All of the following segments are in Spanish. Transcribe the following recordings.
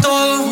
todo.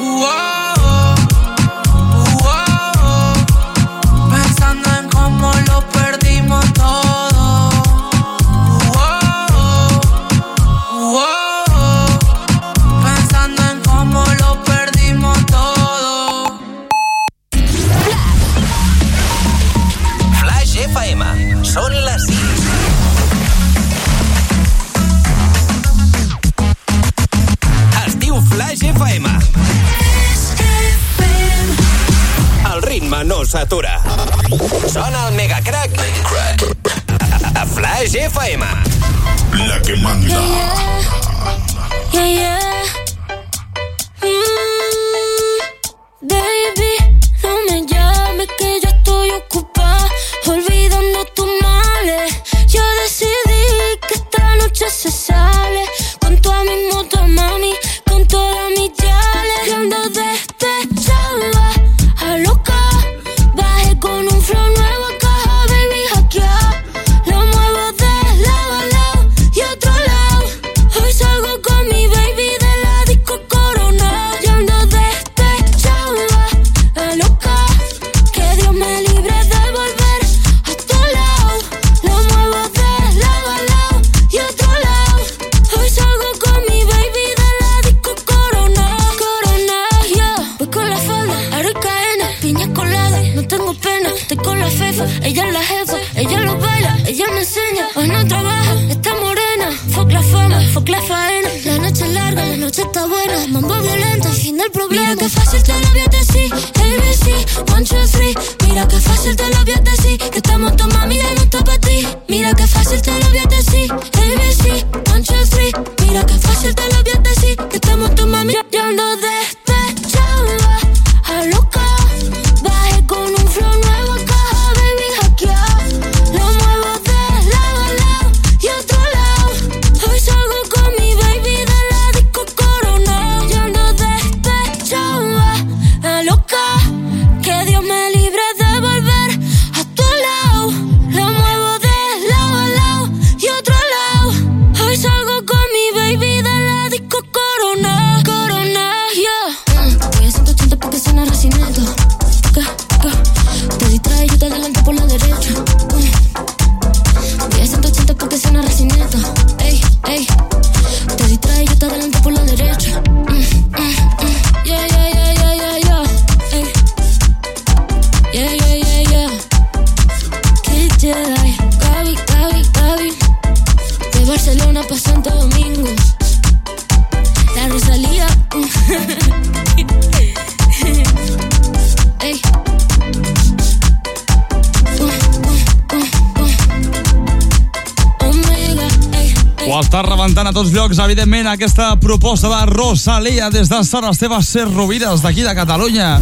aquesta proposta de Rosalia des de Sant Esteve Serrovires d'aquí de Catalunya.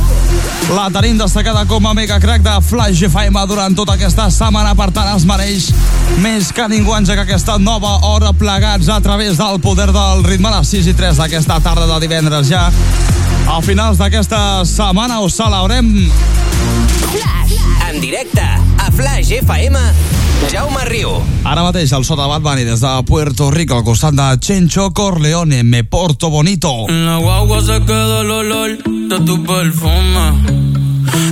La tenim destacada com a mega crack de Flash FM durant tota aquesta setmana, per tant es mereix més que ningú ens que aquesta nova hora plegats a través del poder del ritme a les 6 i 3 d'aquesta tarda de divendres ja. A finals d'aquesta setmana us celebrem Flash, en directe a Flash FM Jaume Riu. Ara mateix el sota Bad Bunny des de Puerto Rico al costat de Chencho Corleone, Me Porto Bonito. En la guagua se quedó el olor de tu perfume.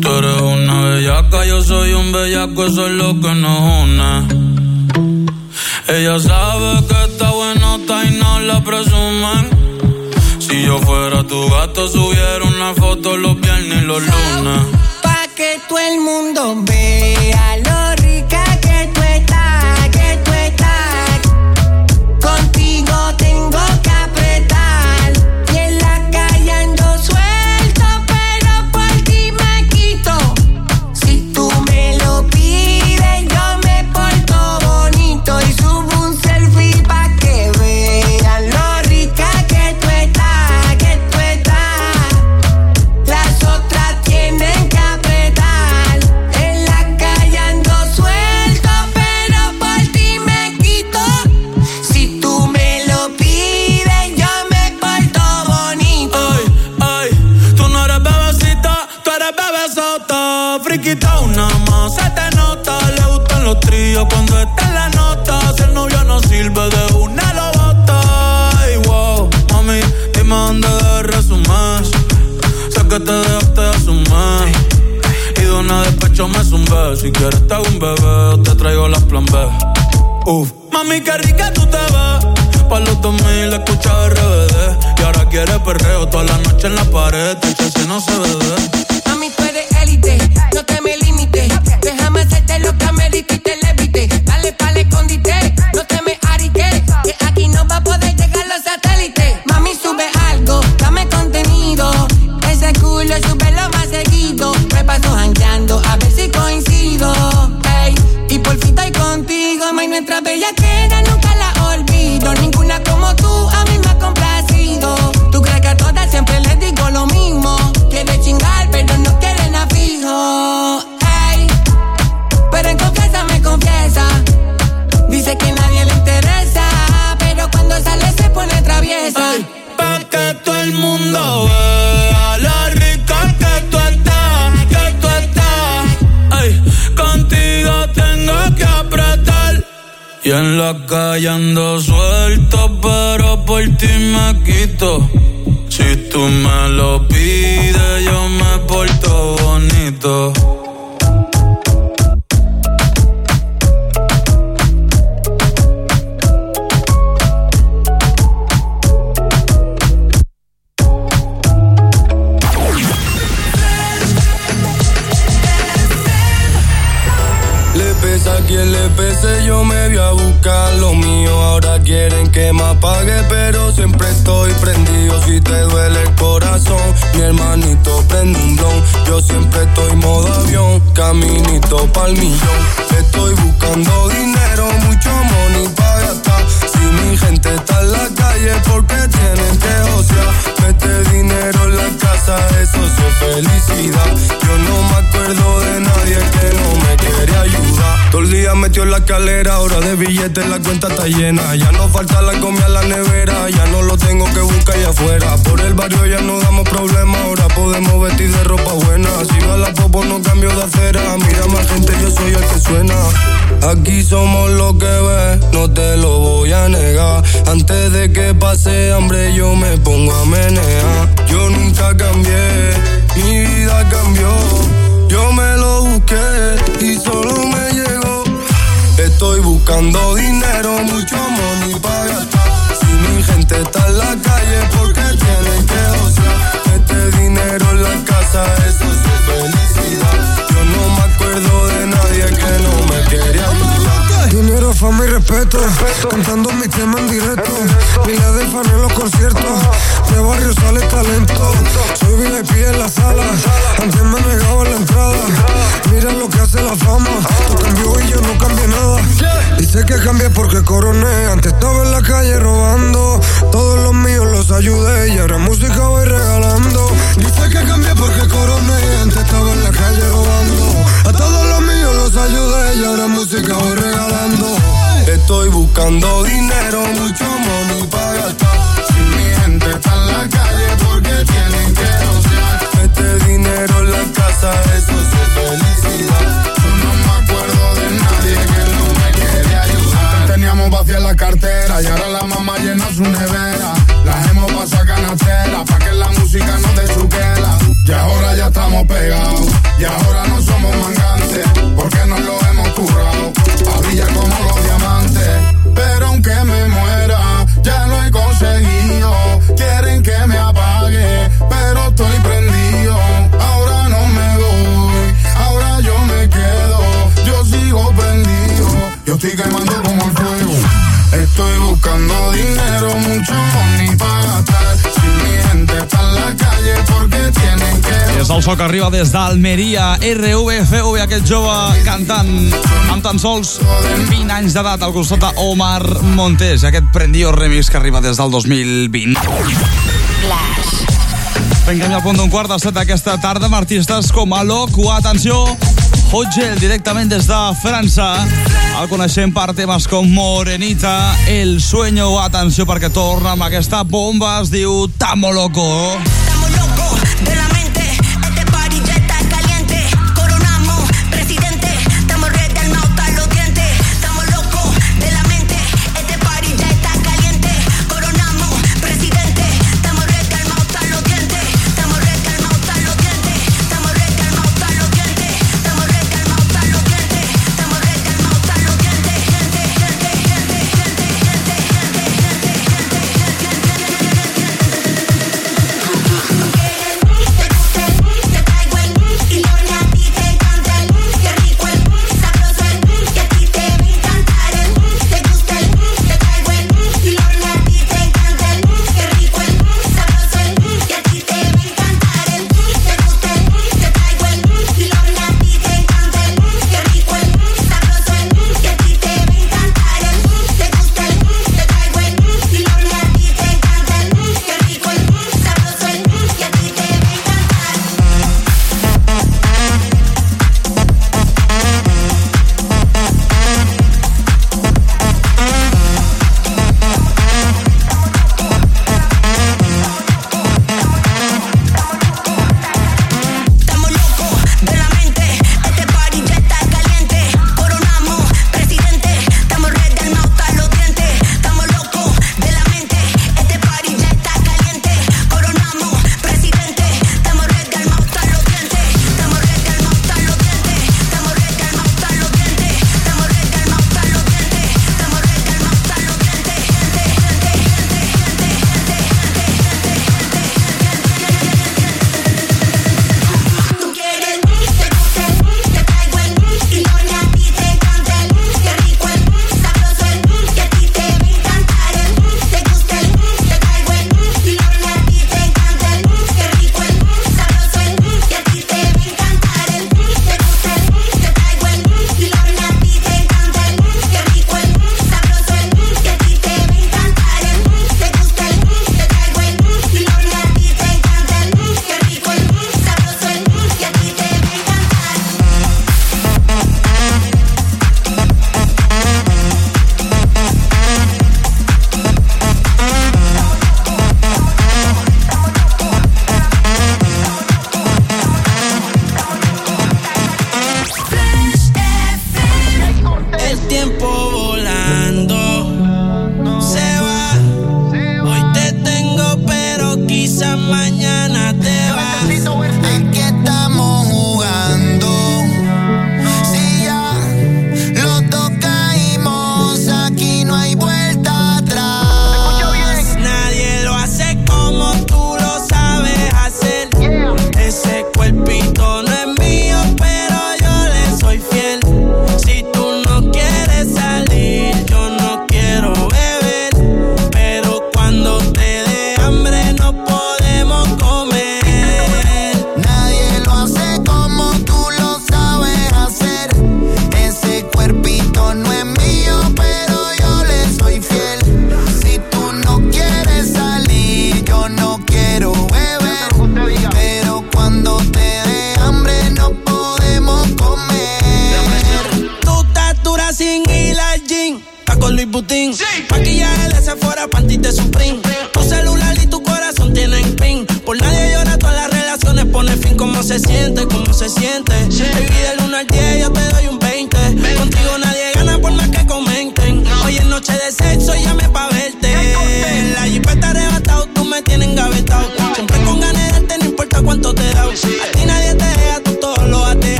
Tú eres una bellaca, yo soy un bellaco, eso es lo que nos une. Ella sabe que está buenota y no la presumen. Si yo fuera tu gato, subiera una foto los viernes y los lunes. Pa' que todo el mundo vea Si quieres te hago un bebé, te traigo las plan B. Uf. Mami, qué rica tú te ves. Pa' los 2000 escucha RBD. Y ahora quieres perreo toda la noche en la pared. Te si no se ve. La calle ando suelto, pero por ti me quito. Si tú me lo Cantando mi tema en directo. Miles de fans en los conciertos. De barrio sale talento. Soy VIP en la sala. Antes me negaba la entrada. Mira lo que hace la fama. Tú cambió y yo no cambié nada. Dice que cambié porque coroné. Antes estaba en la calle robando. Todos los míos los ayudé. Y ahora música voy regalando. Dice que cambié porque coroné. Antes estaba en la calle robando. A todos los míos los ayudé. Y ahora música voy regalando. Estoy buscando dinero, mucho money para gastar. Si mi gente está en la calle, porque tienen que josear. Este dinero en la casa, eso es felicidad. Yo no me acuerdo de nadie que no me quiere ayudar. Teníamos vacía la cartera y ahora la mamá llena su nevera. Las hemos pasado canastera pa' que la música no te chuquela. Y ahora ya estamos pegados y ahora no somos mangantes porque nos lo hemos currado. A brilla como los diamantes. Pero aunque me muera, ya lo he conseguido. Quieren que me apague, pero estoy prendido. Ahora no me voy, ahora yo me quedo. Yo sigo prendido, yo estoy quemando como el fuego. Estoy buscando dinero, mucho És el so que arriba des d'Almeria, RVFV, aquest jove cantant amb tan sols 20 anys d'edat al costat d'Omar Montes, aquest Prendio remix que arriba des del 2020. Fent canvi al punt d'un quart de set d'aquesta tarda amb artistes com Alok o, atenció, Hotgel, directament des de França. El coneixem per temes com Morenita, El Sueño, atenció perquè torna amb aquesta bomba, es diu Tamo Loco. Estamos locos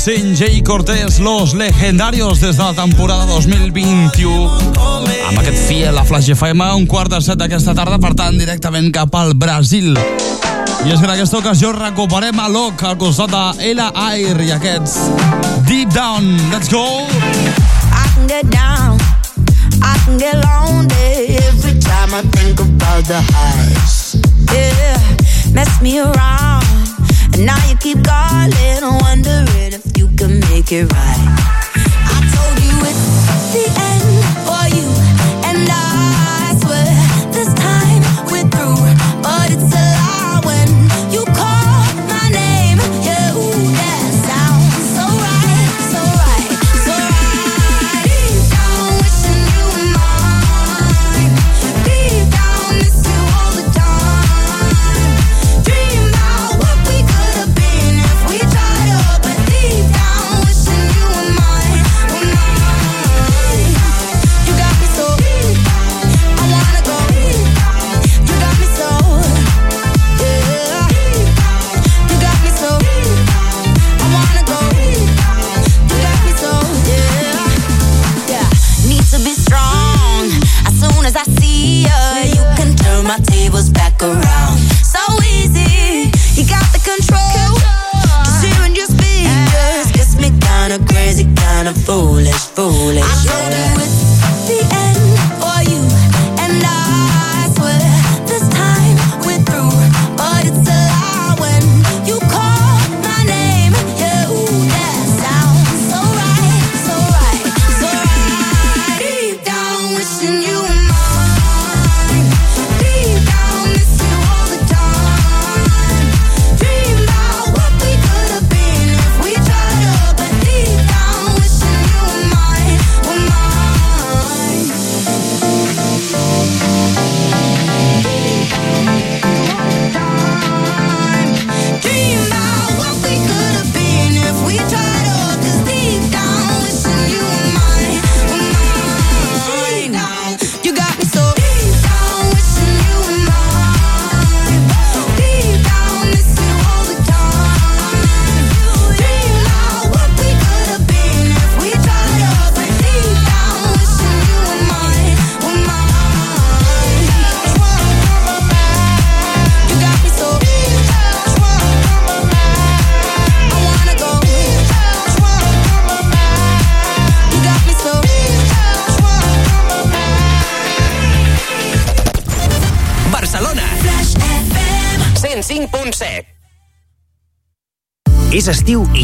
Sin Jay Cortés, los legendarios des de la temporada 2021. Amb aquest fiel a Flash FM, un quart de set d'aquesta tarda, per tant, directament cap al Brasil. I és que en aquesta ocasió recuperem a Locke al costat de Ella Air i aquests Deep Down. Let's go! I can get down, I can get lonely every time I think about the highs. Yeah, mess me around, and now you keep calling, wondering it right.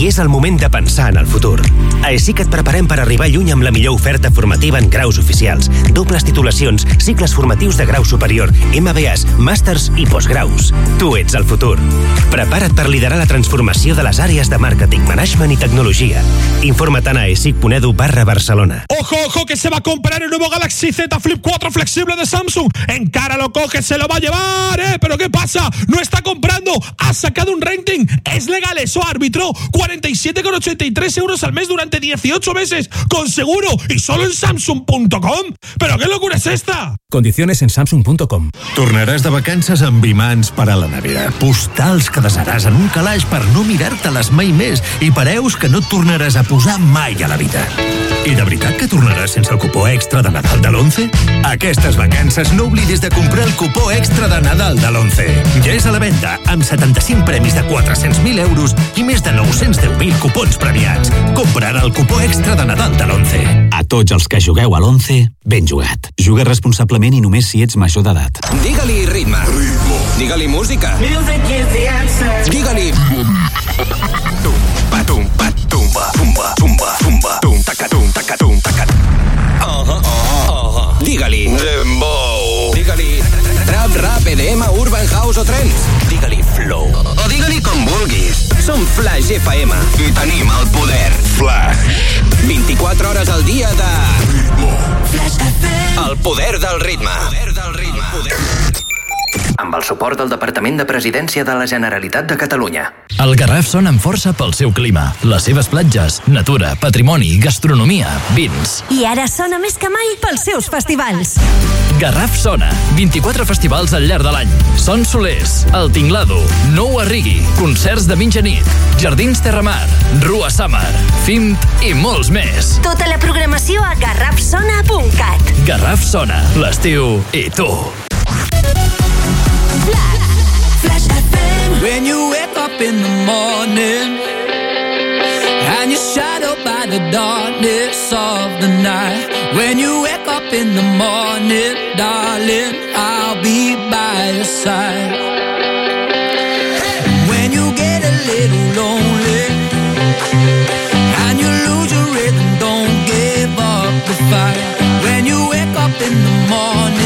És el moment de pensar en el futur. A ESIC et preparem per arribar lluny amb la millor oferta formativa en graus oficials, dobles titulacions, cicles formatius de grau superior, MBAs, màsters i postgraus. Tu ets el futur. Prepara't per liderar la transformació de les àrees de màrqueting, management i tecnologia. Informa't a esic.edu barra Barcelona. Ojo, ojo, que se va a comprar el nuevo Galaxy Z Flip 4 flexible de Samsung. En cara lo coge, se lo va a llevar, ¿eh? ¿Pero qué pasa? No está comprando, ha sacado un renting. Es legal eso, árbitro. 47,83 euros al mes durante 18 meses, con seguro y solo en Samsung.com. ¿Pero qué locura es esta? Condiciones en Samsung.com. Tornaràs de vacances amb imants per a la nevera, postals que desaràs en un calaix per no mirar-te-les mai més i pareus que no et tornaràs a posar mai a la vida. I de veritat que tornaràs sense el cupó extra de Nadal de l'11? Aquestes vacances no oblidis de comprar el cupó extra de Nadal de l'11. Ja és a la venda, amb 75 premis de 400.000 euros i més de 910.000 cupons premiats. Compra ara el cupó extra de Nadal de l'11. A tots els que jugueu a l'11, ben jugat. Juga responsablement i només si ets major d'edat. Digue-li ritme. Ritmo. Digue-li música. Music is the answer. Digue-li... Tumba, tumba, tumba, tumba, tumba, tumba, tum, taca, tum, taca, tum, taca. Uh-huh, uh-huh. Digue-li... Dembow. Digue-li... Trap, rap, EDM, urban house o trends. Digue-li flow. O digue-li com vulguis. Som Flash FM i tenim el poder. Flash. 24 hores al dia de... El poder del ritme. Poder del ritme. Poder. Amb el suport del Departament de Presidència de la Generalitat de Catalunya. El Garraf sona amb força pel seu clima, les seves platges, natura, patrimoni, gastronomia, vins. I ara sona més que mai pels seus festivals. Garraf sona. 24 festivals al llarg de l'any. Son Solers, El Tinglado, Nou Arrigui, concerts de mitjanit, Jardins Terramar, Rua Summer, Fimt i molts més. Tota la programació a garrafsona.cat. Garraf sona, l'estiu i tu. Flash FM. When you wake up in the morning and you're shadowed by the darkness of the night. When you wake up in the morning, darling, I'll be by your side. When you get a little lonely morning,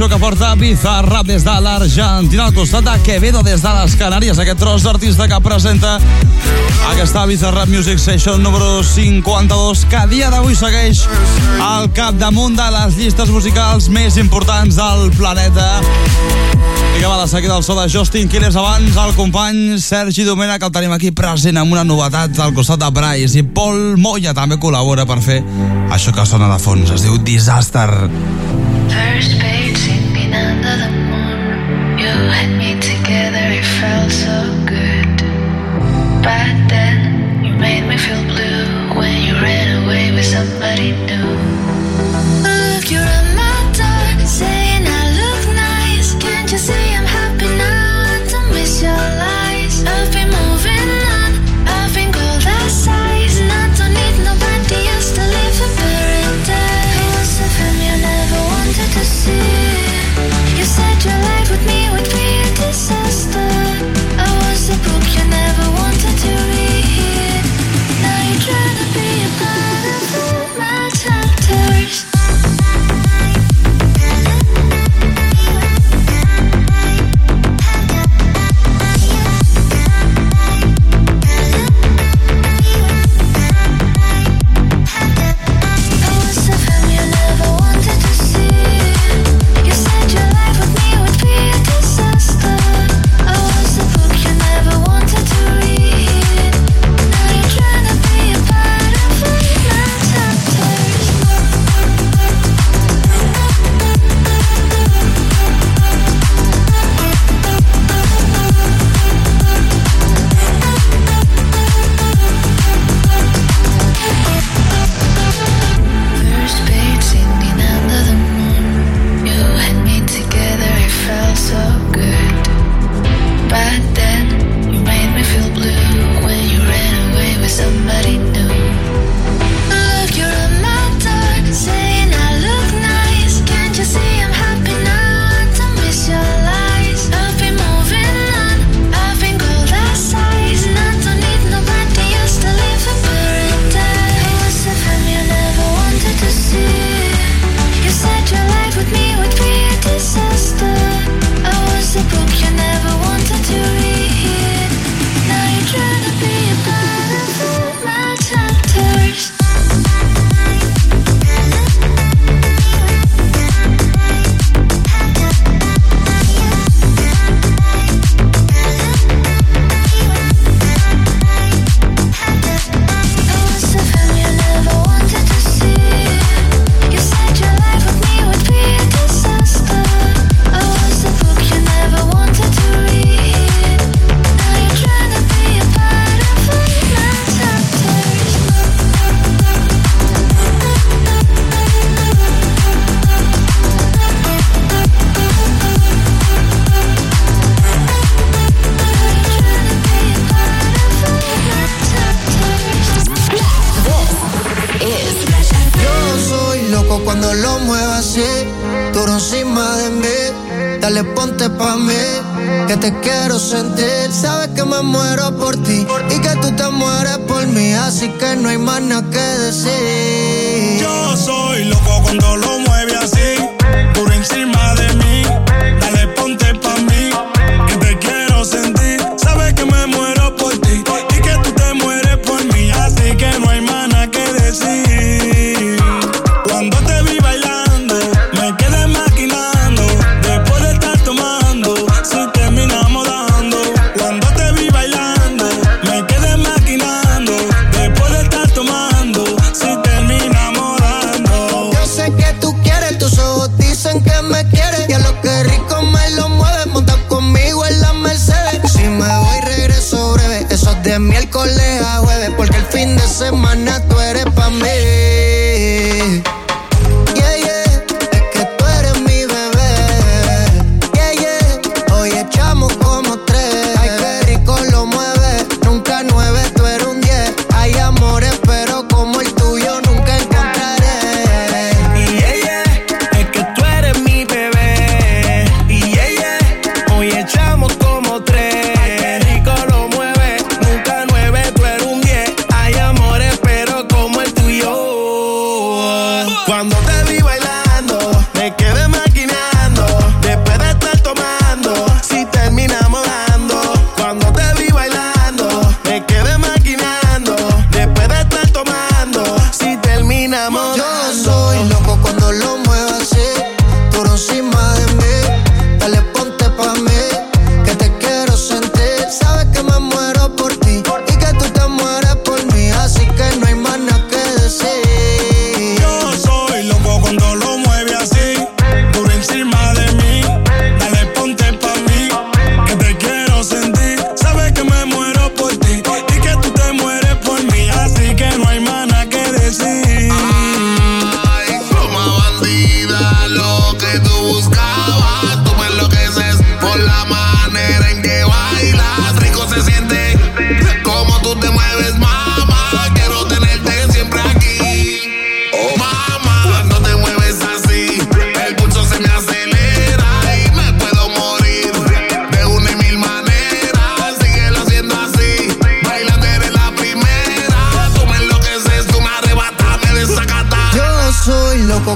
cançó que porta Bizarrap des de l'Argentina al costat de Quevedo des de les Canàries. Aquest tros d'artista que presenta aquesta Bizarrap Music Session número 52 que dia d'avui segueix al capdamunt de les llistes musicals més importants del planeta. I que va la seguida del so de Justin Quiles abans el company Sergi Domena que el tenim aquí present amb una novetat al costat de Bryce. I Paul Moya també col·labora per fer això que sona de fons. Es diu Disaster. First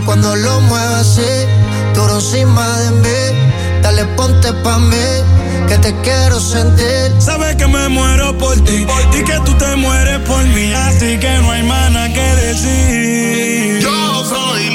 cuando lo muevas así, duro encima de mí. Dale ponte pa' mí, que te quiero sentir. Sabes que me muero por ti y que tú te mueres por mí, así que no hay mana que decir. Yo soy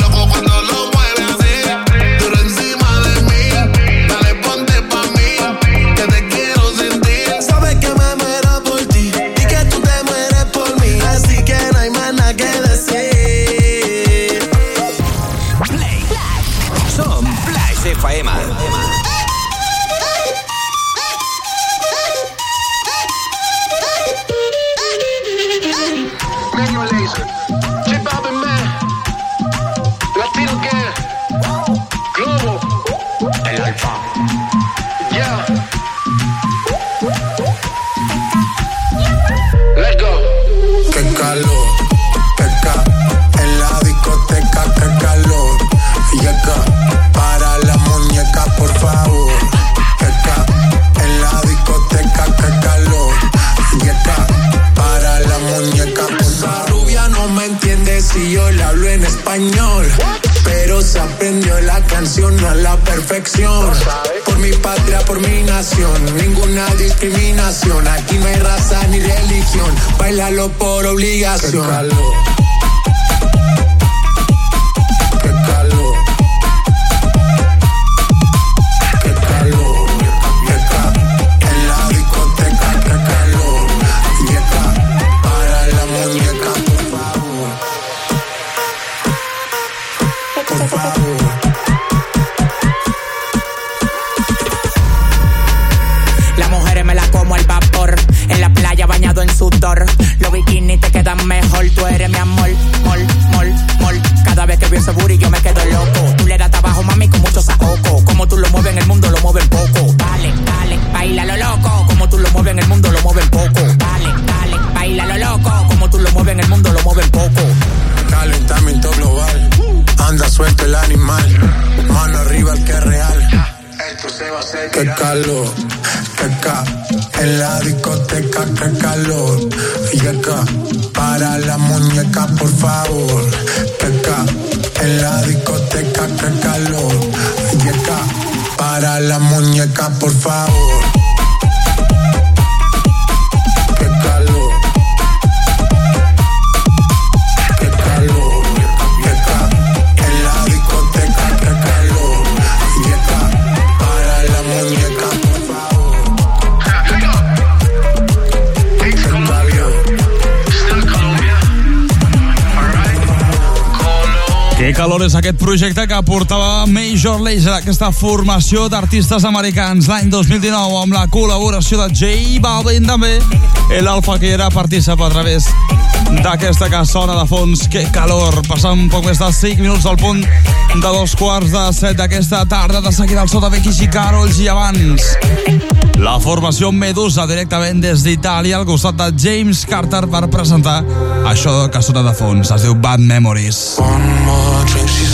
la canción a la perfección. Por mi patria, por mi nación, ninguna discriminación. Aquí no hay raza ni religión, bailalo por obligación. projecte que portava Major Lazer, aquesta formació d'artistes americans l'any 2019 amb la col·laboració de J Balvin també. l'Alfa que era participa a través d'aquesta que sona de fons que calor, passant poc més de 5 minuts al punt de dos quarts de set d'aquesta tarda de seguida al sota Becky Carols i abans. La formació Medusa directament des d'Itàlia al costat de James Carter per presentar això que sona de fons, es diu Bad Memories. One more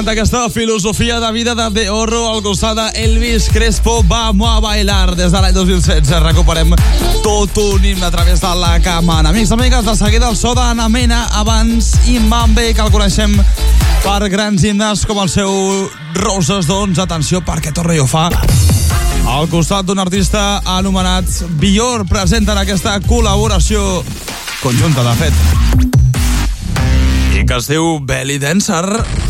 Encanta aquesta filosofia de vida de De Oro al costat d'Elvis Crespo Vamos a bailar. Des de l'any 2016 recuperem tot un himne a través de la cama. Amics, amigues, de seguida el so d'Anna Mena abans i Mambe, que el coneixem per grans himnes com el seu Roses, doncs atenció perquè torna i ho fa. Al costat d'un artista anomenat Bior presenten aquesta col·laboració conjunta, de fet. I que es diu Belly Dancer.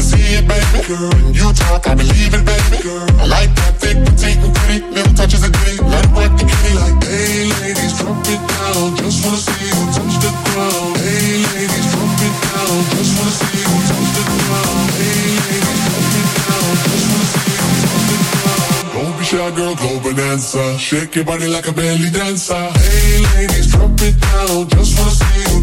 it, baby, girl. When you talk, I believe it, baby, girl. I like that thick, petite, and pretty, little touches of ditty. Let it work the kitty like, hey, ladies, drop it down. Just wanna see you touch the ground. Hey, ladies, drop it down. Just wanna see you touch the ground. Hey, ladies, drop it down. Just wanna see you touch the ground. Don't be shy, girl, go bonanza. Shake your body like a belly dancer. Hey, ladies, drop it down. Just wanna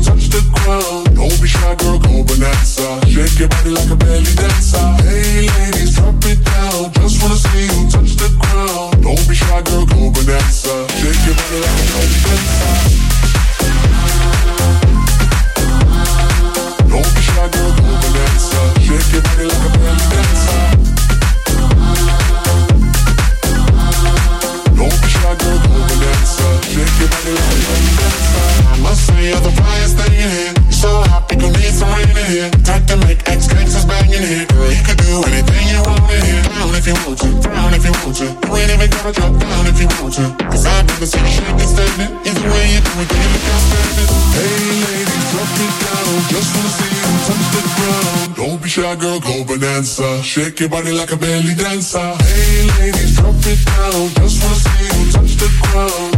touch the ground. Don't be shy, girl, go bonanza. Shake your body like a belly dancer. Hey, ladies, drop it down. Just wanna see you touch the ground. Don't be shy, girl, go bonanza. Shake your body like a belly dancer. Don't be shy, girl, go bonanza. Shake your body like a belly dancer. Don't be shy, girl, go bonanza. Shake your body like a belly dancer. I must say you're the thing in here. You're so hot, people need some rain in here. Time to make ex gangsters bang in here. Girl, you can do anything you want in here. Down if you want to, down if you want to. You ain't even gotta drop down if you want to. Cause I'd rather see you shake and standing. Either way you do it, then you make outstanding. Hey ladies, drop it down. Just wanna see you touch the ground. Don't be shy, girl, go bonanza. Shake your body like a belly dancer. Hey ladies, drop it down. Just wanna see you touch the ground.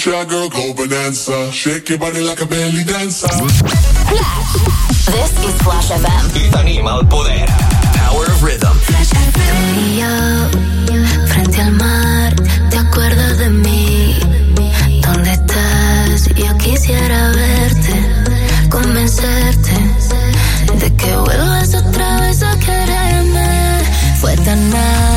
Shy, girl, go bonanza. Shake your body like a belly dancer. This is Flash FM. I tenim el poder. Power of Rhythm. Y yo, frente al mar, ¿te acuerdas de mí? ¿Dónde estás? Yo quisiera verte, convencerte de que vuelvas otra vez a quererme. Fue tan mágico,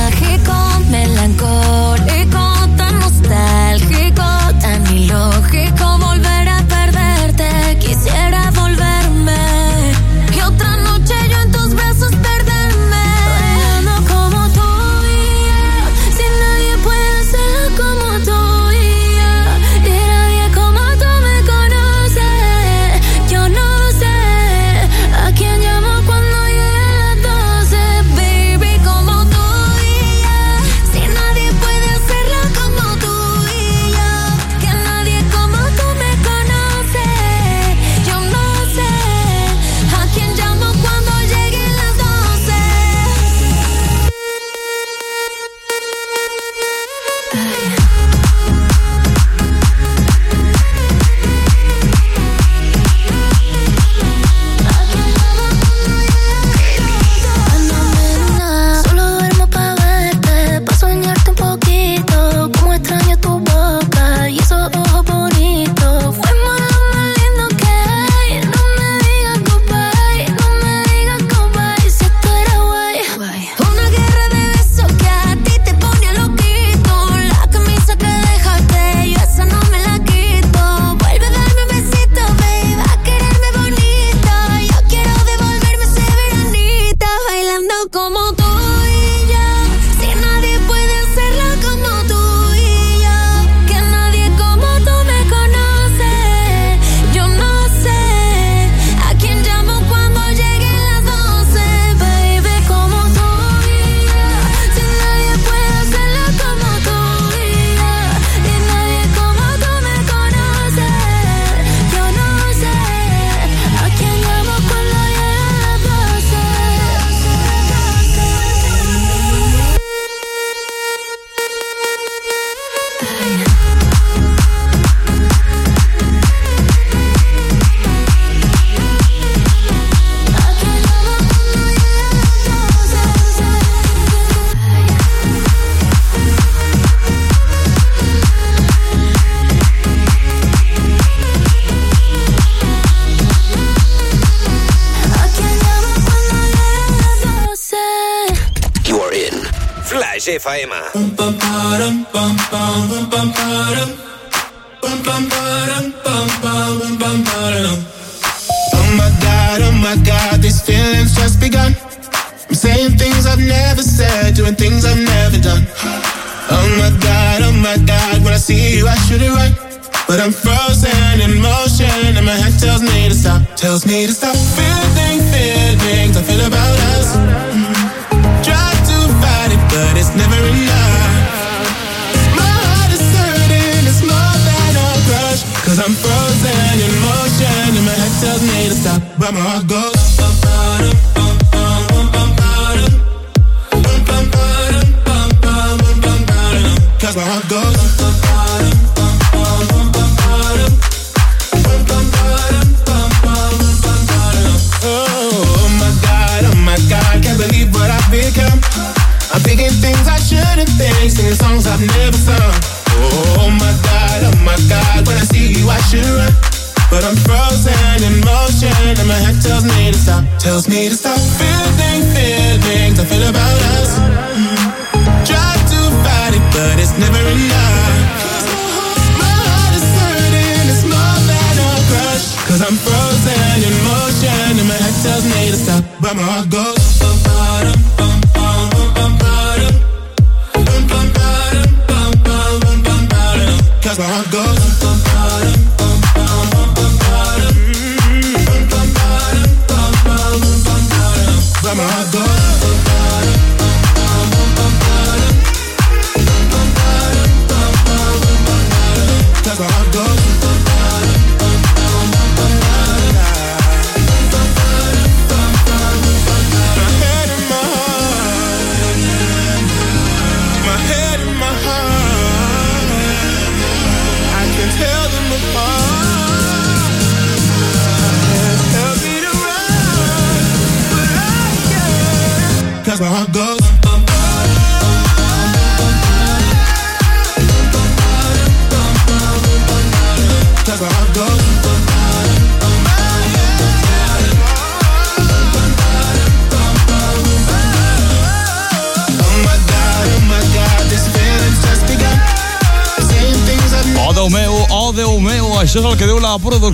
Flash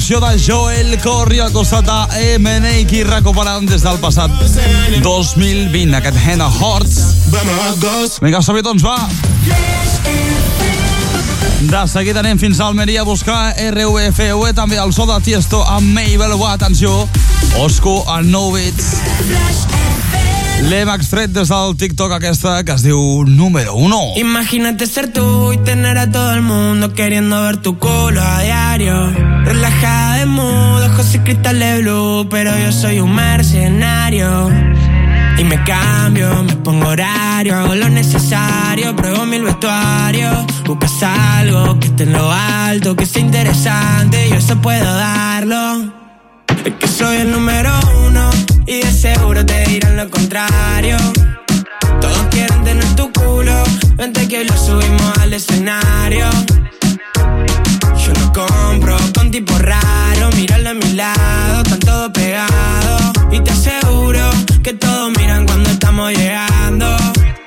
producció de Joel Corri al costat de MNX recuperant des del passat 2020 aquest Henna Hearts. Vinga, som doncs va. De seguida anem fins a Almeria a buscar RUFUE, també el so de Tiesto amb Mabel. Uah, atenció, Osco en Nou Beats. L'hem extret des del TikTok aquesta que es diu Número 1. Imagínate ser tú y tener a todo el mundo queriendo ver tu culo a diario. Relajada de mood, ojos y cristales blue, pero yo soy un mercenario. Y me cambio, me pongo horario, hago lo necesario, pruebo mil vestuarios. Buscas algo que esté en lo alto, que sea interesante, yo eso puedo darlo. Es que soy el número uno y de seguro te dirán lo contrario. Todos quieren tener tu culo, vente que lo subimos al escenario. Tipo raro, míralo a mi lado, están todos pegados. Y te aseguro que todos miran cuando estamos llegando.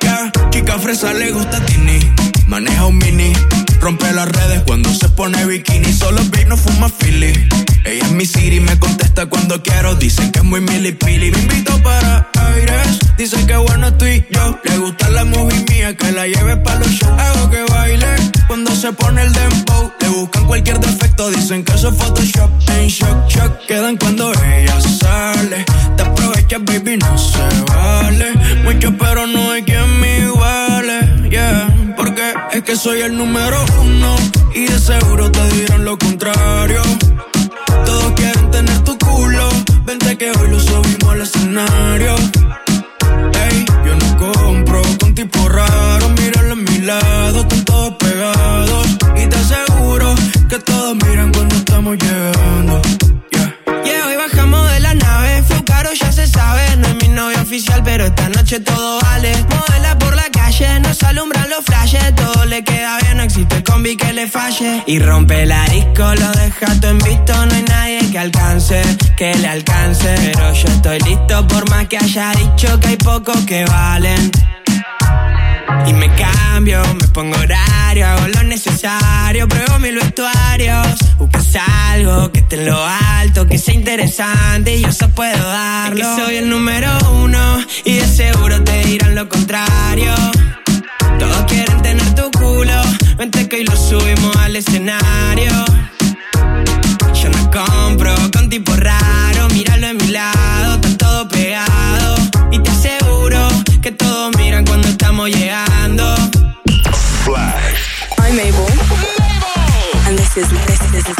Yeah, chica le gusta Tini. Maneja un mini. Rompe las redes cuando se pone bikini. Solo y no fuma Philly. Ella es mi Siri, me contesta cuando quiero. Dicen que es muy milipili. Me invito para aires. Dicen que bueno estoy yo. Le gusta la movie mía, que la lleve para los shows. Hago que baile cuando se pone el dembow. Le buscan cualquier defecto. Dicen que eso es Photoshop. En shock, shock. Quedan cuando ella sale. Te aprovechas, baby, no se vale. Mucho, pero no hay quien me iguale. Yeah, porque es que soy el número uno. Y de seguro te dirán lo contrario. Todos quieren tener tu culo. Vente que hoy lo subimos al escenario. Combi que le falle. Y rompe la disco, lo deja todo en visto. No hay nadie que alcance, que le alcance. Pero yo estoy listo, por más que haya dicho que hay pocos que valen. Y me cambio, me pongo horario, hago lo necesario, pruebo mil vestuarios. Buscas algo que esté en lo alto, que sea interesante y yo eso puedo darlo. Es que soy el número uno y de seguro te dirán lo contrario. Todos quieren tener tu culo, vente que hoy lo subimos al escenario. Yo no compro con tipo raro, míralo a mi lado, están todos pegados. Y te aseguro que todos miran cuando estamos llegando. I'm Mabel. And this is this is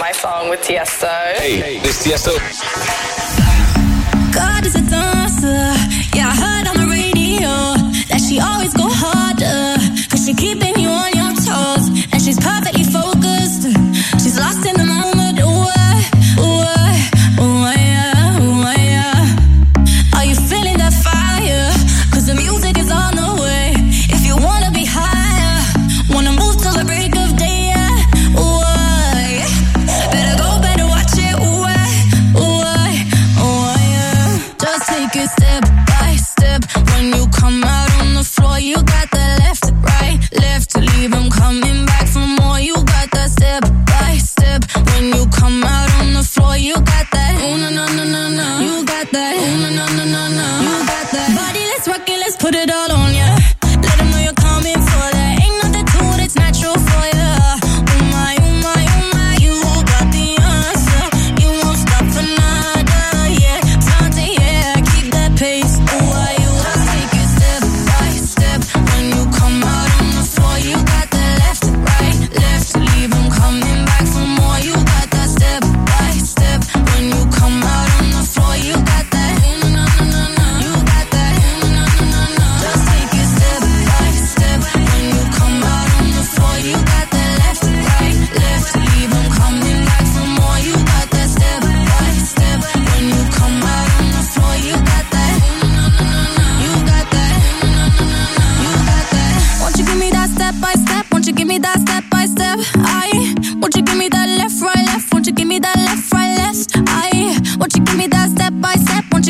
my song with Tiesto. Hey, this Tiesto. God is a dancer. Yeah, I heard on the radio that she always go harder. Cause she keeping you on your toes. And she's perfectly you got that. Ooh, no, no, no, no, no. You got that. Ooh, no, no, no, no, no.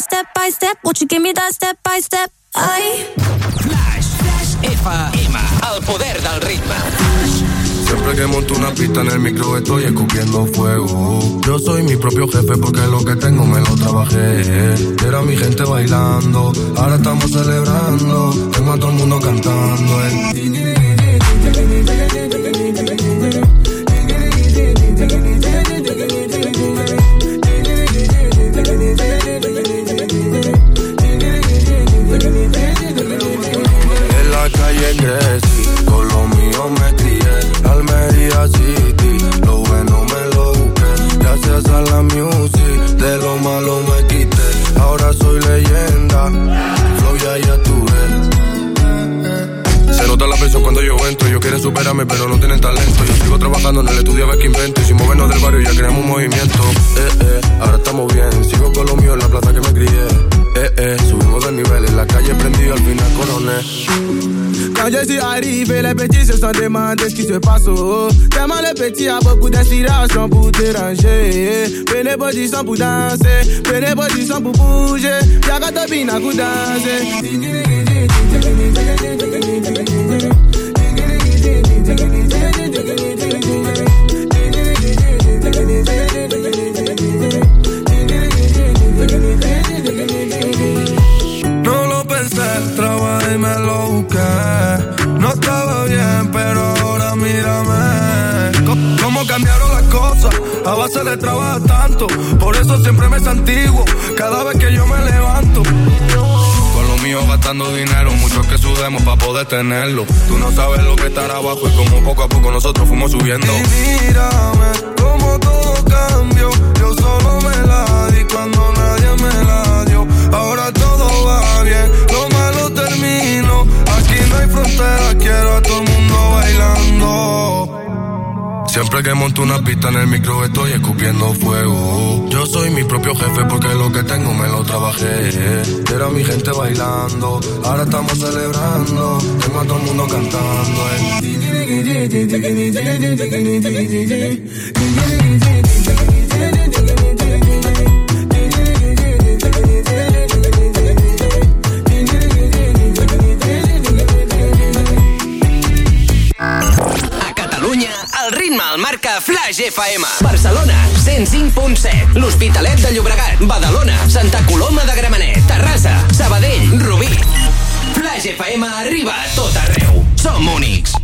Step? Won't you give me that step by step? Ay. Flash, Flash FM, el poder del ritme. Siempre que monto una pista en el micro estoy escupiendo fuego. Yo soy mi propio jefe porque lo que tengo me lo trabajé. Era mi gente bailando, ahora estamos celebrando. Tengo a todo el mundo cantando. En crecí, con lo mío me crié. Almería City, lo bueno me lo busqué. Gracias a la music, de lo malo me quité. Ahora soy leyenda, flow ya ya tuve. Se nota la presión cuando yo entro. Ellos quieren superarme, pero no tienen talento. Yo sigo trabajando en el estudio a ver qué invento. Y sin movernos del barrio ya creamos un movimiento. Eh, eh, ahora estamos bien. Sigo con lo mío en la plaza que me crié. Eh, eh, subimos de nivel. La calle prendido, al final coroné. Quand je suis arrivé, les petits se sont demandé ce qui se passe. Tellement les petits a beaucoup d'inspiration pour déranger. Prenez position pour danser, prenez position pour bouger. Y'a qu'à te bina pour bien, pero ahora mírame. Cómo cambiaron las cosas, a base de trabajar tanto. Por eso siempre me santiguo, cada vez que yo me levanto. Con lo mío gastando dinero, muchos que sudemos para poder tenerlo. Tú no sabes lo que estar abajo y como poco a poco nosotros fuimos subiendo. Y mírame, como todo cambió. Yo solo me la di cuando nadie me la dio. Ahora todo va bien, lo malo termino. No hay frontera, quiero a todo el mundo bailando. Siempre que monto una pista en el micro estoy escupiendo fuego. Yo soy mi propio jefe porque lo que tengo me lo trabajé. Era mi gente bailando, ahora estamos celebrando. Tengo a todo el mundo cantando. Ritme el marca Flash FM. Barcelona, 105.7. L'Hospitalet de Llobregat. Badalona, Santa Coloma de Gramenet. Terrassa, Sabadell, Rubí. Flash FM arriba a tot arreu. Som únics.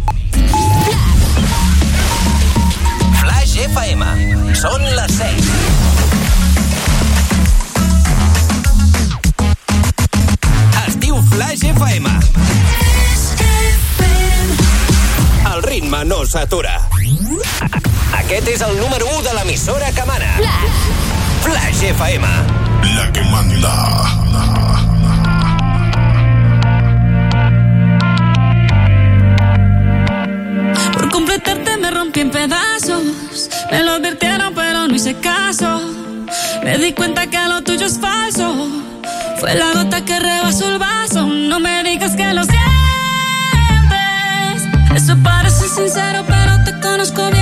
Flash FM. Són les 6. Es diu Flash FM. El ritme no s'atura. Aquest és el número 1 de l'emissora que mana. Flash. Flash FM. La que manda. Por completarte me rompí en pedazos. Me lo advirtieron, pero no hice caso. Me di cuenta que lo tuyo es falso. Fue la gota que rebasó el vaso. No me digas que lo sientes. Eso parece sincero, pero te conozco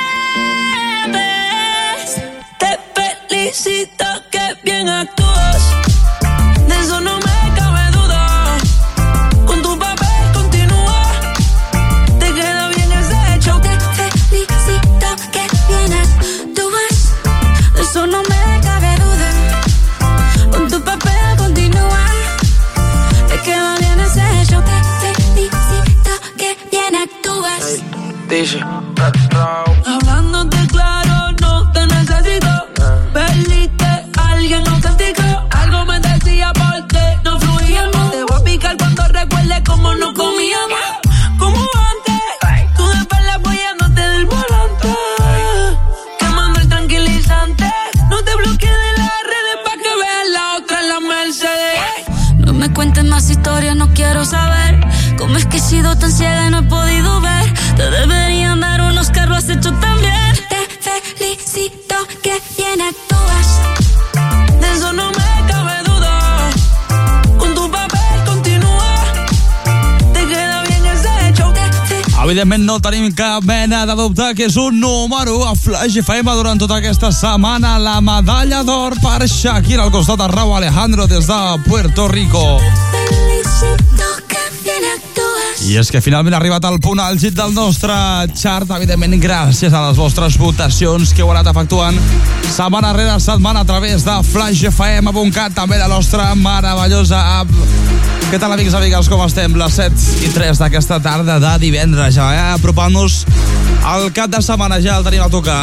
Felicito que bien actúas. De eso no me cabe duda. Con tu papel continúa. Te queda bien ese show. Te felicito que bien actúas. De eso no me cabe duda. Con tu papel continúa. Te queda bien ese show. Te felicito Dice, Hablándote sido tan ciega y no he podido ver. Te deberían dar unos carros has hecho también. Te felicito que bien actúas. De eso no me cabe duda. Con tu papel continúa. Te queda bien ese hecho. Evidentment no tenim cap mena de dubte que és un número 1 a Flash FM durant tota aquesta setmana. La medalla d'or per Shakira al costat de Raúl Alejandro des de Puerto Rico. Felicito que bien actúas. I és que finalment ha arribat al punt àlgid del nostre chart, evidentment gràcies a les vostres votacions que heu anat efectuant setmana rere setmana a través de flashfm.cat, també la nostra meravellosa app. Què tal, amics i amigues, com estem? Les 7 i 3 d'aquesta tarda de divendres, ja, eh? apropant-nos al cap de setmana, ja el tenim a tocar.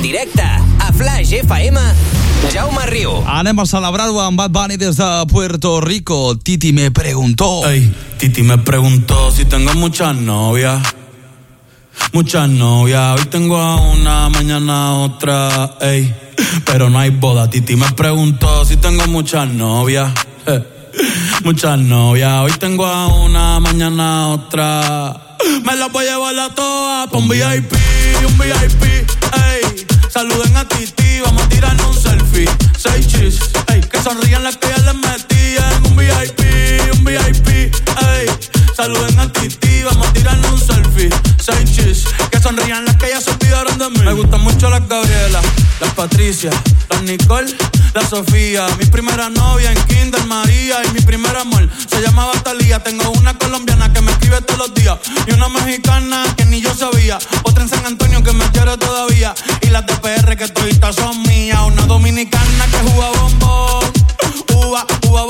En directe, a Flash FM, Jaume Riu. Anem a celebrar-ho amb Bad Bunny des de Puerto Rico. Titi me preguntó. Ey, Titi me preguntó si tengo muchas novias. Muchas novias, hoy tengo a una, mañana a otra, ey. Pero no hay boda. Titi me preguntó si tengo muchas novias. eh. Muchas novias, hoy tengo a una, mañana a otra. Me las voy a llevar a todas pa' un VIP, un VIP. Saluden a Titi, vamos a tirarnos un selfie. Seis chis, ey. Que sonrían las que ya les metían. Un VIP, un VIP, ey. Saluden a Titi, vamos a tirarnos un selfie. Seis chis, que sonrían las que ya se olvidaron de mí. Me gustan mucho las Gabriela, las Patricia, las Nicole, la Sofía. Mi primera novia en Kinder María y mi primer amor se llamaba Talía. Tengo una colombiana que me escribe todos los días y una mexicana que ni yo sabía. Otra en San Antonio que me quiere todavía y las de PR que toditas son mías. Una dominicana que juega bombón, uva, uva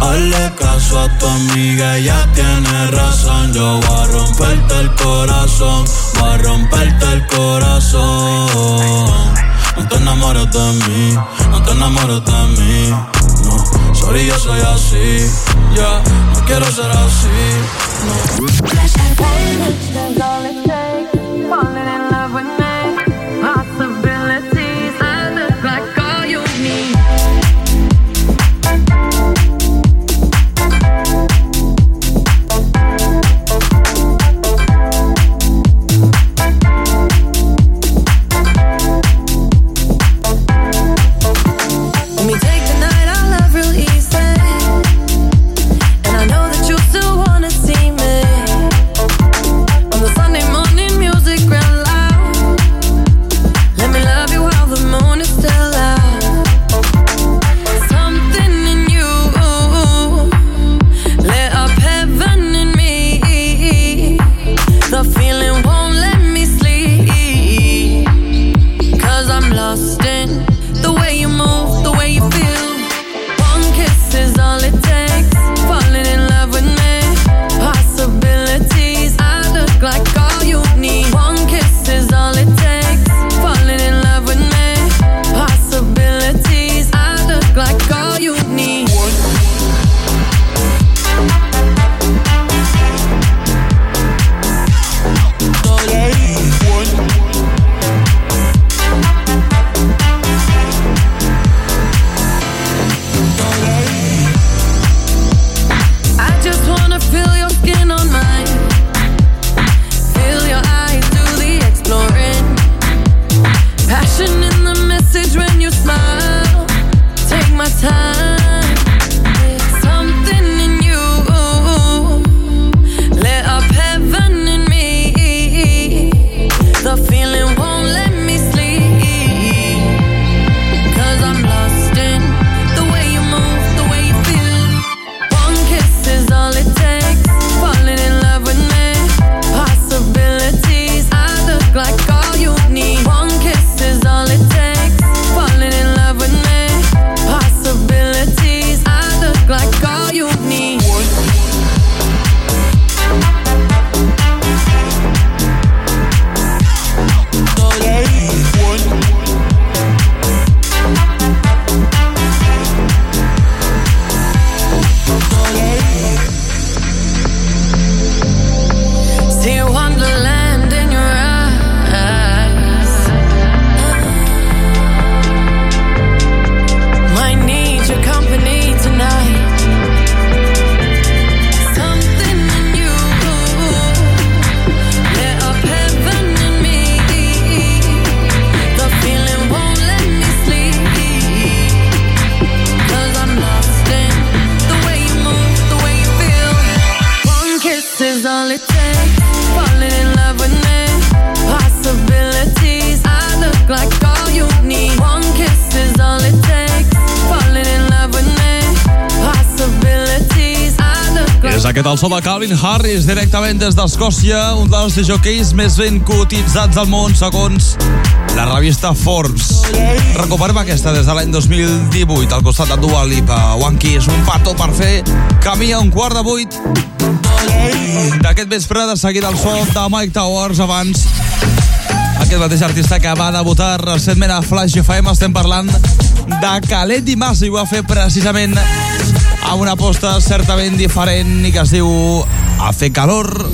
Hazle caso a tu amiga, ella tiene razón. Yo voy a romperte el corazón, voy a romperte el corazón. No te enamores de mí, no te enamores de mí. No, sorry, yo soy así. Ya, no quiero ser así. No. Calvin Harris directament des d'Escòcia, un dels jockeys més ben cotitzats del món segons la revista Forbes. Recuperem aquesta des de l'any 2018 al costat de Dua Lipa. Wanky és un pató per fer camí a un quart de vuit d'aquest vespre de seguida el sol de Mike Towers abans aquest mateix artista que va debutar recentment a Flash FM estem parlant de Calet Dimas i ho va fer precisament amb una aposta certament diferent i que es diu Hace calor.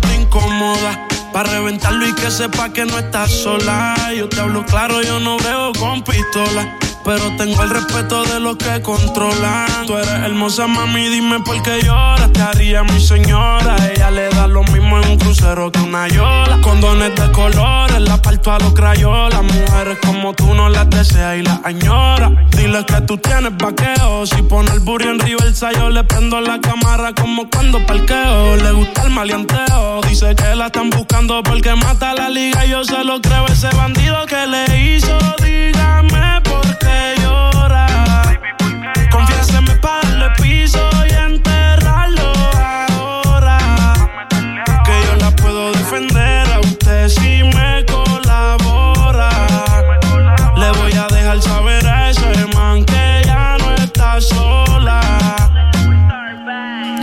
te incomoda. Para reventarlo y que sepa que no estás sola. Yo te hablo claro, yo no veo con pistola. Pero tengo el respeto de los que controlan. Tú eres hermosa, mami, dime por qué lloras. Te haría mi señora. Ella le da lo mismo en un crucero que una yola. Condones de colores, la parto a los crayolas. Mujeres como tú no las deseas y las añoras. Diles que tú tienes vaqueo. Si pone el burro en Riversa, yo le prendo la cámara como cuando parqueo. Le gusta el maleanteo. Dice que la están buscando porque mata la liga. Yo se lo creo, ese bandido que le hizo. Dígame, por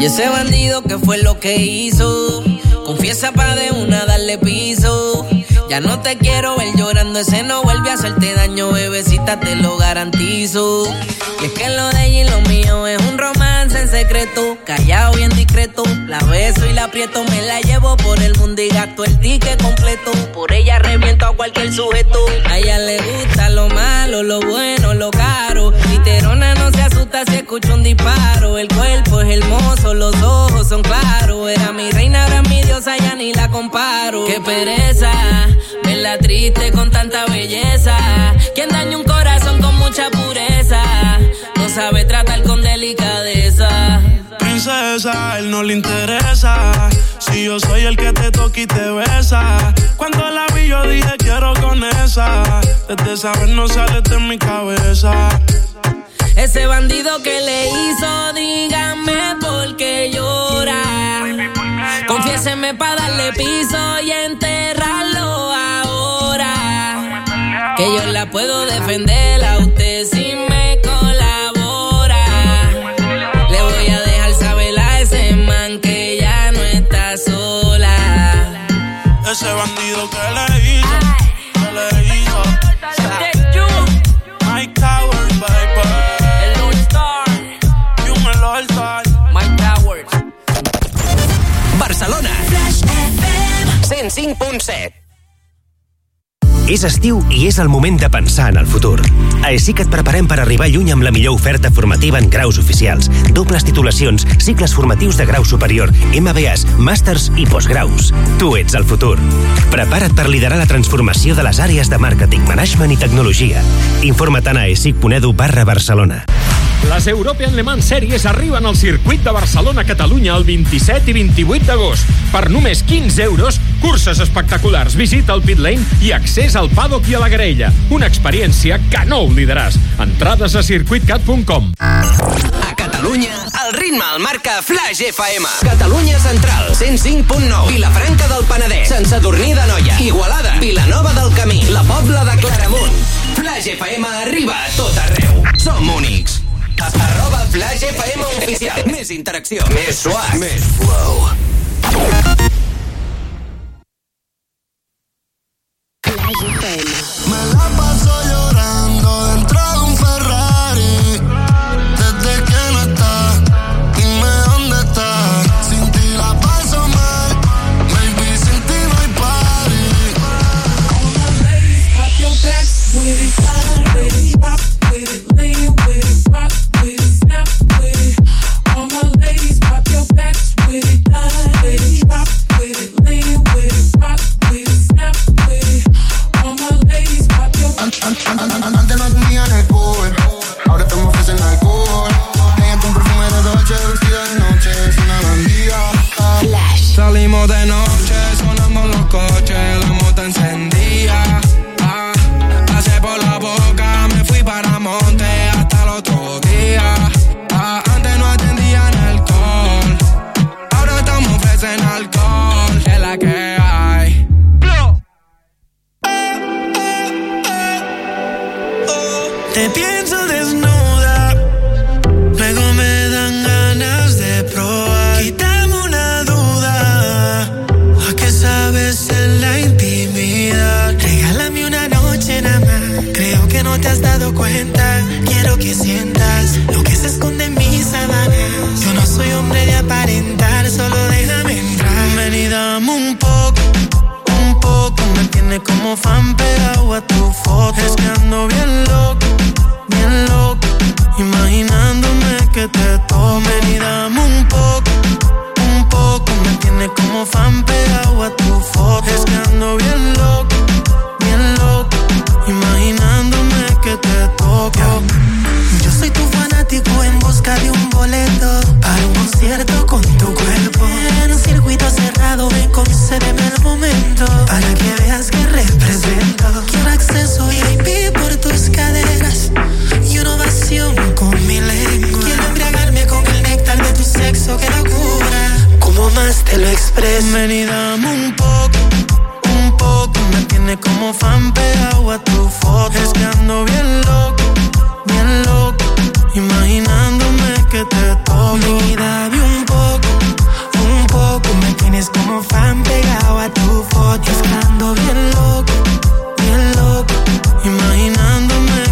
ese bandido que fue lo que hizo, confiesa pa' de una darle piso. Ya no te quiero ver llorando, ese no vuelve a hacerte daño, bebecita, te lo garantizo. Y es que lo de ella y lo mío es un romance en secreto, callado bien discreto. La beso y la aprieto, me la llevo por el mundo y gasto el ticket completo. Por ella reviento a cualquier sujeto. A ella le gusta lo malo, lo bueno, lo caro. Asusta si escucha un disparo. El cuerpo es hermoso, los ojos son claros. Era mi reina, ahora mi diosa, ya ni la comparo. Qué pereza, verla triste con tanta belleza. Quien daña un corazón con mucha pureza, no sabe tratar con delicadeza. Princesa, él no le interesa. Si yo soy el que te toca y te besa. Cuando la vi, yo dije quiero con esa. Desde saber no sale de mi cabeza. Ese bandido que le hizo, dígame por qué llora. Confiéseme para darle piso y enterrarlo ahora. Que yo la puedo defender a usted si me 105.7 És estiu i és el moment de pensar en el futur. A ESIC et preparem per arribar lluny amb la millor oferta formativa en graus oficials, dobles titulacions, cicles formatius de grau superior, MBAs, màsters i postgraus. Tu ets el futur. Prepara't per liderar la transformació de les àrees de màrqueting, management i tecnologia. Informa't a esic.edu barra Barcelona. Les European Le Mans Series arriben al circuit de Barcelona-Catalunya el 27 i 28 d'agost. Per només 15 euros, curses espectaculars, visita al pit lane i accés al paddock i a la graella. Una experiència que no oblidaràs. Entrades a circuitcat.com. A Catalunya, el ritme el marca Flash FM. Catalunya Central, 105.9. Vilafranca del Penedès, Sant Sadurní de Noia. Igualada, Vilanova del Camí, la Pobla de Claramunt. Flash FM arriba a tot arreu. Som únics. Arroba Flash FM oficial. Més interacció. Més suat. Més flow. La Salimos de noche, sonando los coches, te has dado cuenta. Quiero que sientas lo que se esconde en mis sábanas. Yo no soy hombre de aparentar, solo déjame entrar. Ven y dame un poco, un poco. Me tiene como fan pegado a tu foto. Es que ando bien loco bien loco, imaginándome que te tomen y dame un poco, un poco, me tiene como fan pegado a tu foto. Es que ando bien loco, te toco. Yo soy tu fanático en busca de un boleto para un concierto con tu cuerpo. En un circuito cerrado, ven, concédeme el momento para que veas que represento. Quiero acceso VIP por tus caderas y una ovación con mi lengua. Quiero embriagarme con el néctar de tu sexo que locura. Como más te lo expreso, ven y dame un poco poco. Me tiene como fan pegado a tu foto. Es que ando bien loco, bien loco. Imaginándome que te toco. Y dame un poco, un poco. Me tienes como fan pegado a tu foto. Es que ando bien loco, bien loco. Imaginándome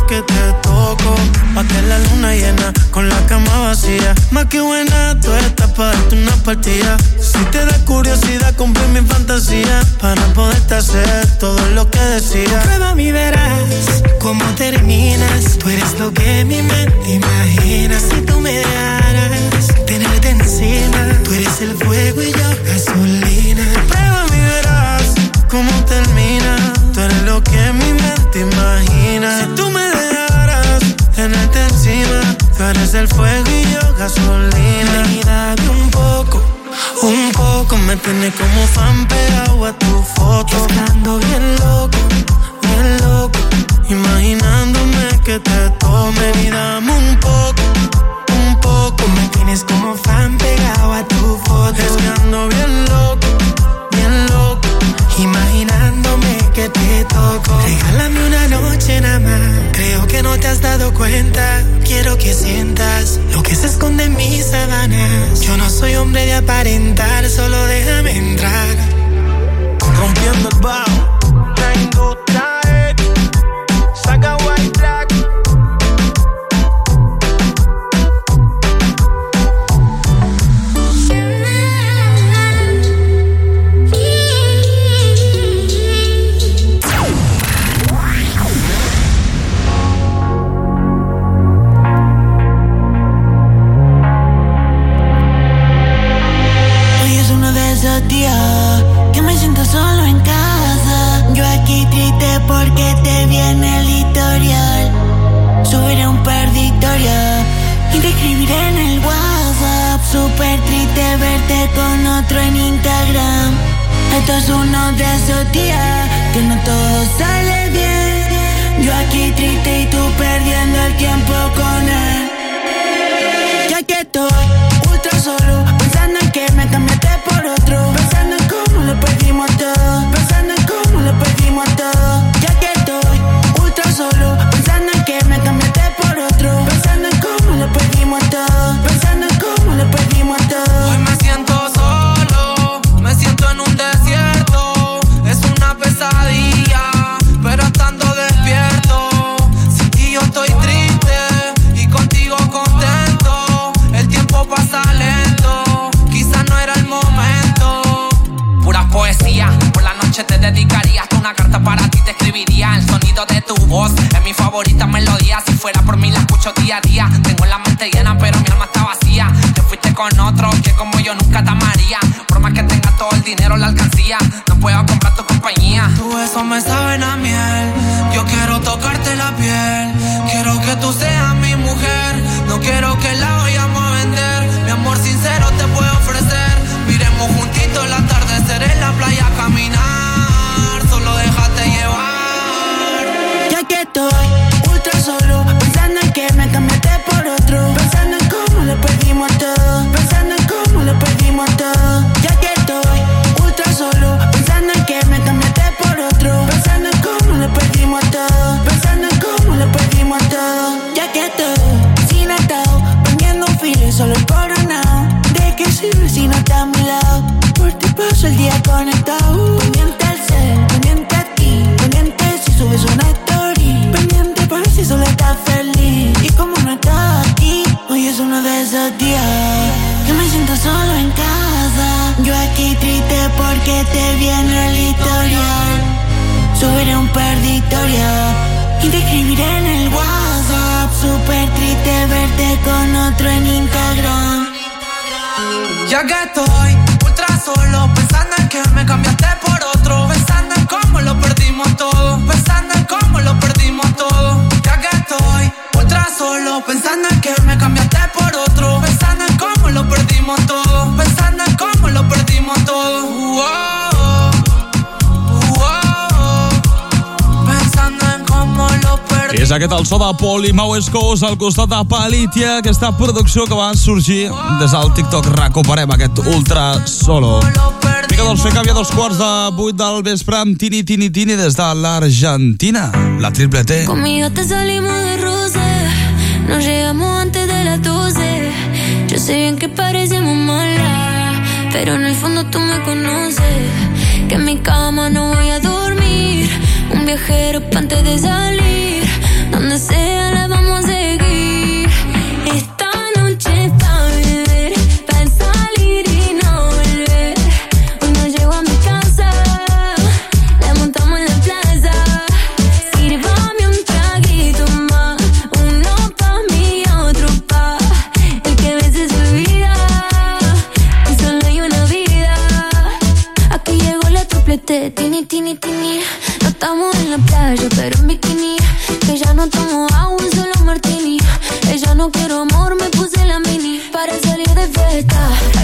que te toco. Pa' que la luna llena con la cama vacía. Más que buena, tú estás para darte una partida. Si te da curiosidad, cumplir mi fantasía. Para poderte hacer todo lo que decía. Prueba mi verás cómo terminas. Tú eres lo que mi mente imagina. Si tú me dejaras tenerte encima. Tú eres el fuego y yo gasolina. Prueba mi verás cómo termina. Tú eres lo que mi mente imagina. Si tú eres el fuego y yo gasolina. Y dame un poco, un poco. Me tiene como fan pegado a tu foto. Es que ando bien loco, bien loco. Imaginándome que te tome y dame un poco, un poco. Me tienes como fan pegado a tu foto. Es que ando bien loco, bien loco. Imaginándome que te toco. Regálame una noche nada más. Creo que no te has dado cuenta. Quiero que sientas lo que se esconde en mis sábanas. Yo no soy hombre de aparentar, solo déjame entrar. Rompiendo el bajo. Tengo trae. Saca porque te viene el historial. Subiré un perditorio y te escribiré en el WhatsApp. Súper triste verte con otro en Instagram. Esto es uno de esos días que no todo sale bien. Yo aquí triste y tú perdiendo el tiempo con él. Ya que estoy la noche te dedicaría hasta una carta para ti te escribiría. El sonido de tu voz es mi favorita melodía. Si fuera por mí la escucho día a día. Tengo la mente llena, pero mi alma está vacía. Te fuiste con otro que como yo nunca te amaría. Por más que tengas todo el dinero, la alcancía, no puedo comprar tu compañía. Tu beso me saben a miel. Yo quiero tocarte la piel. Quiero que tú seas mi mujer. No quiero que la vayamos a vender. Mi amor sincero te puedo ofrecer. Miremos juntitos el atardecer en la playa caminar. Conectado. Pendiente al ser, pendiente a ti. Pendiente si subes una story. Pendiente por si solo estás feliz. Y como no estás aquí, hoy es uno de esos días que me siento solo en casa. Yo aquí triste porque te viene el historial. Subiré un perditorio y te escribiré en el WhatsApp. Súper triste verte con otro en Instagram. Ya que estoy pensando en que me cambiaste por otro. Pensando en cómo lo perdimos todo. Pensando en cómo lo perdimos todo. Ya que estoy ultra solo, pensando en que me cambiaste por otro. És aquest el so de Poli Mauescos al costat de Palitia, aquesta producció que va sorgir des del TikTok. Recuperem aquest ultra solo. Mica doncs fer canviar dos quarts de vuit del vespre amb Tini Tini Tini des de l'Argentina, la triple T. Conmigo te salimos de rosa, nos llegamos antes de las 12. Yo sé bien que parecemos mala, pero en el fondo tú me conoces. Que en mi cama no voy a dormir, un viajero pa' antes de salir.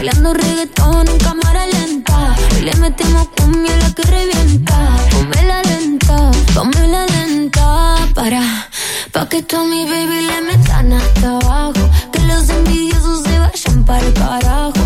Bailando reggaetón en cámara lenta. Y le metemos cumbia a la que revienta. Ponme lenta, ponme lenta. Para, pa' que tú a mi baby le metan hasta abajo. Que los envidiosos se vayan para el carajo.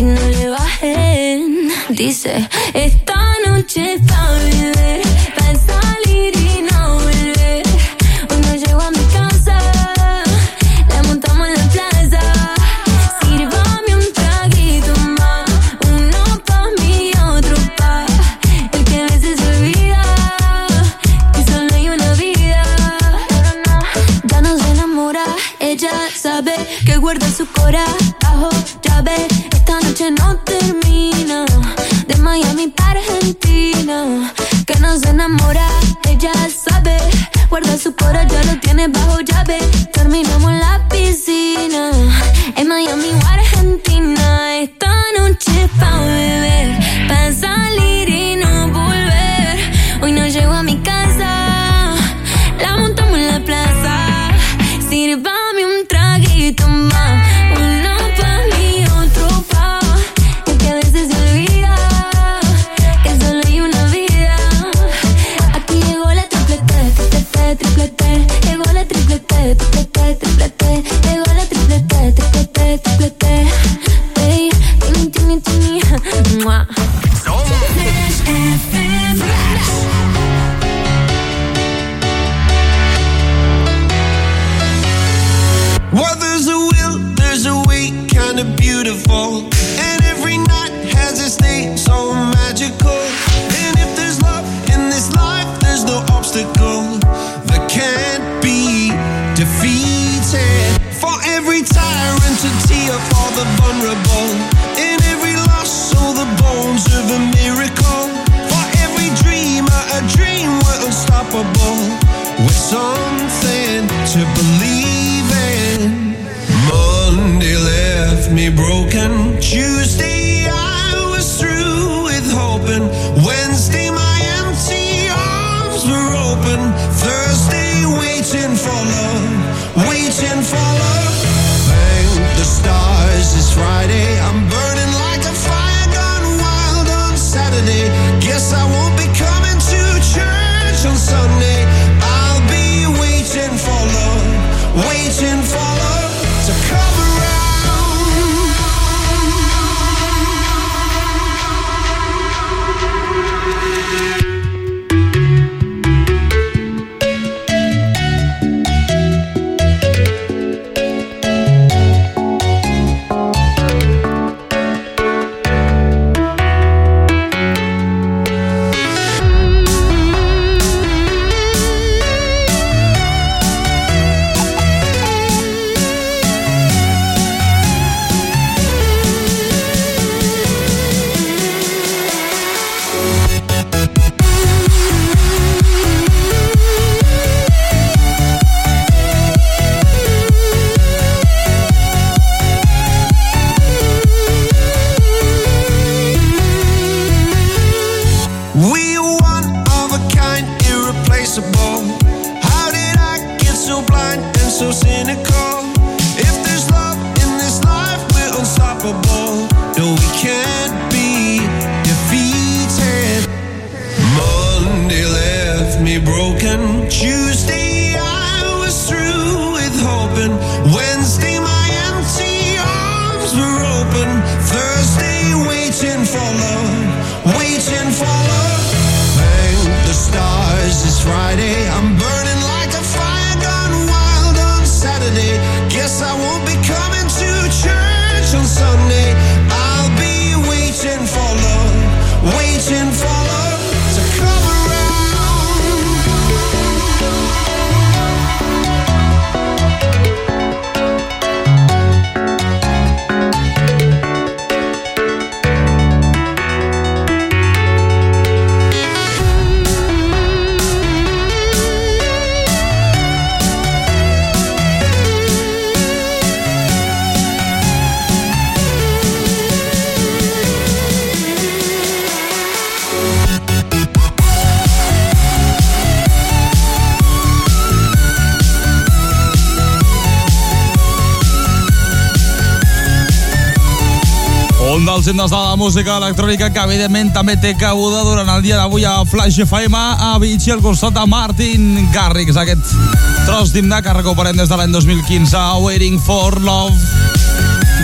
que no le bajen. Dice, esta noche está bien. bajo llave, terminamos la música electrònica que evidentment també té cabuda durant el dia d'avui a Flash FM a Vich al costat de Martin Garrix. Aquest tros d'himne que recuperem des de l'any 2015 Waiting for Love.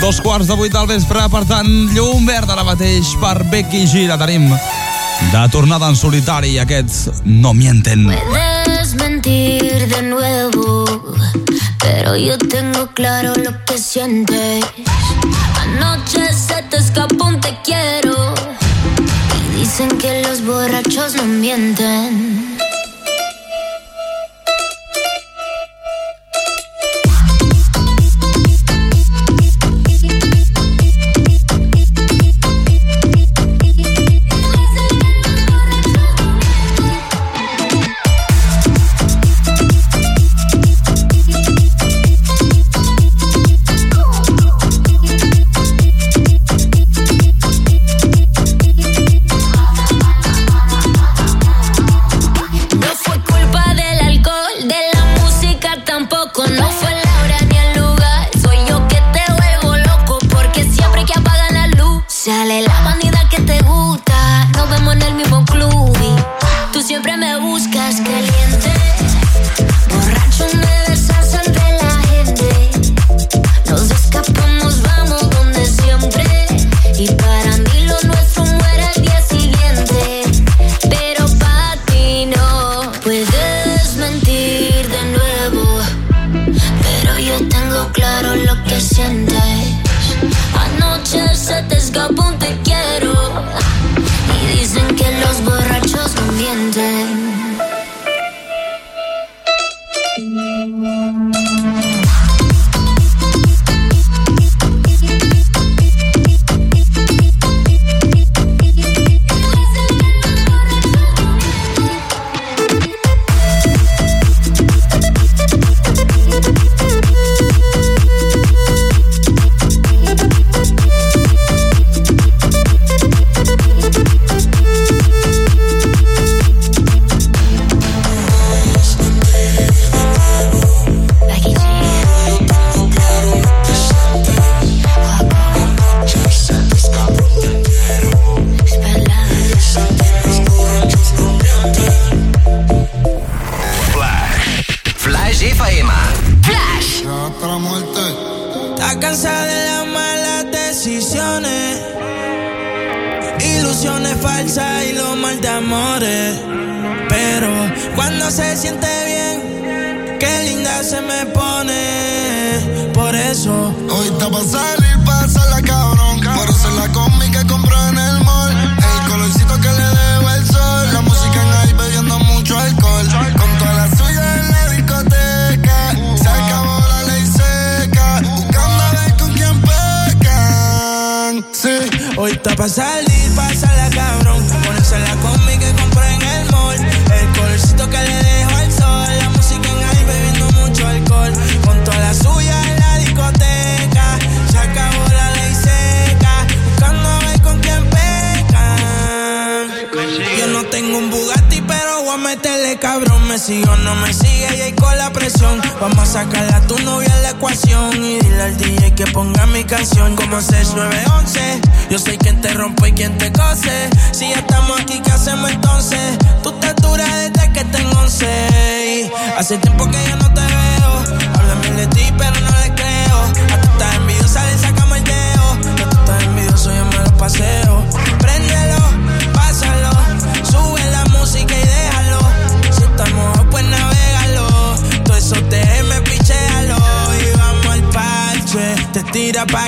Dos quarts de vuit del vespre per tant llum verd ara mateix per Becky G. La tenim de tornada en solitari aquest No mienten. Puedes mentir de nuevo Pero yo tengo claro lo que sientes. Anoche capón te quiero. Y dicen que los borrachos no mienten.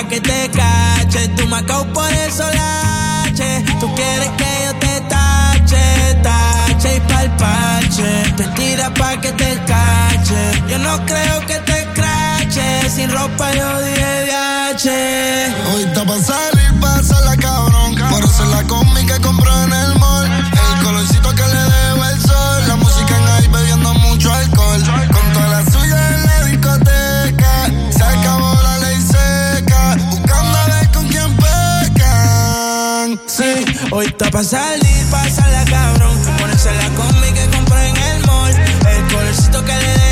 Que te cache. Tú me por eso lache. Tú quieres que yo te tache, tache y pa'l parche. Te tira pa' que te cache. Yo no creo que te crache. Sin ropa yo dije viaje. Hoy está pa' salir, pásala cabrón. Por eso la que compró en. El hoy está pa' salir, pásala cabrón. Ponerse la combi que compré en el mall. El colorcito que le dejo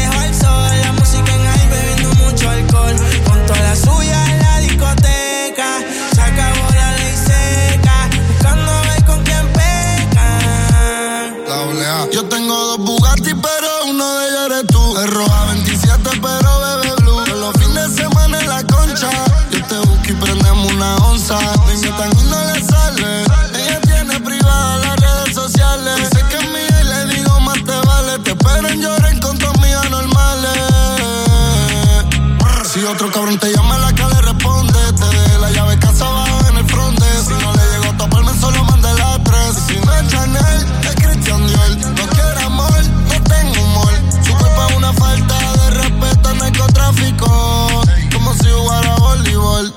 otro cabrón te llama, la que responde. Te dejé la llave casa abajo en el fronte. Si no le llegó a toparme, solo mande las tres. Si no es Chanel, es Christian Dior. No quiero amor, no tengo humor. Su cuerpo es una falta de respeto al narcotráfico. Como si jugara voleibol.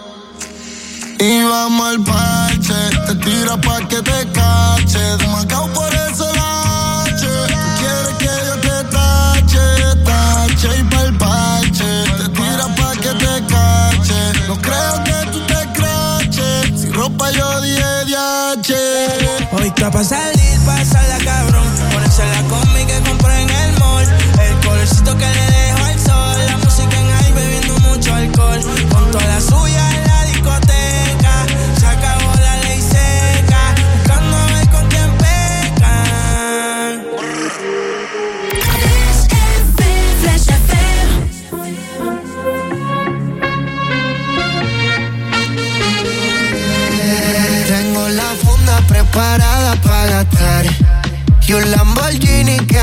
Y vamos al parche, te tira pa' que te cache. De Macao por eso Hoy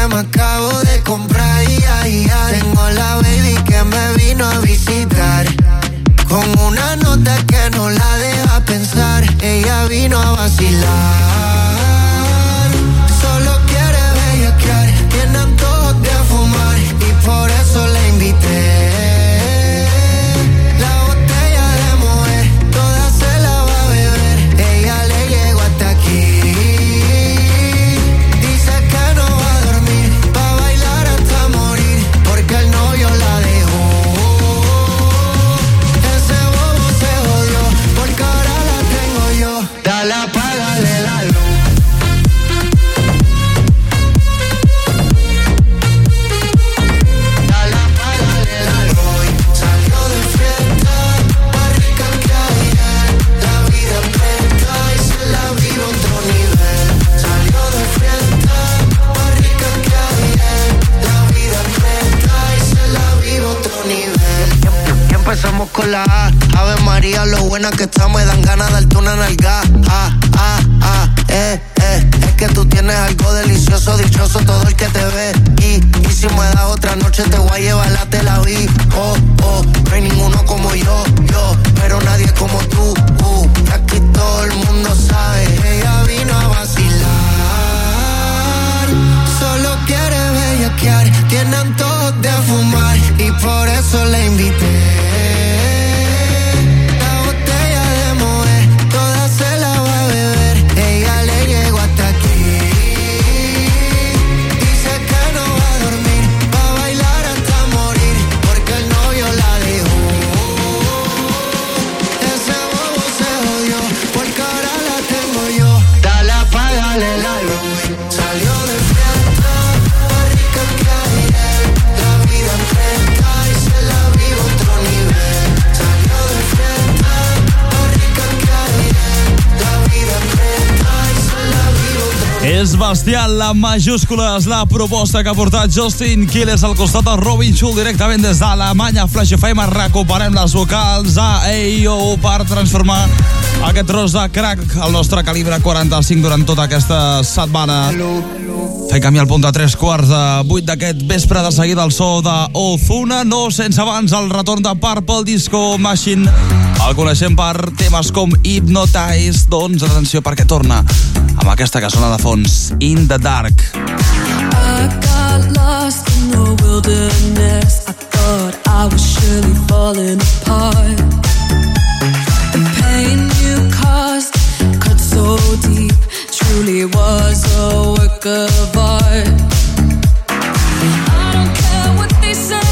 me acabo de comprar. Ay, ay, ay. Tengo la baby que me vino a visitar. Con una nota que no la deja pensar. Ella vino a vacilar. Con la A. Ave María, lo buena que está, me dan ganas de darte una nalga. Ah, ah, ah, eh, eh. Es que tú tienes algo delicioso, dichoso todo el que te ve. Y, y si me das otra noche, te voy a llevar la Tel Aviv. Oh, oh, no hay ninguno como yo, yo. Pero nadie como tú, uh. Y aquí todo el mundo sabe. Ella vino a vacilar. Solo quiere bellaquear, tiene antojos de fumar. Y por eso la invité. bestial, la majúscula és la proposta que ha portat Justin Quiles al costat de Robin Schull directament des d'Alemanya. Flash FM, recuperem les vocals a AIO per transformar aquest tros de crack al nostre calibre 45 durant tota aquesta setmana. Fem canviar el punt de 3 quarts de 8 d'aquest vespre de seguida el so de Ozuna, no sense abans el retorn de Purple Disco Machine el coneixem per temes com Hypnotize, doncs atenció perquè torna amb aquesta que sona de fons, In the Dark. I lost in the wilderness. I thought I was surely apart. The pain you caused cut so deep. Truly was a work of art. I don't care what they say.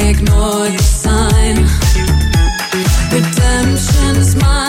I ignore the sign. Redemption's mine.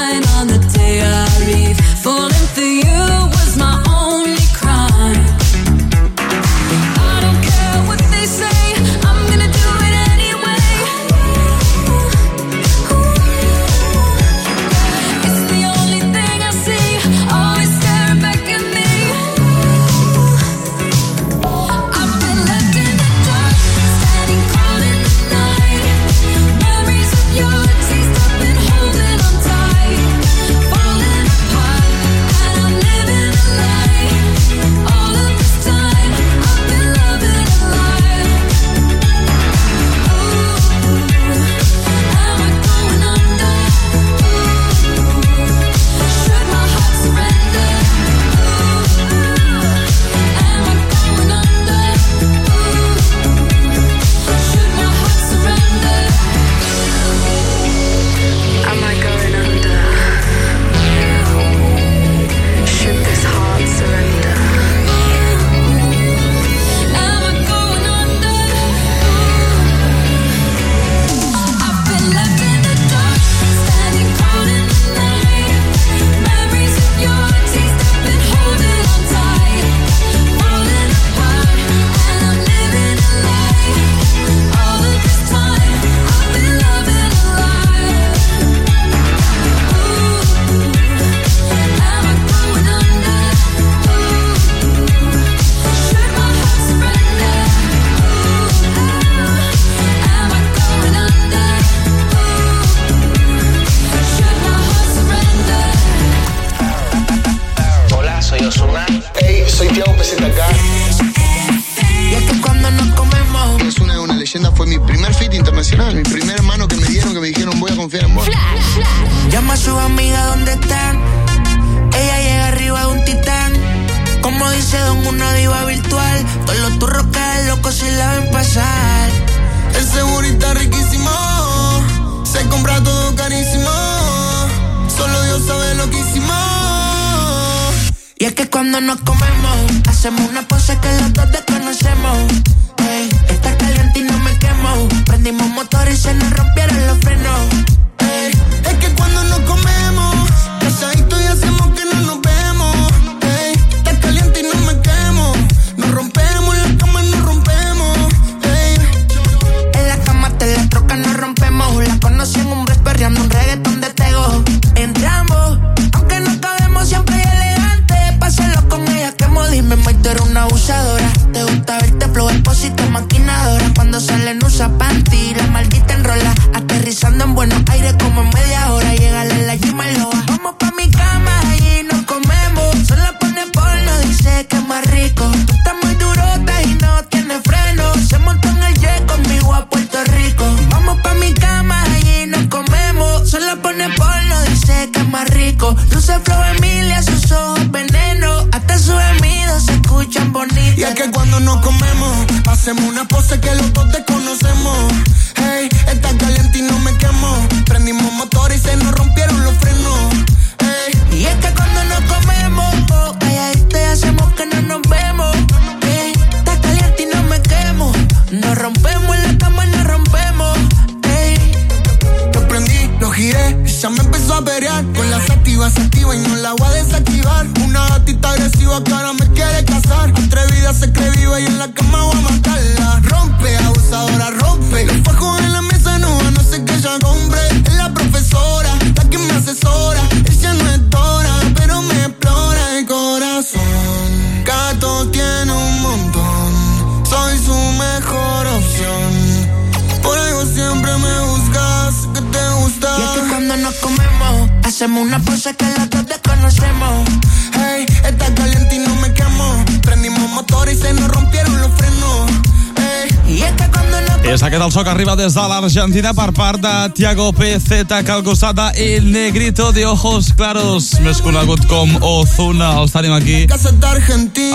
l'Argentina per part de Thiago PZ que al costat El Negrito de Ojos Claros, més conegut com Ozuna. Els tenim aquí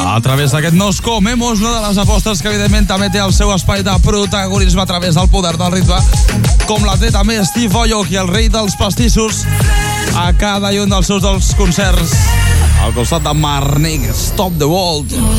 a través d'aquest Nos Comemos, una de les apostes que evidentment també té el seu espai de protagonisme a través del poder del ritme, com la té també Steve Oyok i el rei dels pastissos a cada i un dels seus dels concerts al costat de Marnix, Stop the World. No,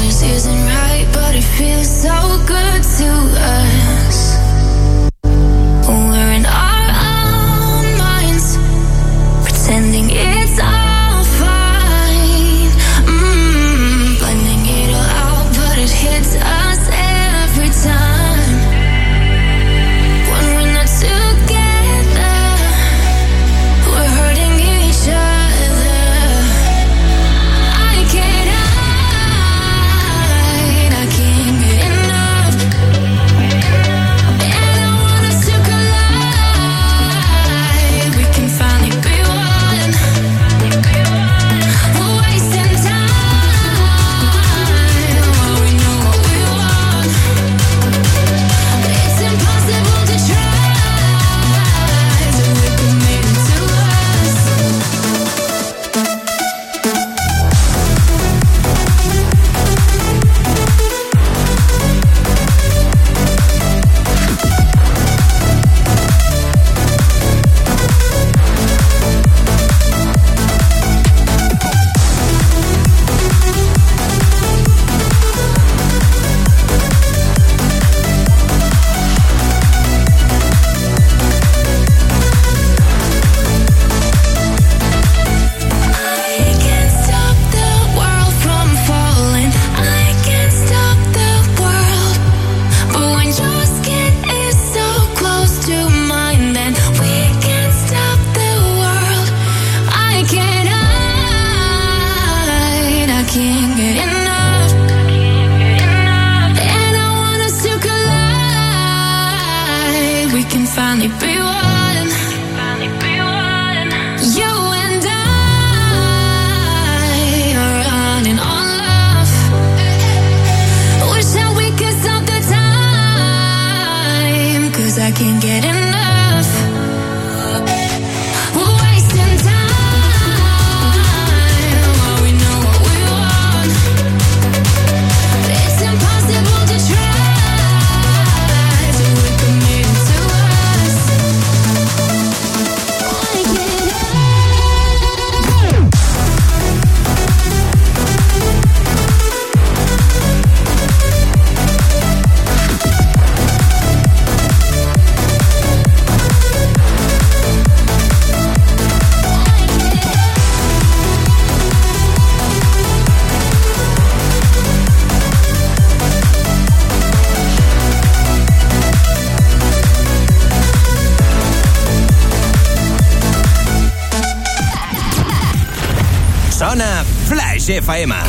Faema.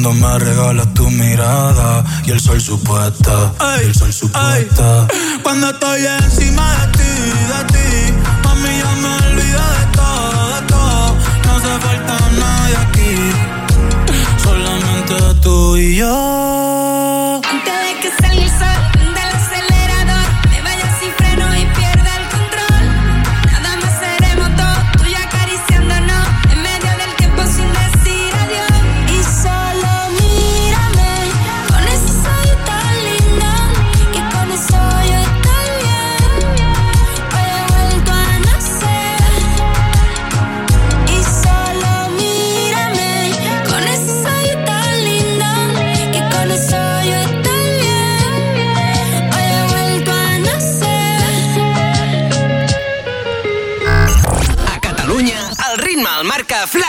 Cuando me regalas tu mirada y el sol supuesta, Y el sol supuesta. Cuando estoy encima de ti, de ti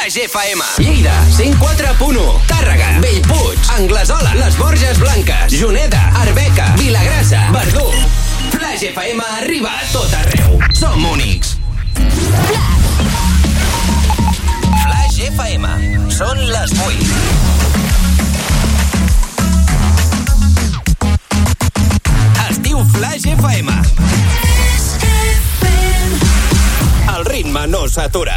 Flash FM. Lleida, 104.1. Tàrrega, Bellpuig, Anglesola, Les Borges Blanques, Juneda, Arbeca, Vilagrassa, Verdú. Flash GFM arriba a tot arreu. Som únics. Flash. FM. Són les 8. Es diu Flash FM. El ritme no s'atura.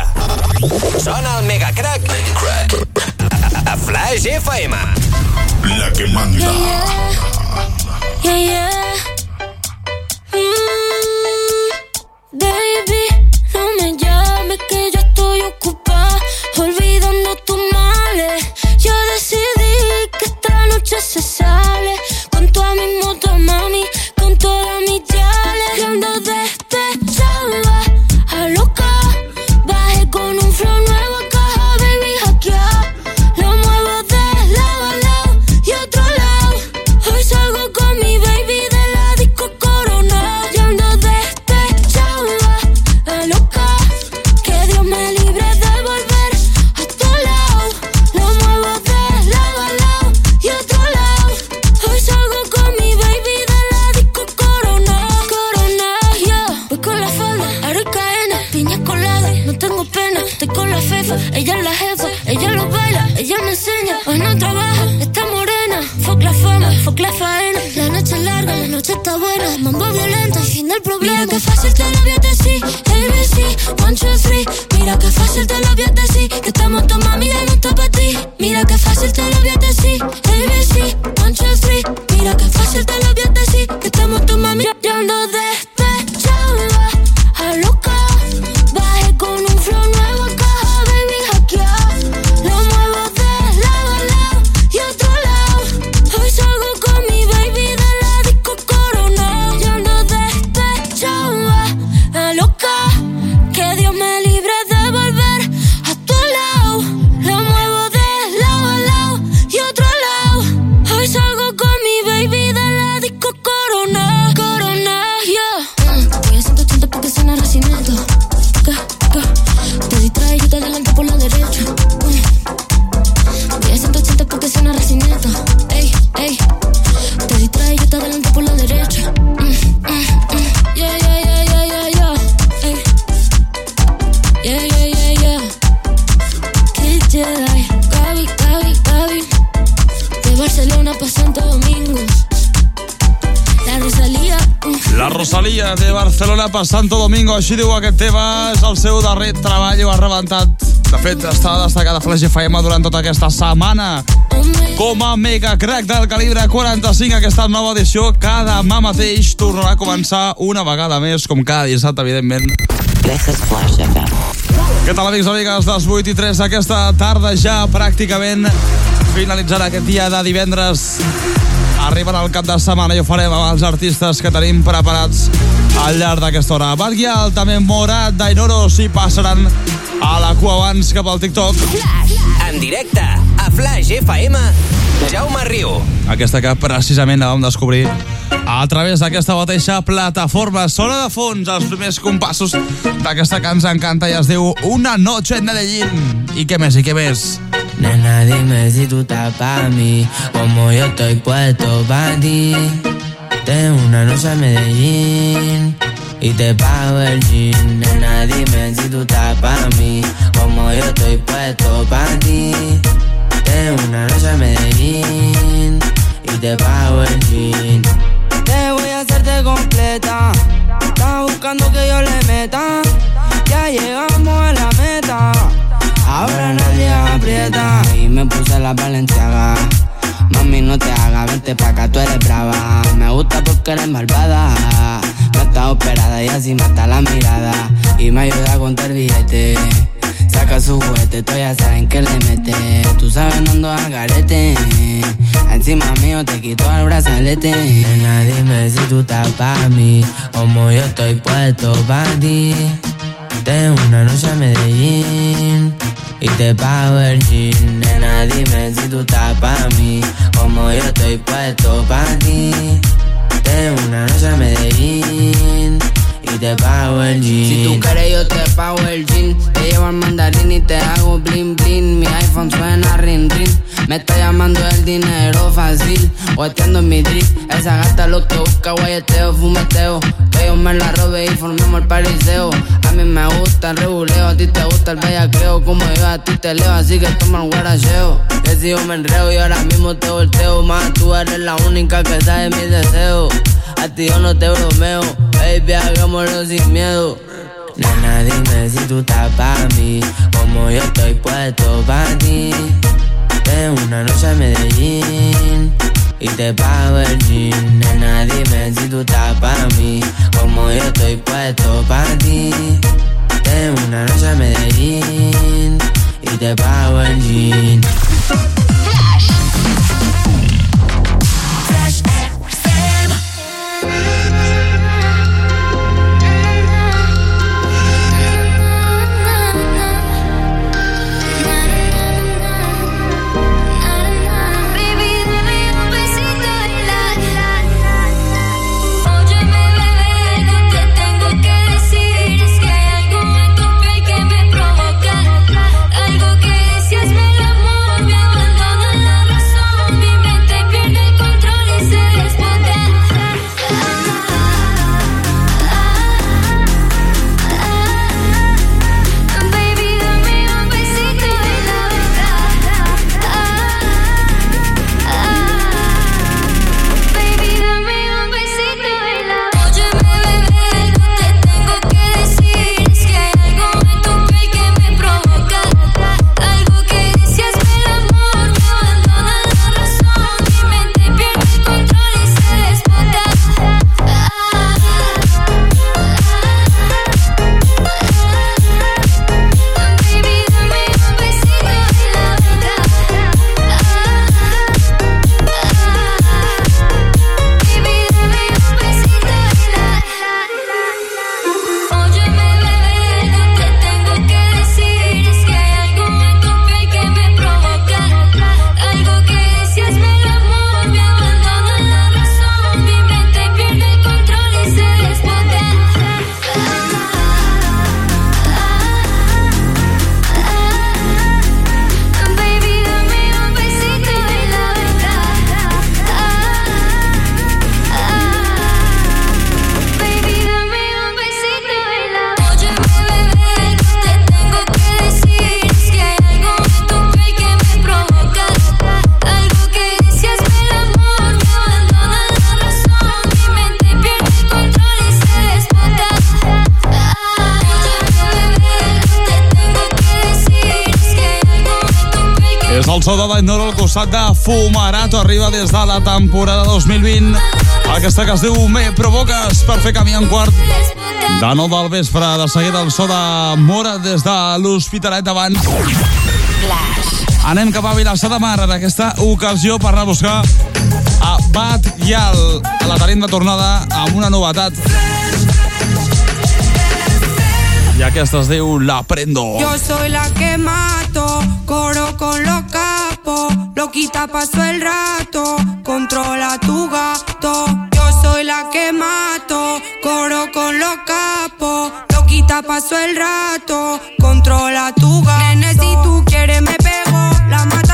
de Santo Domingo, així diu aquest tema, és el seu darrer treball i ho ha rebentat. De fet, està destacada a Flash FM durant tota aquesta setmana. Com a mega crack del calibre 45, aquesta nova edició cada demà mateix tornarà a començar una vegada més, com cada dissabte, evidentment. Què tal, amics i amigues? Des 8 i 3 d'aquesta tarda ja pràcticament finalitzarà aquest dia de divendres. Arriben al cap de setmana i ho farem amb els artistes que tenim preparats al llarg d'aquesta hora. Batguial, també Morat, Dainoro, s'hi passaran a la cua abans cap al TikTok. En directe, a Flash FM, Jaume Riu. Aquesta que precisament la vam descobrir a través d'aquesta mateixa plataforma. Sona de fons els primers compassos d'aquesta que ens encanta i es diu Una noche en Medellín. I què més, i què més? Nena, dime si tú estás pa' mí, como yo estoy puesto pa' ti. Tengo una noche a Medellín y te pago el jean. Nena, dime si tú estás pa' mí, como yo estoy puesto pa' ti. Tengo una noche a Medellín y te pago el jean. Te voy a hacerte completa. Estás buscando que yo le meta. Ya llegamos a la meta. Ahora nadie aprieta. Y me puse la valenciaga. Mami, no te hagas, vente pa' acá, tú eres brava. Me gusta porque eres malvada. No está operada y así mata la mirada. Y me ayuda a contar billete. Saca su juguete, tú ya saben que le mete. Tú sabes, no ando al garete. Encima mío te quito el brazalete. Nena, dime si tú estás pa' mí. Como yo estoy puesto pa' ti. Tengo una noche a Medellín y te pago el jean. Nena, dime si tú estás pa' mí, como yo estoy puesto pa' ti. Tengo una noche a Medellín y te pago el jean. Si tú quieres yo te pago el jean. Te llevo al mandarín y te hago bling bling. Mi iPhone suena ring ring Me está llamando el dinero fácil. Guateando en mi drip. Esa gata lo que busca guayeteo, fumeteo. Que yo me la robe y formemos el pariseo A mí me gusta el reguleo A ti te gusta el bellaqueo Como yo a ti te leo Así que toma el guaracheo Que si yo me enreo y ahora mismo te volteo Más tú eres la única que sabe mis deseos a ti yo no te bromeo, baby, hagámoslo sin miedo. Nena, dime si tú estás pa' mí, como yo estoy puesto pa' ti. Tengo una noche a Medellín y te pago el jean. Nena, dime si tú estás pa' mí, como yo estoy puesto pa' ti. Tengo una noche a Medellín y te pago el jean. costat de Fumarato arriba des de la temporada 2020. Aquesta que es diu Me Provoques per fer camí en quart de nou del vespre. De seguida el so de Mora des de l'Hospitalet d'abans. Anem cap a Vilassar de Mar en aquesta ocasió per anar a buscar a Bat Yal, a la tarim de tornada amb una novetat. I aquesta es diu La Prendo. Yo soy la que mato, coro con loca guapo, loquita pasó el rato, controla tu gato. Yo soy la que mato, coro con los capos, loquita pasó el rato, controla tu gato. Nene, si tú quieres me pego, la mata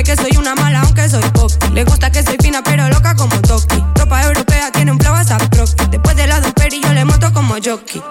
sabe que soy una mala aunque soy pop. Le gusta que soy fina pero loca como Toki. Tropa europea tiene un clavo a Después de la dos yo le moto como jockey.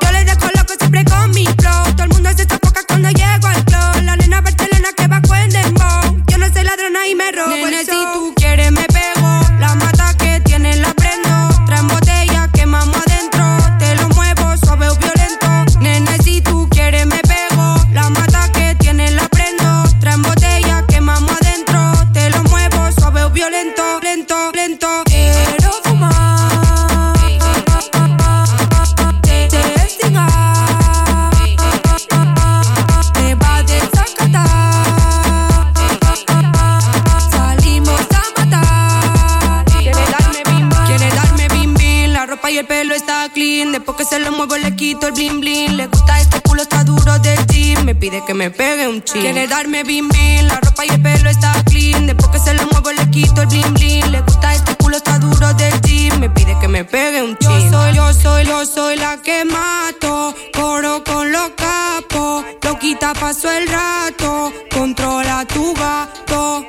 me pegue un ching. Quiere darme bim bim, la ropa y el pelo está clean. Después que se lo muevo le quito el bling bling. Le gusta este culo, está duro del team. Me pide que me pegue un ching. Yo soy, yo soy, yo soy la que mato. Coro con los capos. Lo quita, paso el rato. Controla tu gato.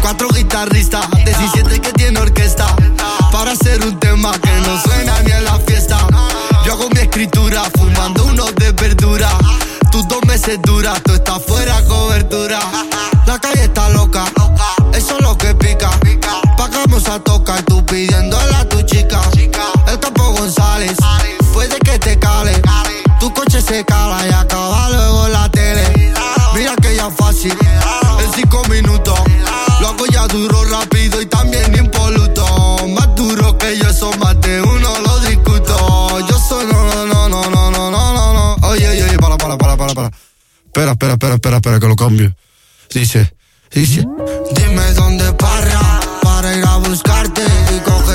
Cuatro guitarristas, 17 que tiene orquesta. Para hacer un tema que no suena ni en la fiesta. Yo hago mi escritura, fumando unos de verdura. Tus dos meses duras, tú estás fuera cobertura. La calle está loca espera, espera, espera, espera, espera, que lo cambio. Dice, dice. Dime dónde para, para ir a buscarte y coger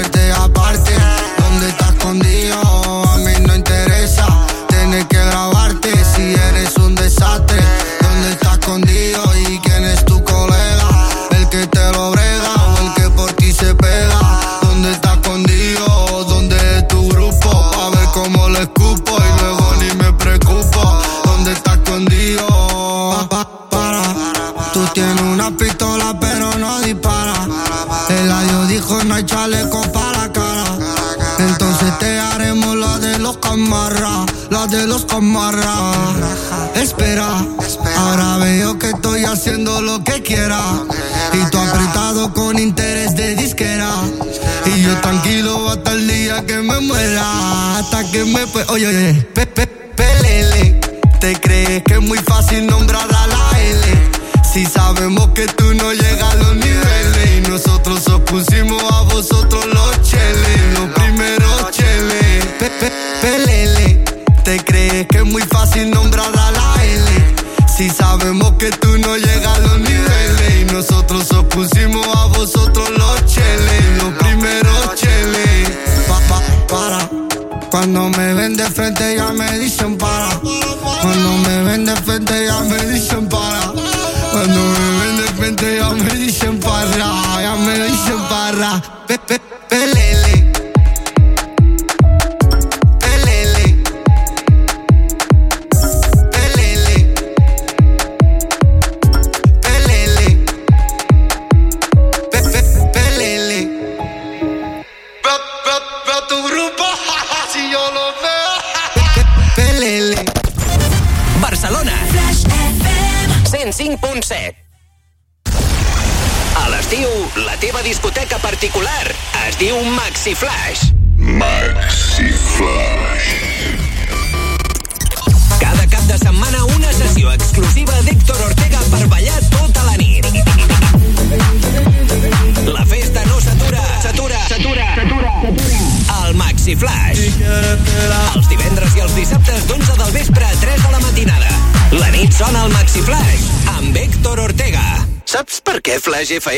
que me fue. Oye, oye, pe, pe.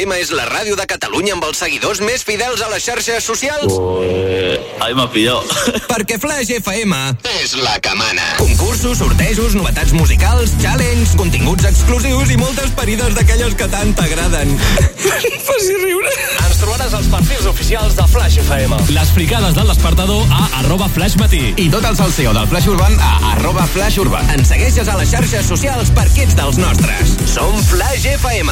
FM és la ràdio de Catalunya amb els seguidors més fidels a les xarxes socials? Ué, ahí m'ha pillat. Perquè Flash FM és la que mana. Concursos, sortejos, novetats musicals, challenge, continguts exclusius i moltes parides d'aquelles que tant t'agraden. Faci riure perfils oficials de Flash FM. Les fricades del despertador a arroba Flash Matí. I tot el salseo del Flash Urban a arroba Flash Urban. Ens segueixes a les xarxes socials per ets dels nostres. Som Flash FM.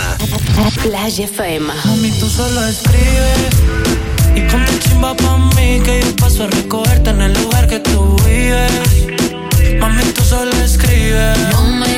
Flash FM. Mami, tu solo escribes Y con tu chimba pa' mí que yo paso a recogerte en el lugar que tú vives Mami, tú solo escribes no me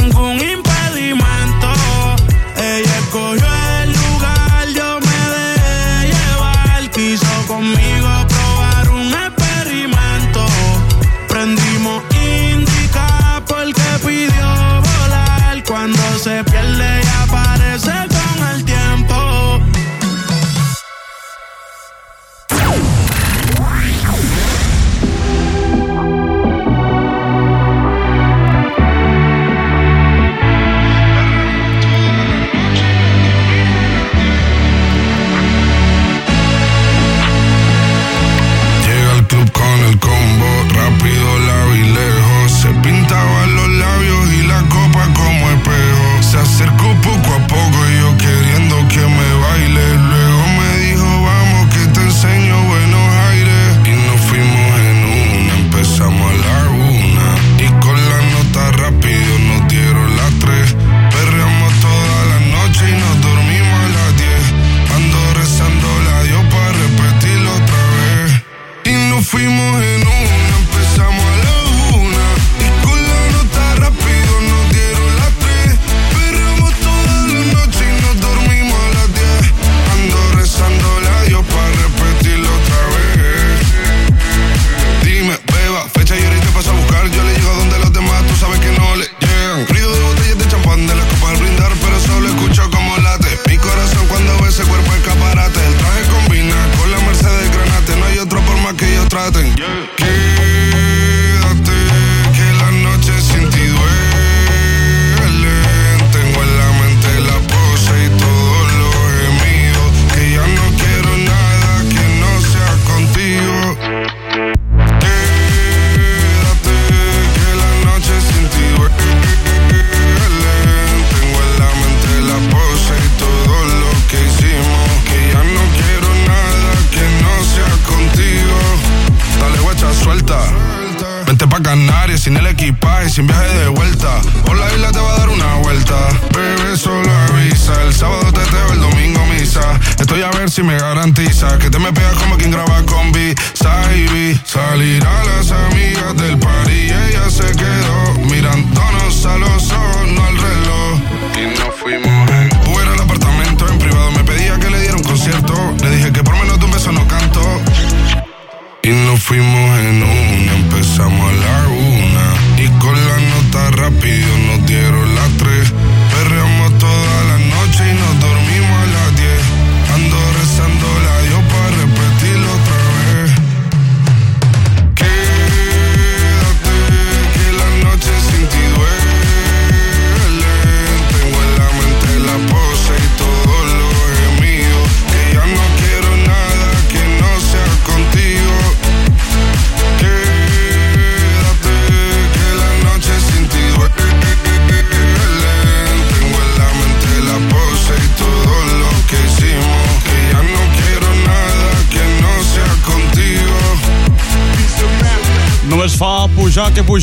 ninguém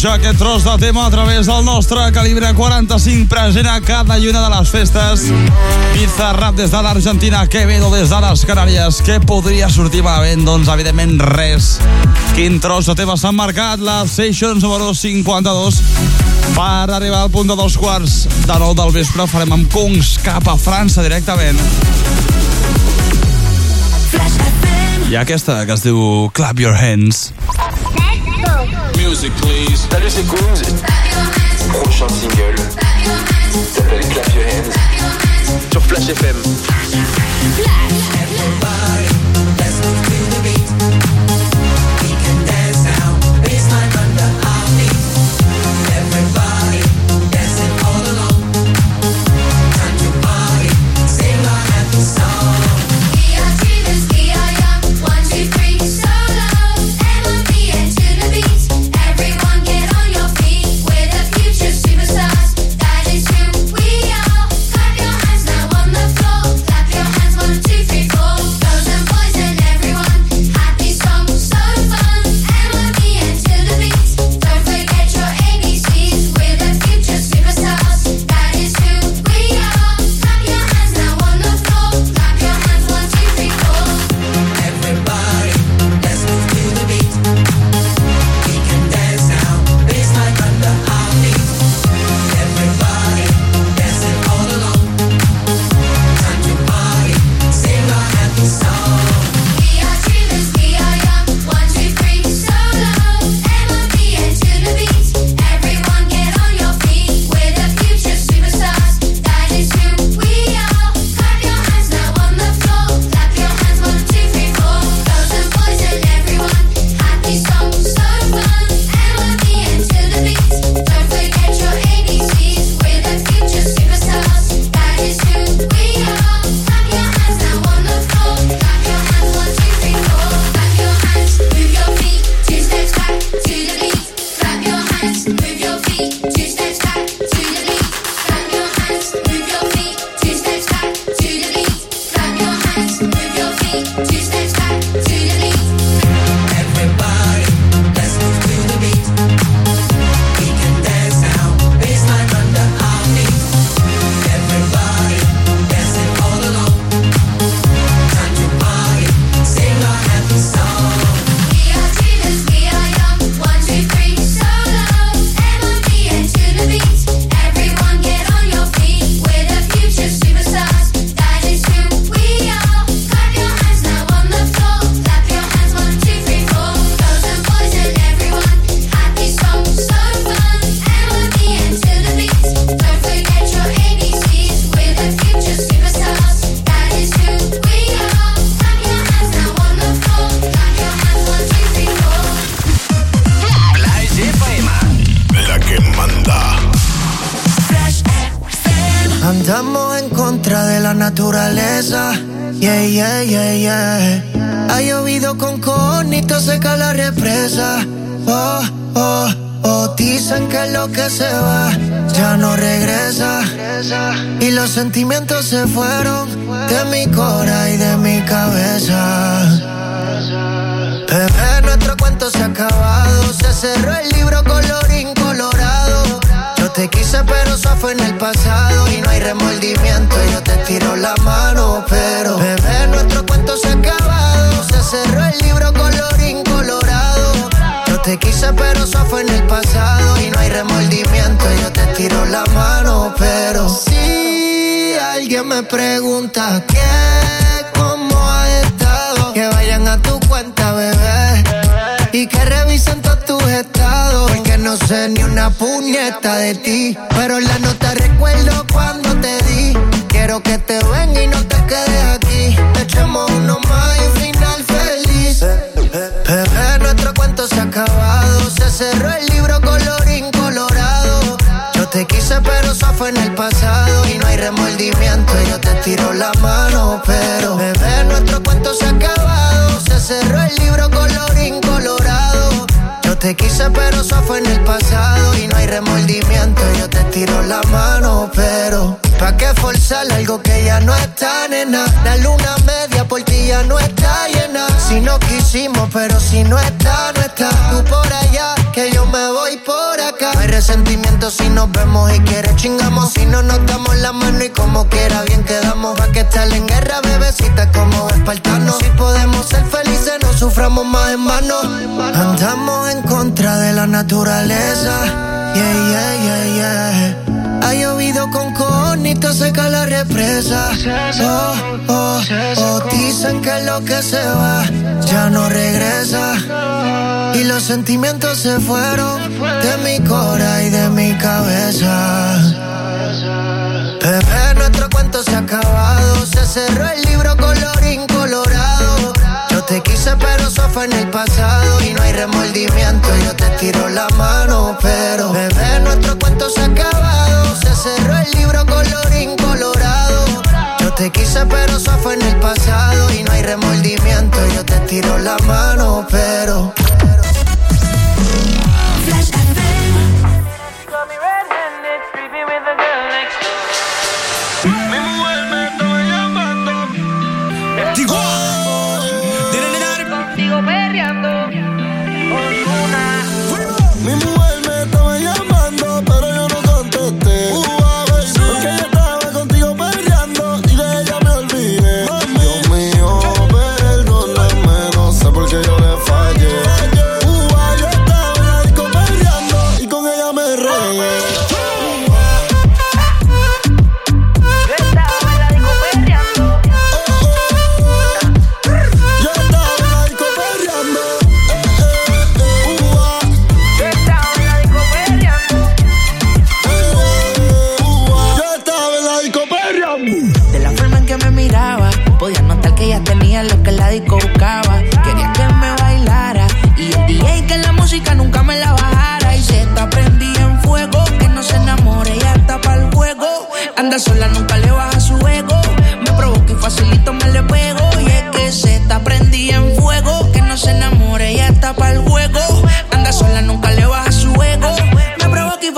escoltar aquest tros de tema a través del nostre calibre 45 present a cada lluna una de les festes. Pizza Rap des de l'Argentina, Quevedo des de les Canàries. Què podria sortir malament? Doncs, evidentment, res. Quin tros de tema s'han marcat La Sessions número 52 per arribar al punt de dos quarts de nou del vespre. Farem amb Kungs cap a França directament. Hi ha aquesta que es diu Clap Your Hands. Salut, c'est Koons. Prochain single. S'appelle Clap Your Hands. Sur Flash FM. Flash.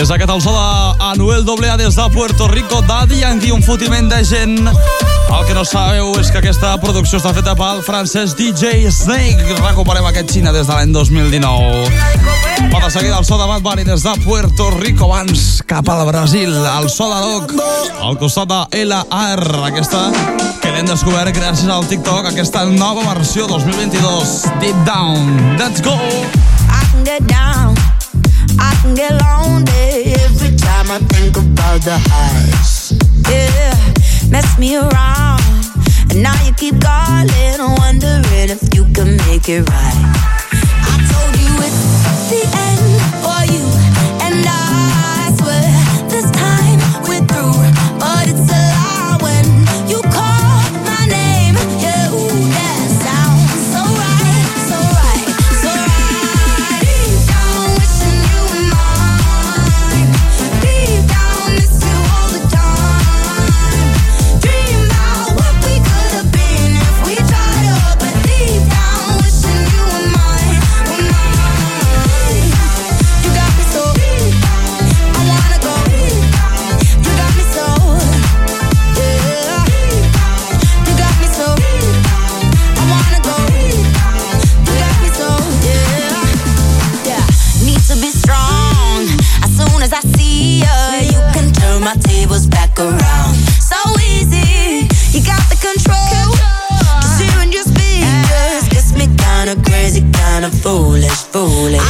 És aquest el so d'Anuel Doblea des de Puerto Rico, Daddy Yankee, un fotiment de gent. El que no sabeu és que aquesta producció està feta pel francès DJ Snake. Recuperem aquest Xina des de l'any 2019. Va de seguida el so de Bad Bunny des de Puerto Rico, abans cap al Brasil, el so de Doc, al costat de L.A.R. aquesta que l'hem descobert gràcies al TikTok, aquesta nova versió 2022, Deep Down. Let's go! I can get down, I can get lonely. time I think about the highs. Yeah, mess me around. And now you keep calling, wondering if you can make it right. foolish, foolish.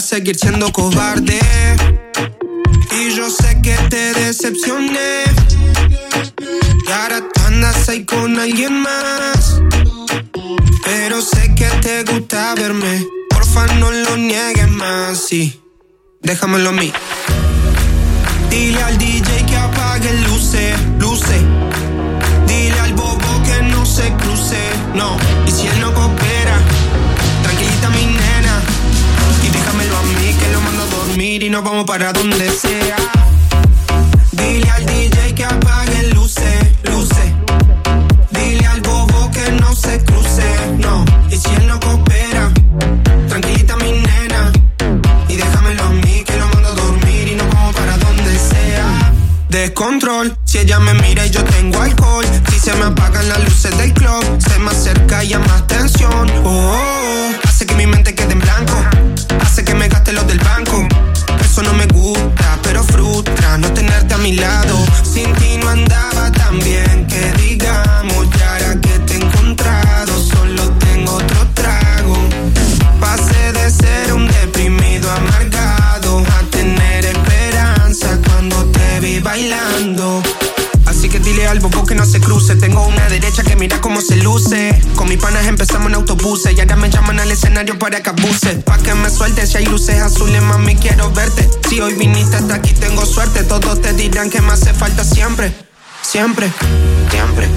seguir siendo cobarde. quiero verte. Si hoy viniste hasta aquí, tengo suerte. Todos te dirán que me hace falta siempre, siempre, siempre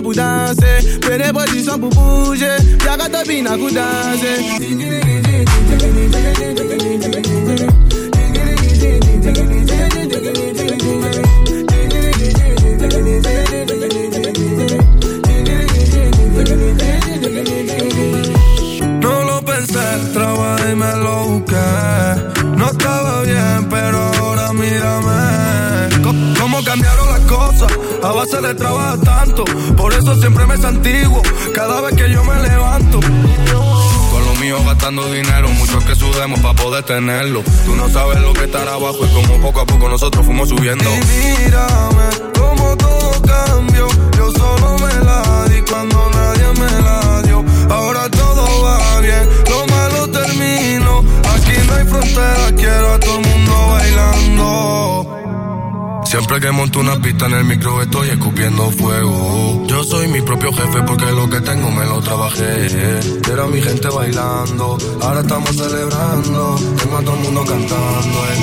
puta tenerlo. Tú no sabes lo que estará abajo y como poco a poco nosotros fuimos subiendo. Y mírame como todo cambió. Yo solo me la di cuando nadie me la dio. Ahora todo va bien, lo malo termino. Aquí no hay frontera, quiero a todo el mundo bailando. Siempre que monto una pista en el micro estoy escupiendo fuego. Yo soy mi propio jefe porque lo que tengo me lo trabajé. Era mi gente bailando, ahora estamos celebrando. Tengo a todo el mundo cantando. Eh.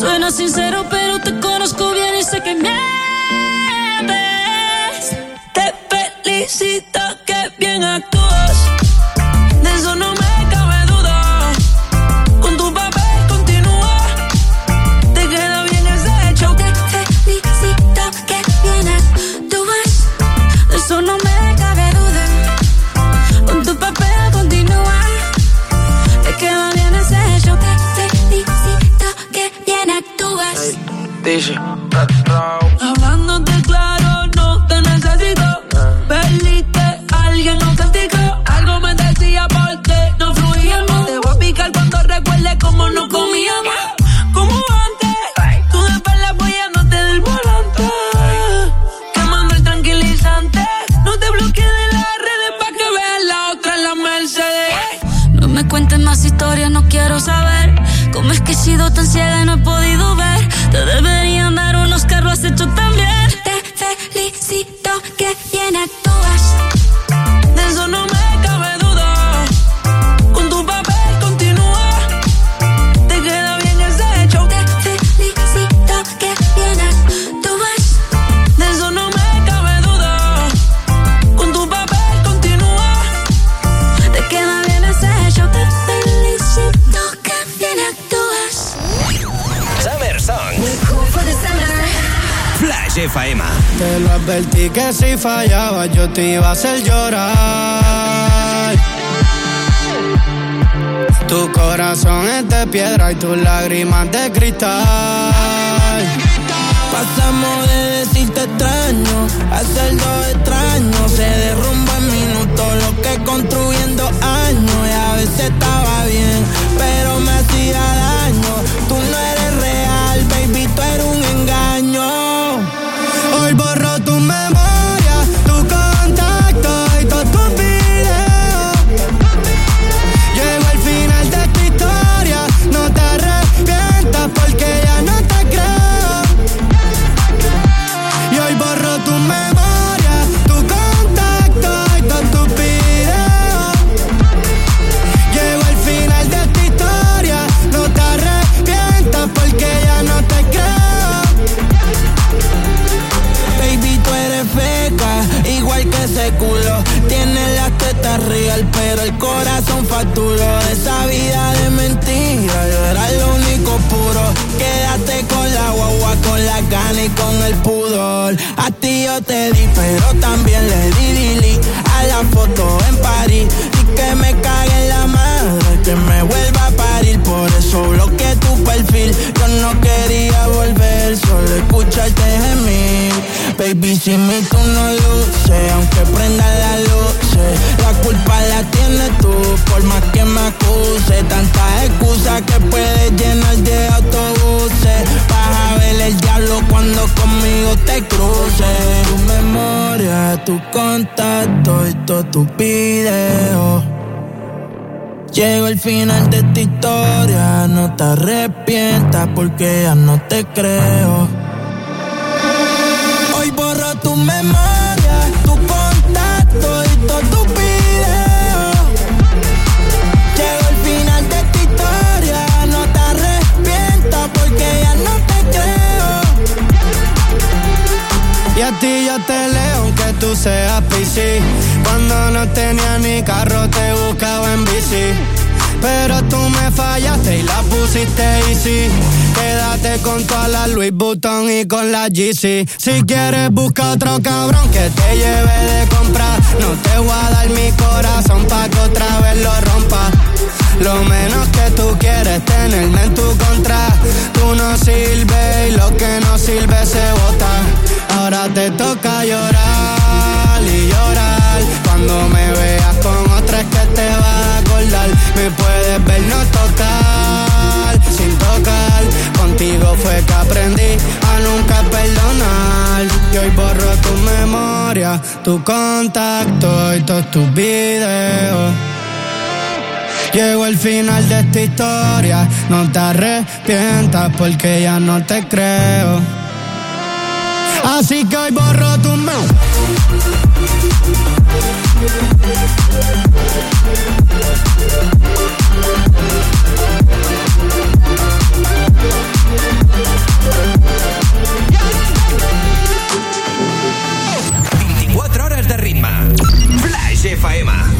Suena sincero, pero te conozco bien y sé que mientes. Te felicito. that's wrong. Te lo advertí que si fallaba yo te iba a hacer llorar. Tu corazón es de piedra y tus lágrimas de cristal. Pasamos de decirte extraño a ser dos extraños. Se derrumba en minutos lo que construyendo años. Y a veces estaba bien, pero me hacía daño. Corazón facturó. Esa vida de mentira, yo era lo único puro. Quédate con la guagua, con la gana y con el pudor. A ti yo te di, pero también le di delete a la foto en París. Y que me cague en la madre, que me vuelva a parir. Por eso bloqueé tu perfil. Yo no quería volver, solo escucharte. Baby, si mi tú no luces, aunque prenda la luz, la culpa la tienes tú, por más que me acuse. Tantas excusas que puedes llenar de autobuses. Vas a ver el diablo cuando conmigo te cruces. Tu memoria, tu contacto y todos tus videos. Llego al final de esta historia, no te arrepientas porque ya no te creo. Tu memoria, tu contacto y todos tus videos. Llego al final de esta historia, no te arrepientas porque ya no te creo. Y a ti yo te leo aunque tú seas PC. Cuando no tenía ni carro te buscaba en bici. Pero tú me fallaste y la pusiste easy. Quédate con toda la Louis Vuitton y con la GC. Si quieres busca otro cabrón que te lleve de comprar. No te voy a dar mi corazón pa' que otra vez lo rompa. Lo menos que tú quieres tenerme en tu contra. Tú no sirves y lo que no sirve se bota. Ahora te toca llorar y llorar. Cuando me veas con otra es que te vas a acordar. Me puedes ver no tocar, sin tocar. Contigo fue que aprendí a nunca perdonar. Y hoy borro tu memoria, tu contacto y todos tus videos. Llego al final de esta historia, no te arrepientas porque ya no te creo. Así que hoy borro tu memoria. Horas de ritme. Flash FM.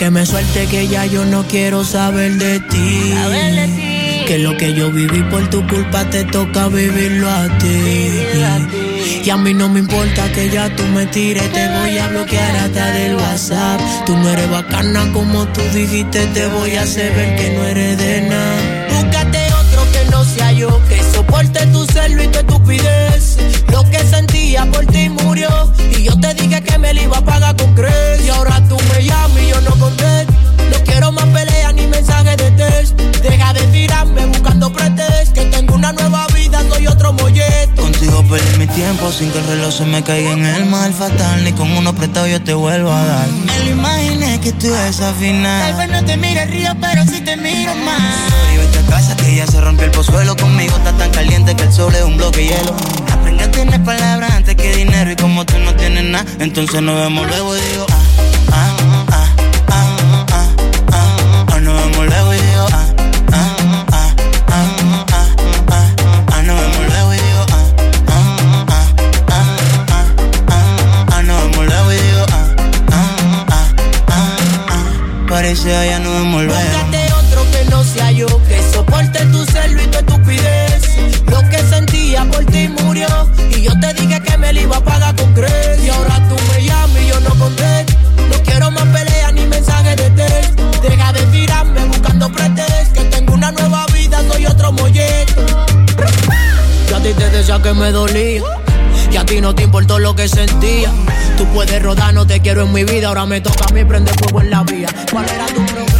Que me suelte, que ya yo no quiero saber de ti. Que lo que yo viví por tu culpa te toca vivirlo a ti. Y a mí no me importa que ya tú me tires, te voy a bloquear hasta del WhatsApp. Tú no eres bacana como tú dijiste, te voy a hacer ver que no eres de nada. Búscate otro que no sea yo, que soporte tu celo y tu estupidez. Lo que sentía por ti murió, y yo te dije que me lo iba a pagar con crees. Y ahora tú me llamas y yo no contesto. No quiero más peleas ni mensajes de test. Deja de tirarme buscando pretextos. Que tengo una nueva vida, soy otro molleto. Contigo perdí mi tiempo sin que el reloj se me caiga en el mal fatal. Ni con uno prestado yo te vuelvo a dar. Me lo imaginé que tú final. Tal vez no te mire el río, pero sí te miro más. Sorry, vete a casa que ya se rompió el pozuelo. Conmigo está tan caliente que el sol es un bloque de hielo. Aprende a tener palabras que dinero y como tú no tienes nada, entonces nos vemos luego y digo, ah, ah, ah, ah, ah, ah, ah, nos vemos luego y digo, ah, ah, ah, ah, ah, ah, nos vemos luego y digo, ah, ah, ah, ah, ah, ah, nos vemos luego y digo, ah, ah, ah, ah, ah, parece ya nos vemos luego. Y ahora tú me llamas y yo no contesto. No quiero más peleas ni mensajes de test. Deja de tirarme buscando pretextos. Que tengo una nueva vida, soy otro molleto. Yo a ti te decía que me dolía. Y a ti no te importó lo que sentía. Tú puedes rodar, no te quiero en mi vida. Ahora me toca a mí prender fuego en la vía. ¿Cuál era tu progreso?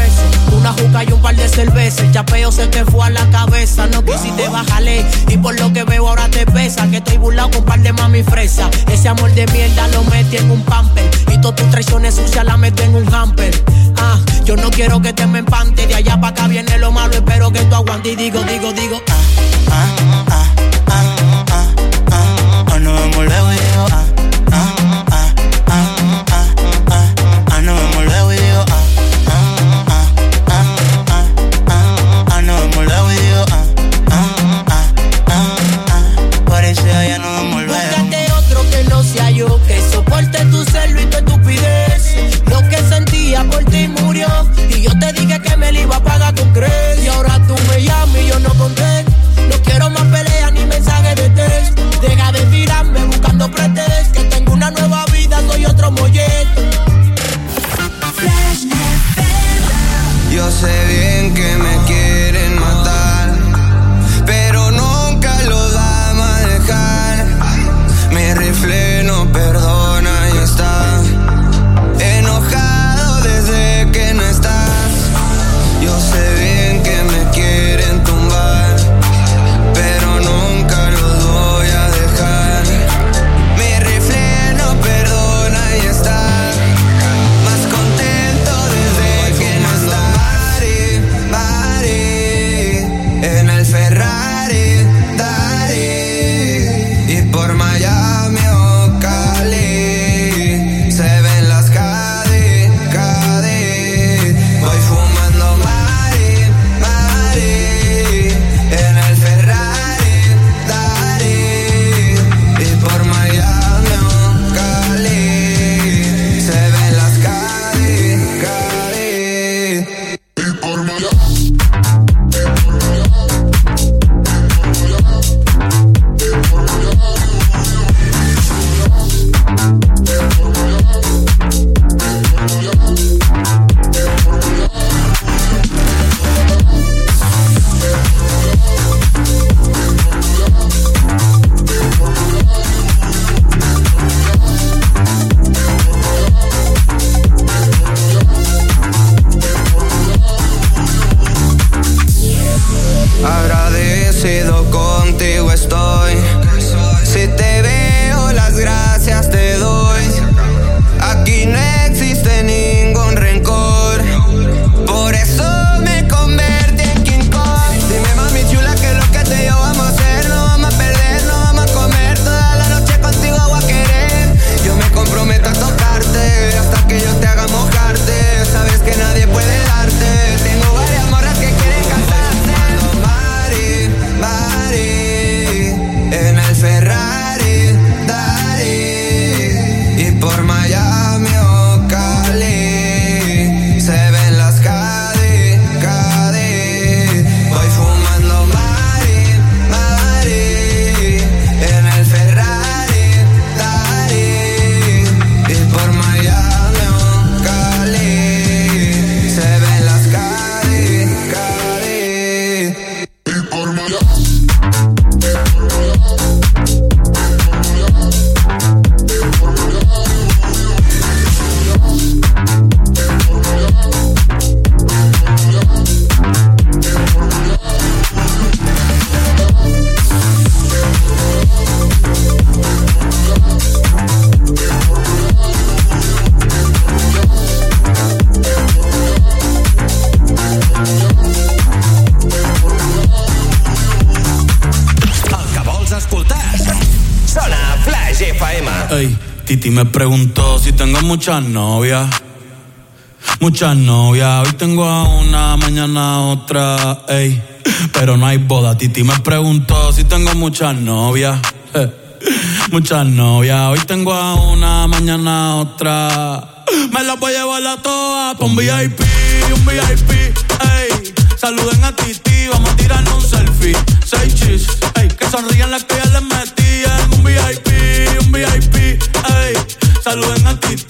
Una juca y un par de cervezas. El chapeo se te fue a la cabeza. No quisiste bajarle. Y por lo que veo ahora te pesa. Que estoy burlado con un par de mami fresa. Ese amor de mierda lo metí en un pamper. Y todas tus traiciones sucias las meto en un hamper. Ah, yo no quiero que te me empante. De allá para acá viene lo malo. Espero que tú aguantes. Y digo, digo, digo. Ah, ah, muchas novias. Muchas novias, hoy tengo a una, mañana otra, ey. Pero no hay boda. Titi me preguntó si tengo muchas novias. Muchas novias, hoy tengo a una, mañana otra. Me las voy a llevar a todas pa' un VIP, un VIP, ey. Saluden a Titi, vamos a tirarnos un selfie. Seis chis, ey. Que sonrían las que ya les metían. Un VIP, un VIP, ey. Saluden a Titi,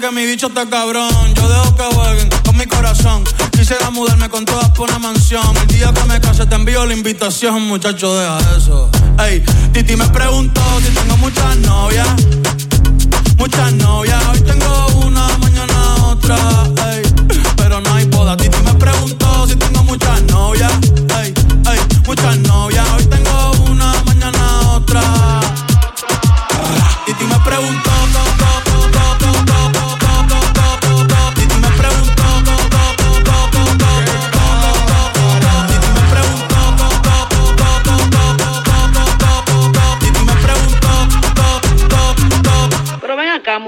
que mi bicho está cabrón. Yo dejo que jueguen con mi corazón. Quisiera mudarme con todas por una mansión. El día que me case te envío la invitación, muchacho, deja eso. Ey, Titi me preguntó si tengo muchas novias. Muchas novias, hoy tengo una, mañana otra.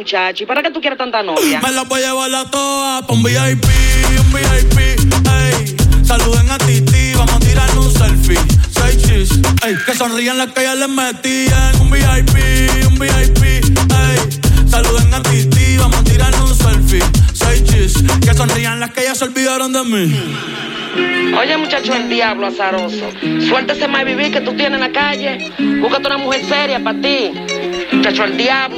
Muchacho, ¿y para qué tú quieres tanta novia? Me las voy a llevar a pa' un VIP, un VIP, ey. Saluden a Titi, vamos a tirarnos un selfie. Seis chis, ey. Que sonrían las que ya les metían. Un VIP, un VIP, ey. Saluden a Titi, vamos a tirarnos un selfie. Seis chis, que sonrían las que ya se olvidaron de mí. Oye, muchacho, el diablo azaroso. Suéltese más vivir que tú tienes en la calle. Búscate una mujer seria para ti. Muchacho, el diablo.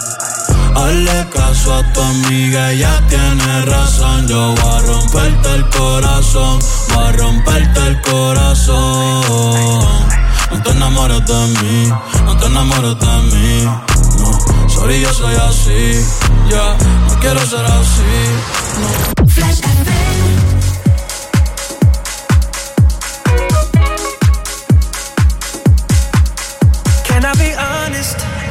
Hazle caso a tu amiga, ella tiene razón. Yo voy a romperte el corazón, voy a romperte el corazón. No te enamores de mí, no te enamores de mí. No, sorry, yo soy así. Ya, no quiero ser así. No. Can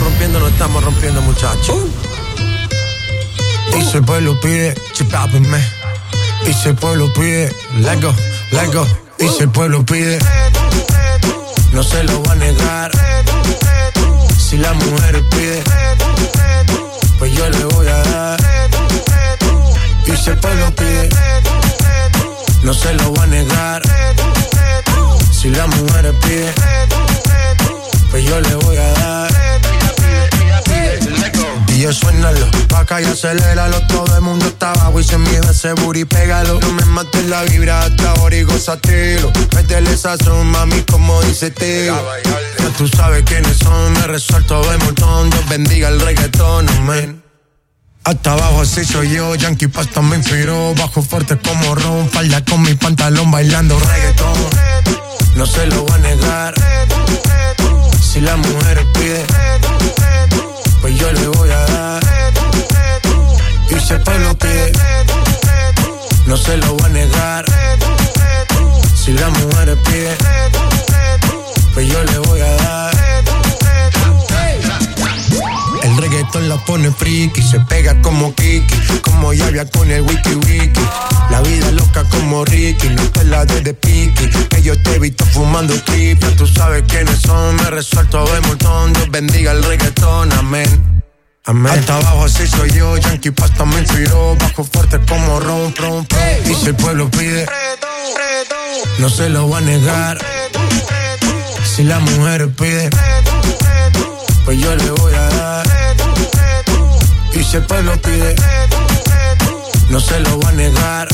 rompiendo, muchachos. Y si el pueblo pide, chipápenme. Y si el pueblo pide, let go, let go. Y si el pueblo pide, no se lo va a negar. Si la mujer pide, pues yo le voy a dar. Y si el pueblo pide, no se lo va a negar. Si la mujer pide, pues yo le voy a dar. Yo suénalo, pa' acá y aceléralo. Todo el mundo está abajo y se mide ese booty, pégalo. No me mates la vibra hasta ahora y gozatelo. Métele sazón, mami, como dice tío. Ya tú sabes quiénes son, me resuelto de montón. Dios bendiga el reggaetón, amén. Hasta abajo así soy yo, Yankee Pasta me inspiró Bajo fuerte como Ron, falda con mi pantalón bailando reggaetón No se lo va a negar Si la mujer pide Pues yo le voy a dar No se lo va a negar Si la mujer pide Pues yo le voy a dar el reggaetón la pone friki, se pega como Kiki, como Yavia con el wiki wiki. La vida loca como Ricky, no te la de de piqui. Que yo te he visto fumando triple, tú sabes quiénes son, me resuelto de montón. Dios bendiga el reggaetón, amén. Amén. Hasta abajo así soy yo, Yankee Pasta me inspiró, bajo fuerte como ron, ron. Y si el pueblo pide, no se lo va a negar. Si la mujer pide, pues yo le voy a dar. Y si el pueblo pide, no se lo va a negar.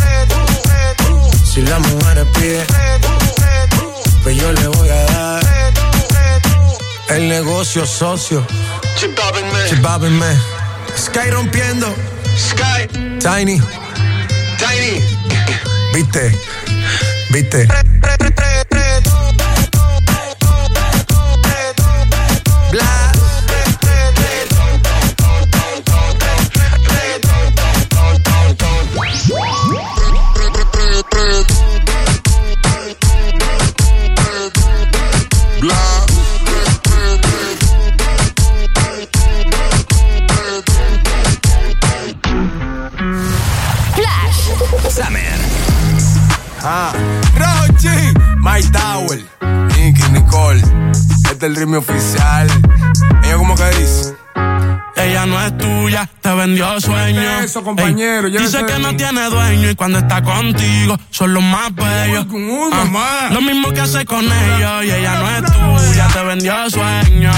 Si la mujer pide, pues yo le voy a dar. El negocio socio. Chipábenme. Sky rompiendo. Sky. Tiny. Tiny. Viste. Viste. Ah, Rochi, My Tower, Nicky Nicole, este es el ritmo oficial. Ella como que dice. Ella no es tuya, te vendió sueño. Eso, compañero, Ey, dice que no tiene dueño y cuando está contigo son los más bellos. Ah, lo mismo que hace con ellos y ella no es tuya, te vendió sueño.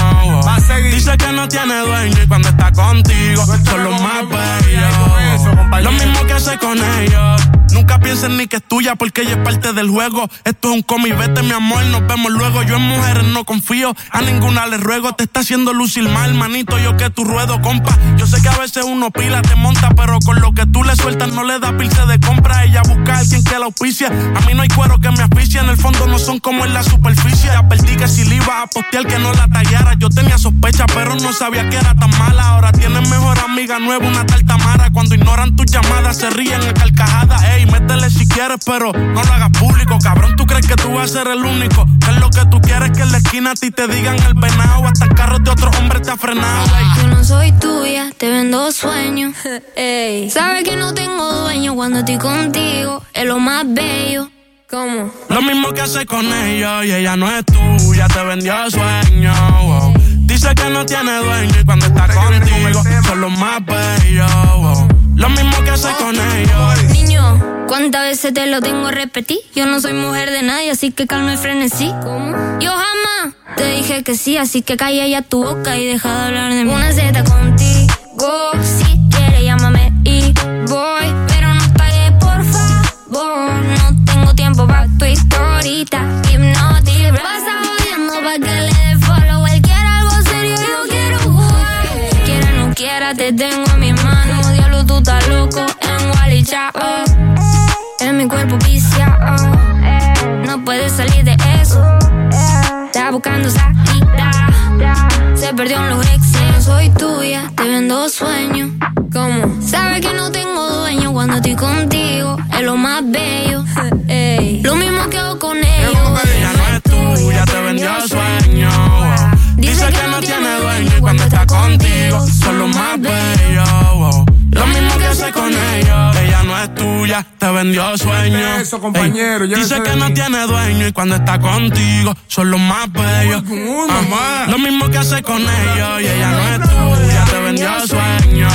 Dice que no tiene dueño y cuando está contigo son los más bellos. Lo mismo que hace con ellos. Nunca piensen ni que es tuya porque ella es parte del juego. Esto es un cómic, vete mi amor, nos vemos luego. Yo en mujeres no confío, a ninguna le ruego. Te está haciendo lucir mal, manito, yo que tu ruedo, compa. Yo sé que a veces uno pila, te monta, pero con lo que tú le sueltas no le da pilce de compra. Ella busca a alguien que la auspicia. A mí no hay cuero que me asfixie, en el fondo no son como en la superficie. Advertí que si le iba a postear que no la tallara. Yo tenía sospecha, pero no sabía que era tan mala. Ahora tienes mejor amiga nueva, una tal Tamara. Cuando ignoran tus llamadas, se ríen a carcajadas. Ey, métele si quieres, pero no lo hagas público. Cabrón, tú crees que tú vas a ser el único. Que es lo que tú quieres que en la esquina a ti te digan el venado. Hasta el carro de otro hombre te ha frenado. ey. Yo no soy tuya, te vendo sueños. Ey. Sabes que no tengo dueño cuando estoy contigo. Es lo más bello. ¿Cómo? Lo mismo que hace con ellos y ella no es tuya, te vendió sueño. wow. Dice que no tiene dueño y cuando está contigo son los más bellos. wow. Lo mismo que hace con ellos. Niño, ¿cuántas veces te lo tengo a repetir? Yo no soy mujer de nadie, así que calma y frenesí. ¿Cómo? Yo jamás te dije que sí, así que calla ya tu boca y deja de hablar de mí. Una Z contigo, si quieres llámame y voy, pero no pagues por favor. No tengo tiempo para tu historita, hipnotic. Vas jodiendo pa' que le dé follow. Él quiere algo serio, yo quiero jugar. Quiera o no quiera, te tengo Wally Chao. En mi cuerpo viciado. No puedes salir de eso. Está buscando salida. Se perdió en los exes. Soy tuya, te vendo sueños. ¿Cómo? Sabes que no tengo dueño cuando estoy contigo. Es lo más bello. Ey. Lo mismo que hago con ellos. Ella no es tuya, te vendió sueño. Dice que no tiene dueño cuando está contigo son tuya, te vendió sueño. Eso, compañero, Ey, dice que no tiene dueño y cuando está contigo son los más bellos. Mamá. lo mismo que hace con ellos y ella no es tuya, te vendió sueño.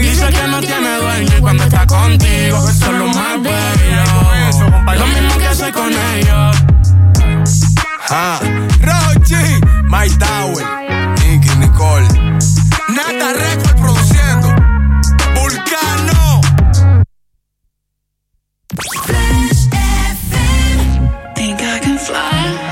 Dice que no tiene dueño y cuando está contigo son los más bellos. Lo mismo que hace con ellos. Ah, Rochi, My Tower, Nicky Nicole, Nata Record fly.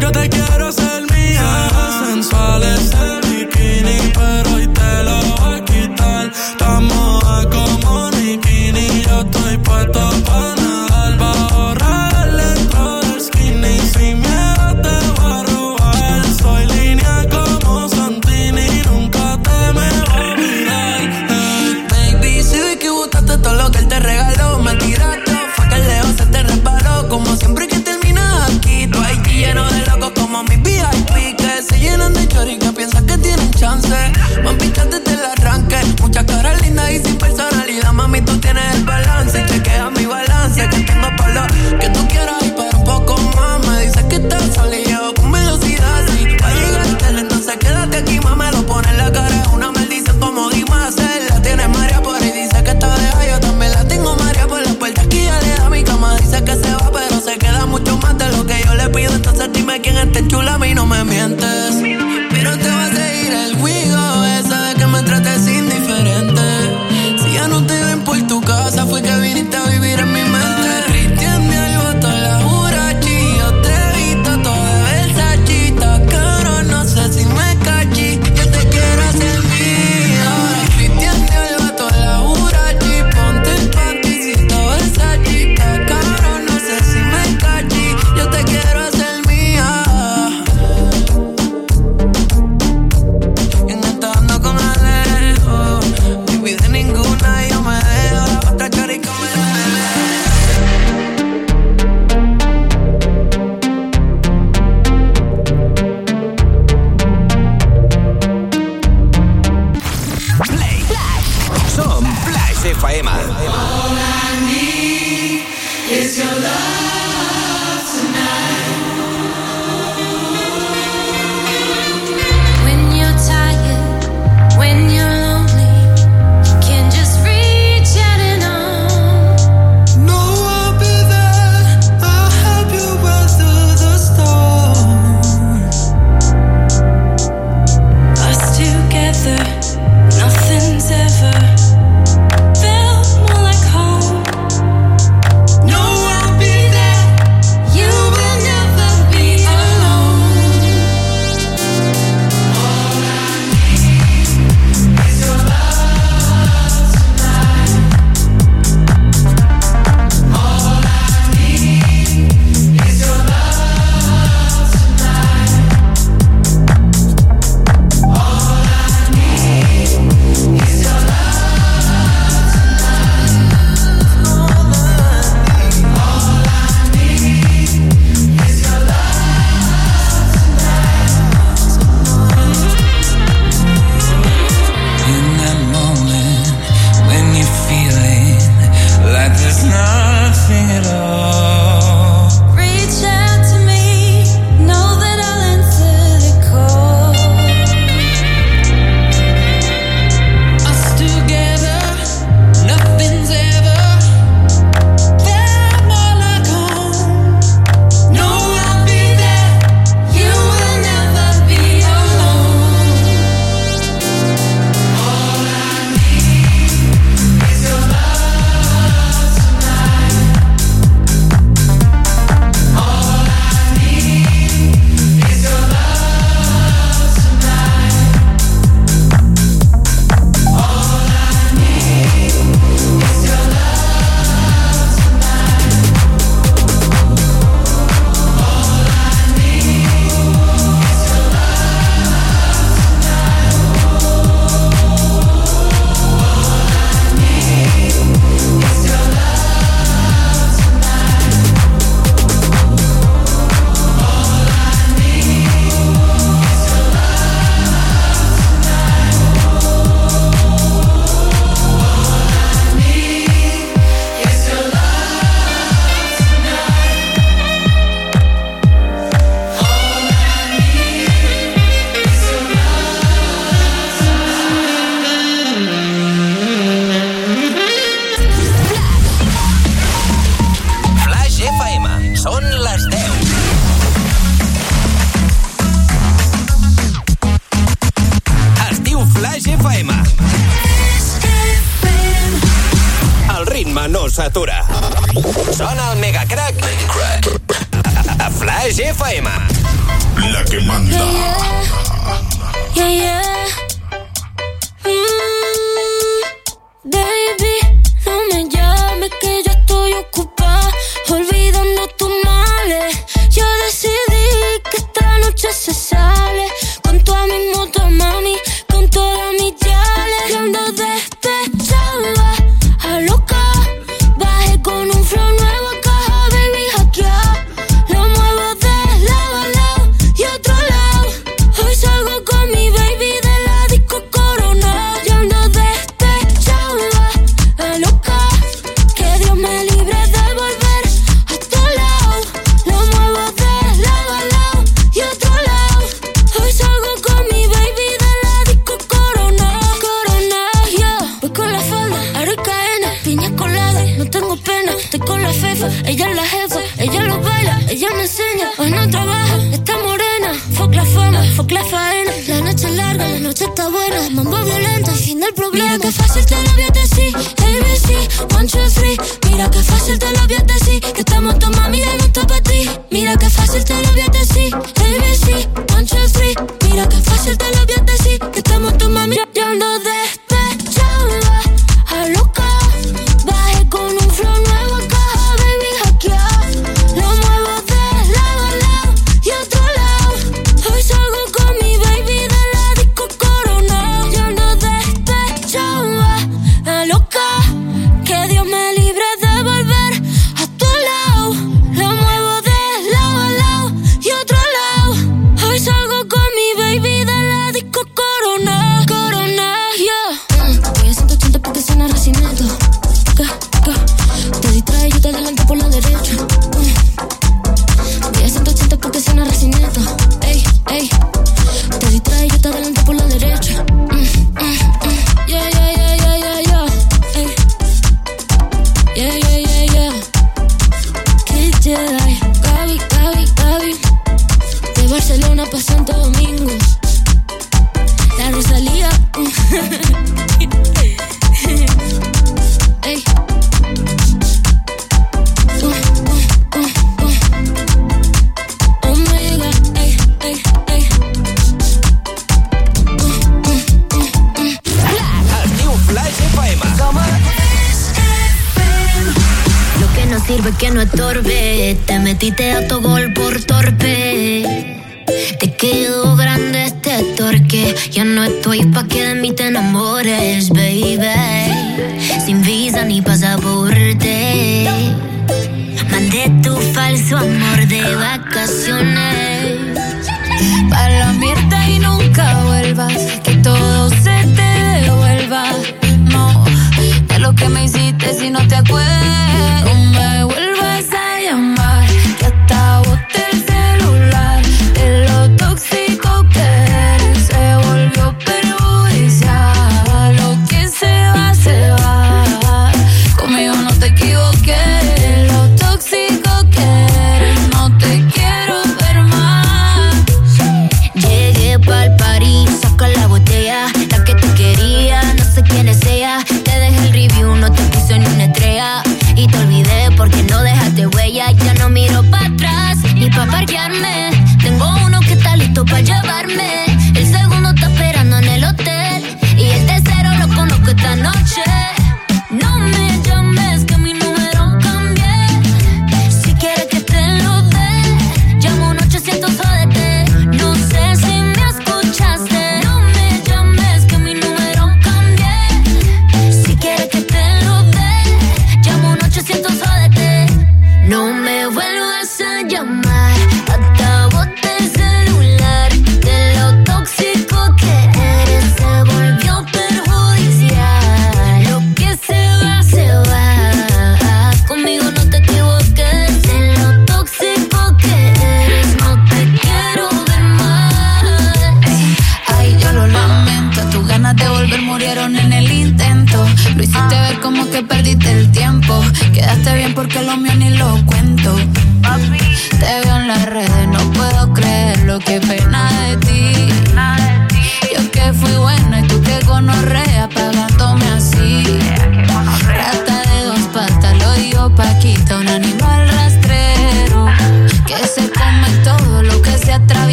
Yo te quiero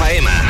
FM.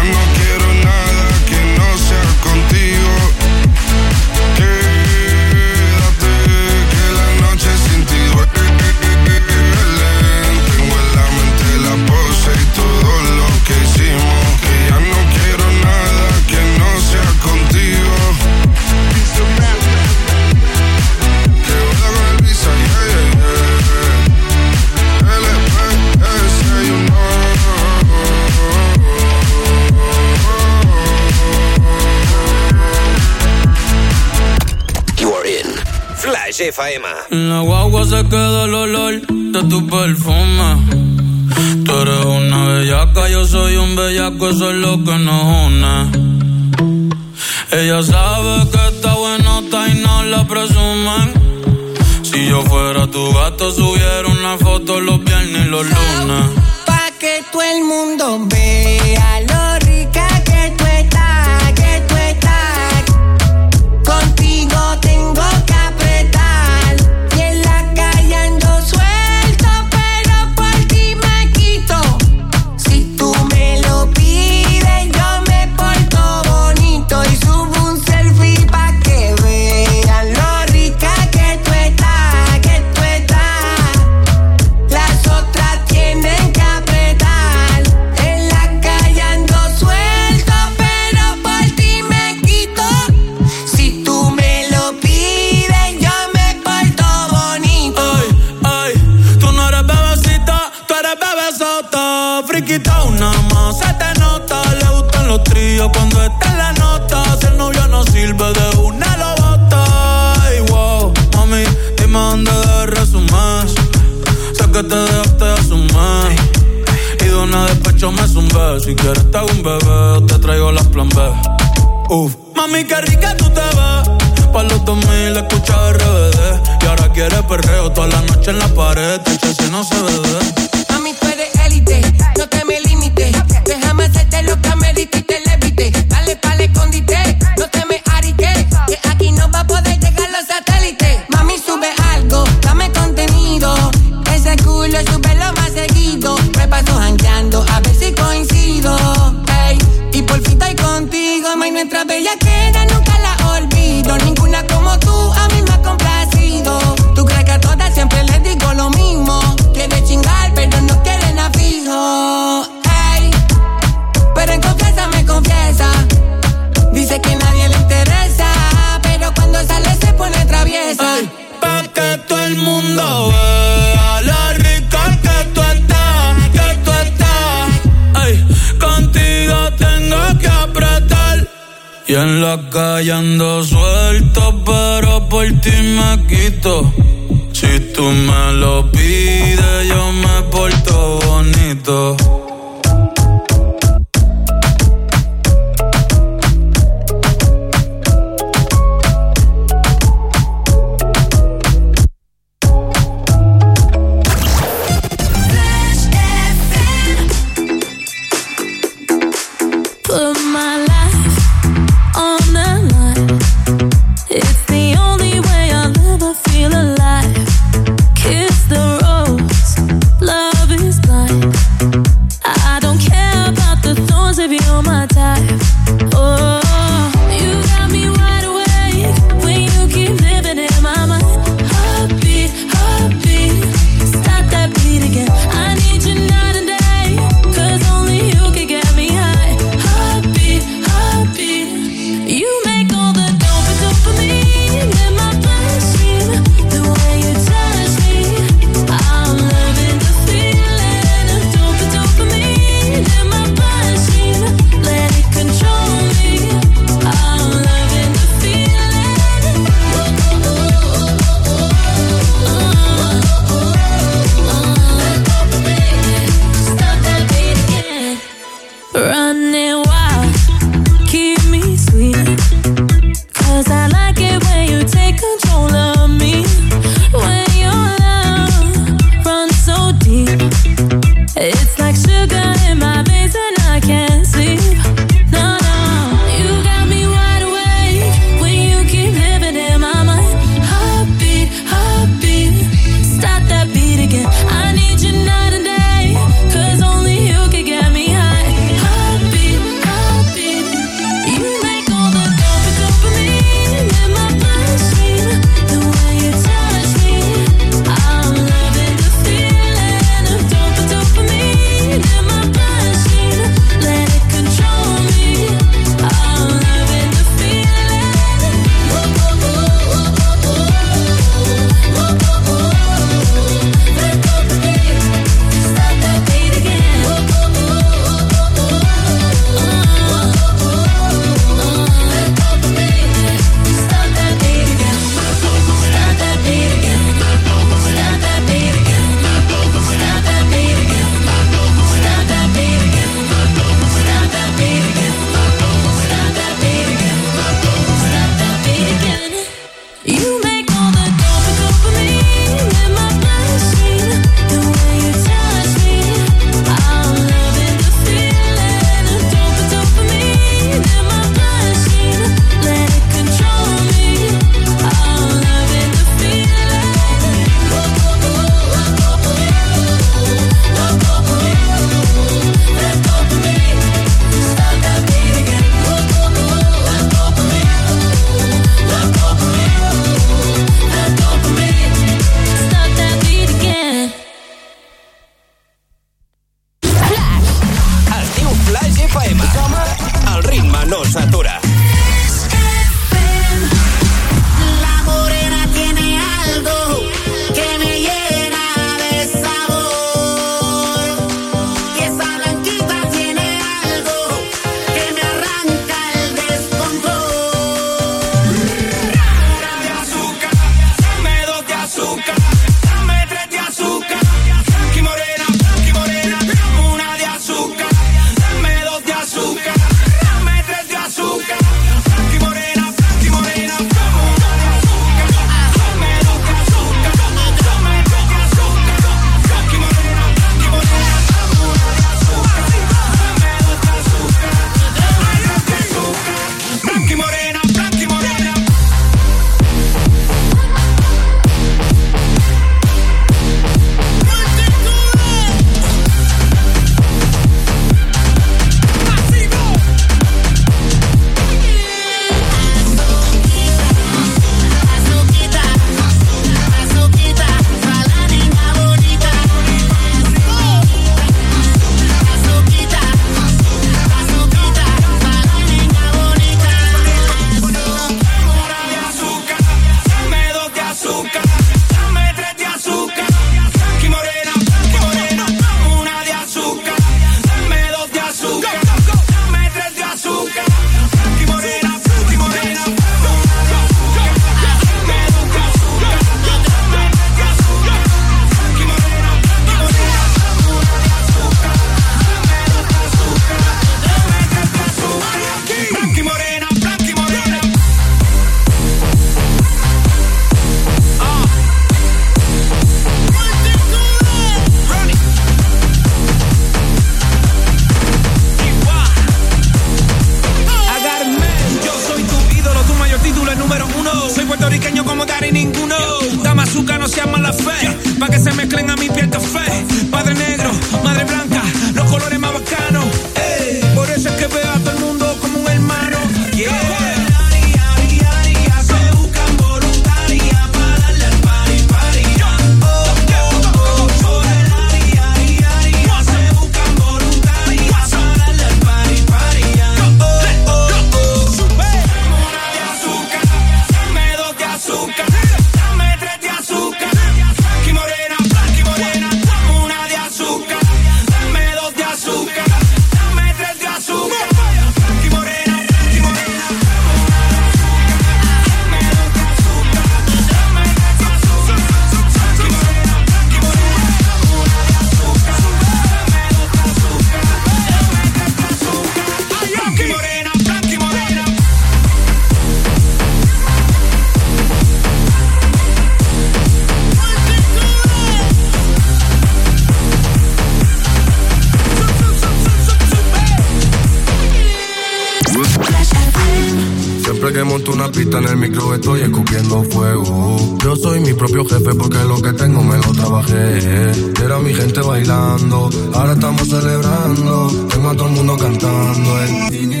monto una pista en el micro, estoy escupiendo fuego. Yo soy mi propio jefe porque lo que tengo me lo trabajé. Era mi gente bailando, ahora estamos celebrando. Tengo a todo el mundo cantando. Eh.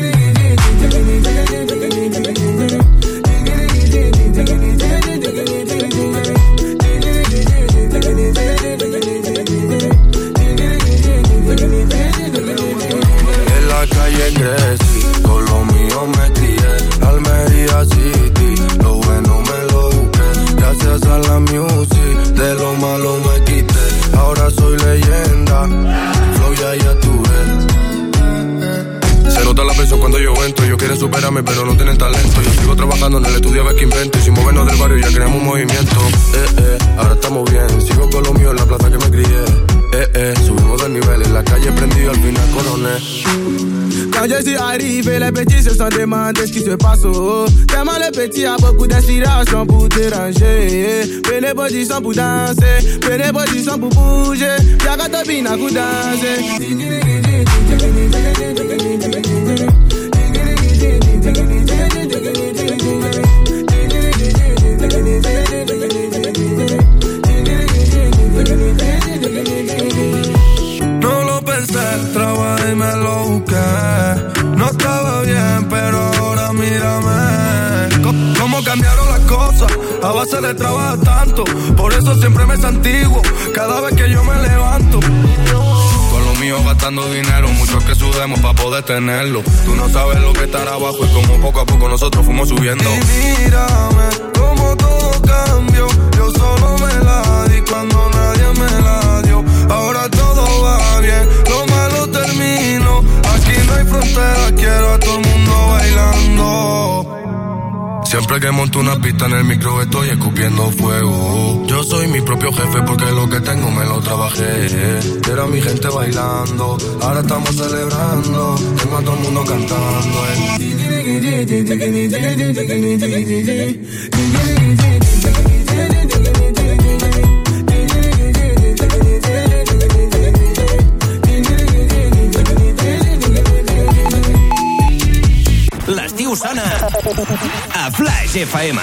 demander ce qui se passe au. Tellement le petit a beaucoup d'inspiration pour déranger. Fais les positions pour danser, fais les positions pour bouger. Y'a qu'à tobina pour danser. le trabaja tanto. Por eso siempre me santiguo cada vez que yo me levanto. Con lo mío gastando dinero, muchos que sudemos para poder tenerlo. Tú no sabes lo que estará abajo y como poco a poco nosotros fuimos subiendo. Y mírame como todo cambió. Yo solo me la di cuando nadie me la dio. Ahora todo va bien, lo malo termino. Aquí no hay frontera, quiero a todo el mundo bailando. Siempre que monto una pista en el micro estoy escupiendo fuego. Yo soy mi propio jefe porque lo que tengo me lo trabajé. Era mi gente bailando, ahora estamos celebrando. Tengo a todo el mundo cantando. L'estiu a Flash FM.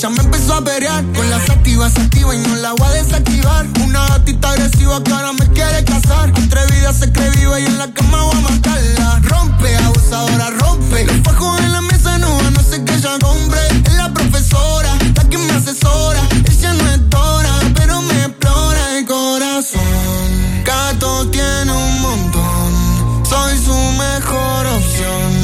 Ya me empezó a pelear. Con las activas activa y no la voy a desactivar. Una gatita agresiva que ahora me quiere casar. Atrevida se cree viva y en la cama voy a matarla. Rompe, abusadora, rompe. Los fajos en la mesa no no sé que ella compre. Es la profesora, la que me asesora. Ella no es Dora, pero me explora el corazón. Gato tiene un montón. Soy su mejor opción.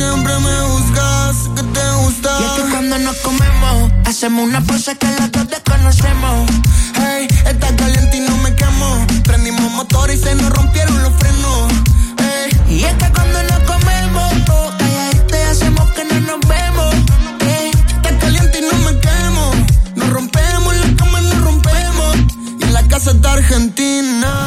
Siempre me buscas, que te gusta. Y es que cuando nos comemos, hacemos una pose que los dos desconocemos. Hey, está caliente y no me quemo. Prendimos motor y se nos rompieron los frenos. Hey, Y es que cuando nos comemos, oh, y hacemos que no nos vemos. Eh. está caliente y no me quemo. Nos rompemos, en la cama nos rompemos. Y en la casa está Argentina.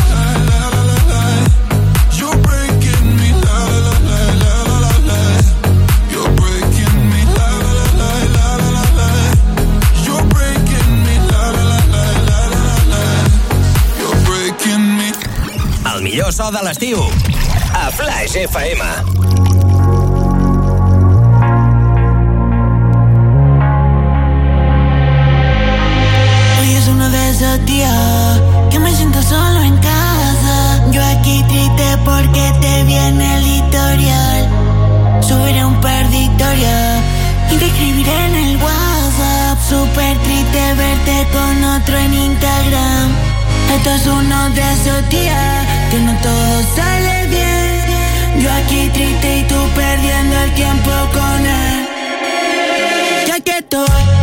A Dalas, tío. A FlySFAMA. Hoy es uno de esos días que me siento solo en casa. Yo aquí triste porque te viene el editorial. Subiré un perditorio y te escribiré en el WhatsApp. Super triste verte con otro en Instagram. Esto es uno de esos días que no todo sale bien. Yo aquí triste y tú perdiendo el tiempo con él. Ya que estoy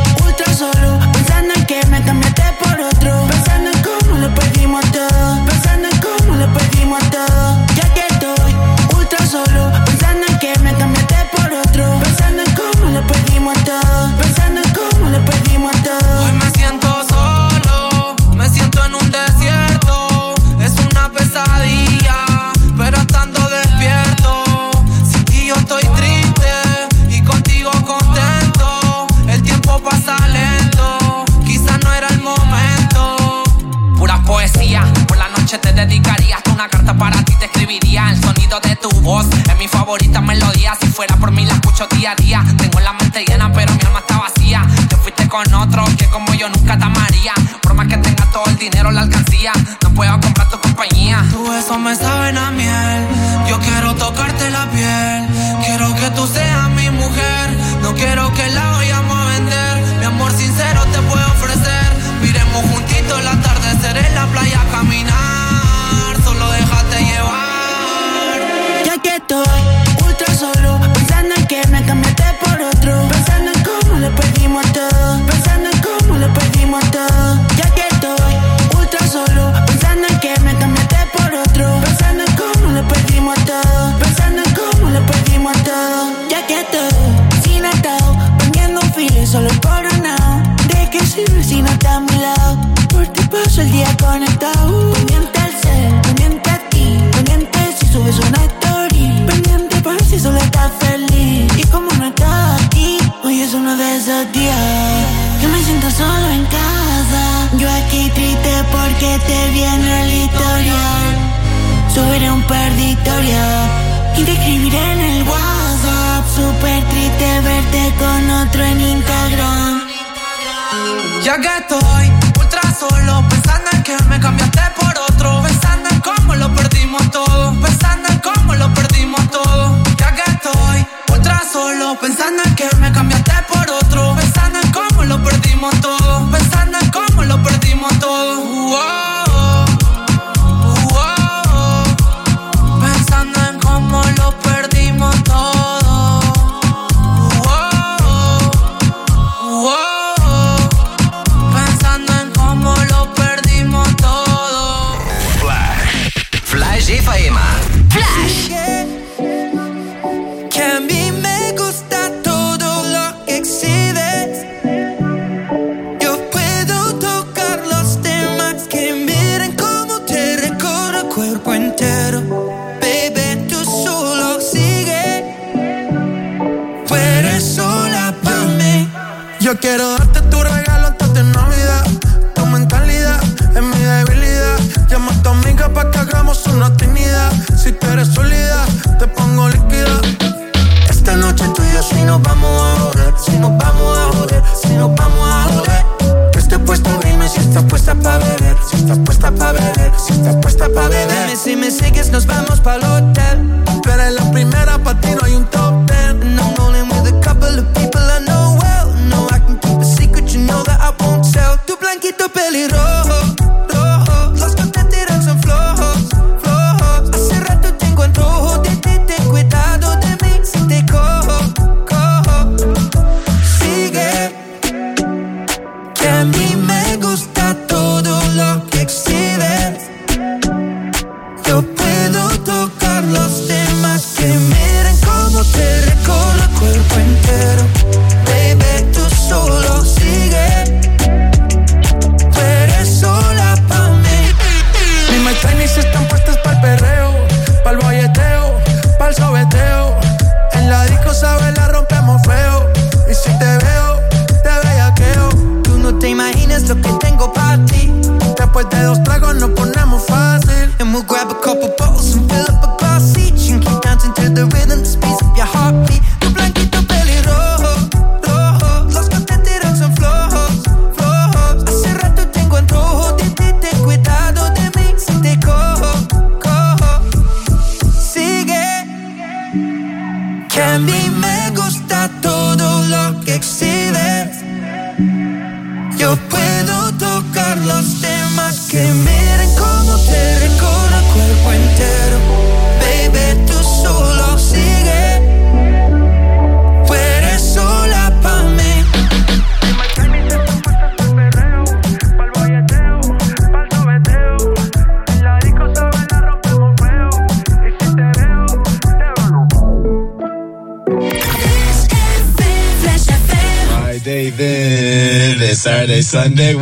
de tu voz es mi favorita melodía. Si fuera por mí la escucho día a día. Tengo la mente llena, pero mi alma está vacía. Te fuiste con otro que como yo nunca te amaría. Por más que tenga todo el dinero, la alcancía, no puedo comprar tu compañía. Tu besos me saben a miel. Yo quiero tocarte la piel. Quiero que tú seas mi mujer. No quiero que la vayamos a vender. Mi amor sincero te puedo ofrecer. Miremos juntitos el atardecer en la playa caminar. Solo déjate llevar. Pendiente al ser, pendiente a ti, pendiente si subes una story, pendiente por si solo estás feliz. Y como no estás hoy es uno de esos días que me siento solo en casa. Yo aquí triste porque te viene el historial. Subiré un par de y te escribiré en el WhatsApp. Súper triste verte con otro en Instagram. Ya que estoy ultra solo, pensando en que me cambiaste por otro, pensando en cómo lo perdimos todo, pensando en cómo lo perdimos todo. Ya que estoy ultra solo, pensando en que me cambiaste por otro, pensando en cómo lo perdimos todo, Sunday.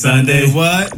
Sunday, what?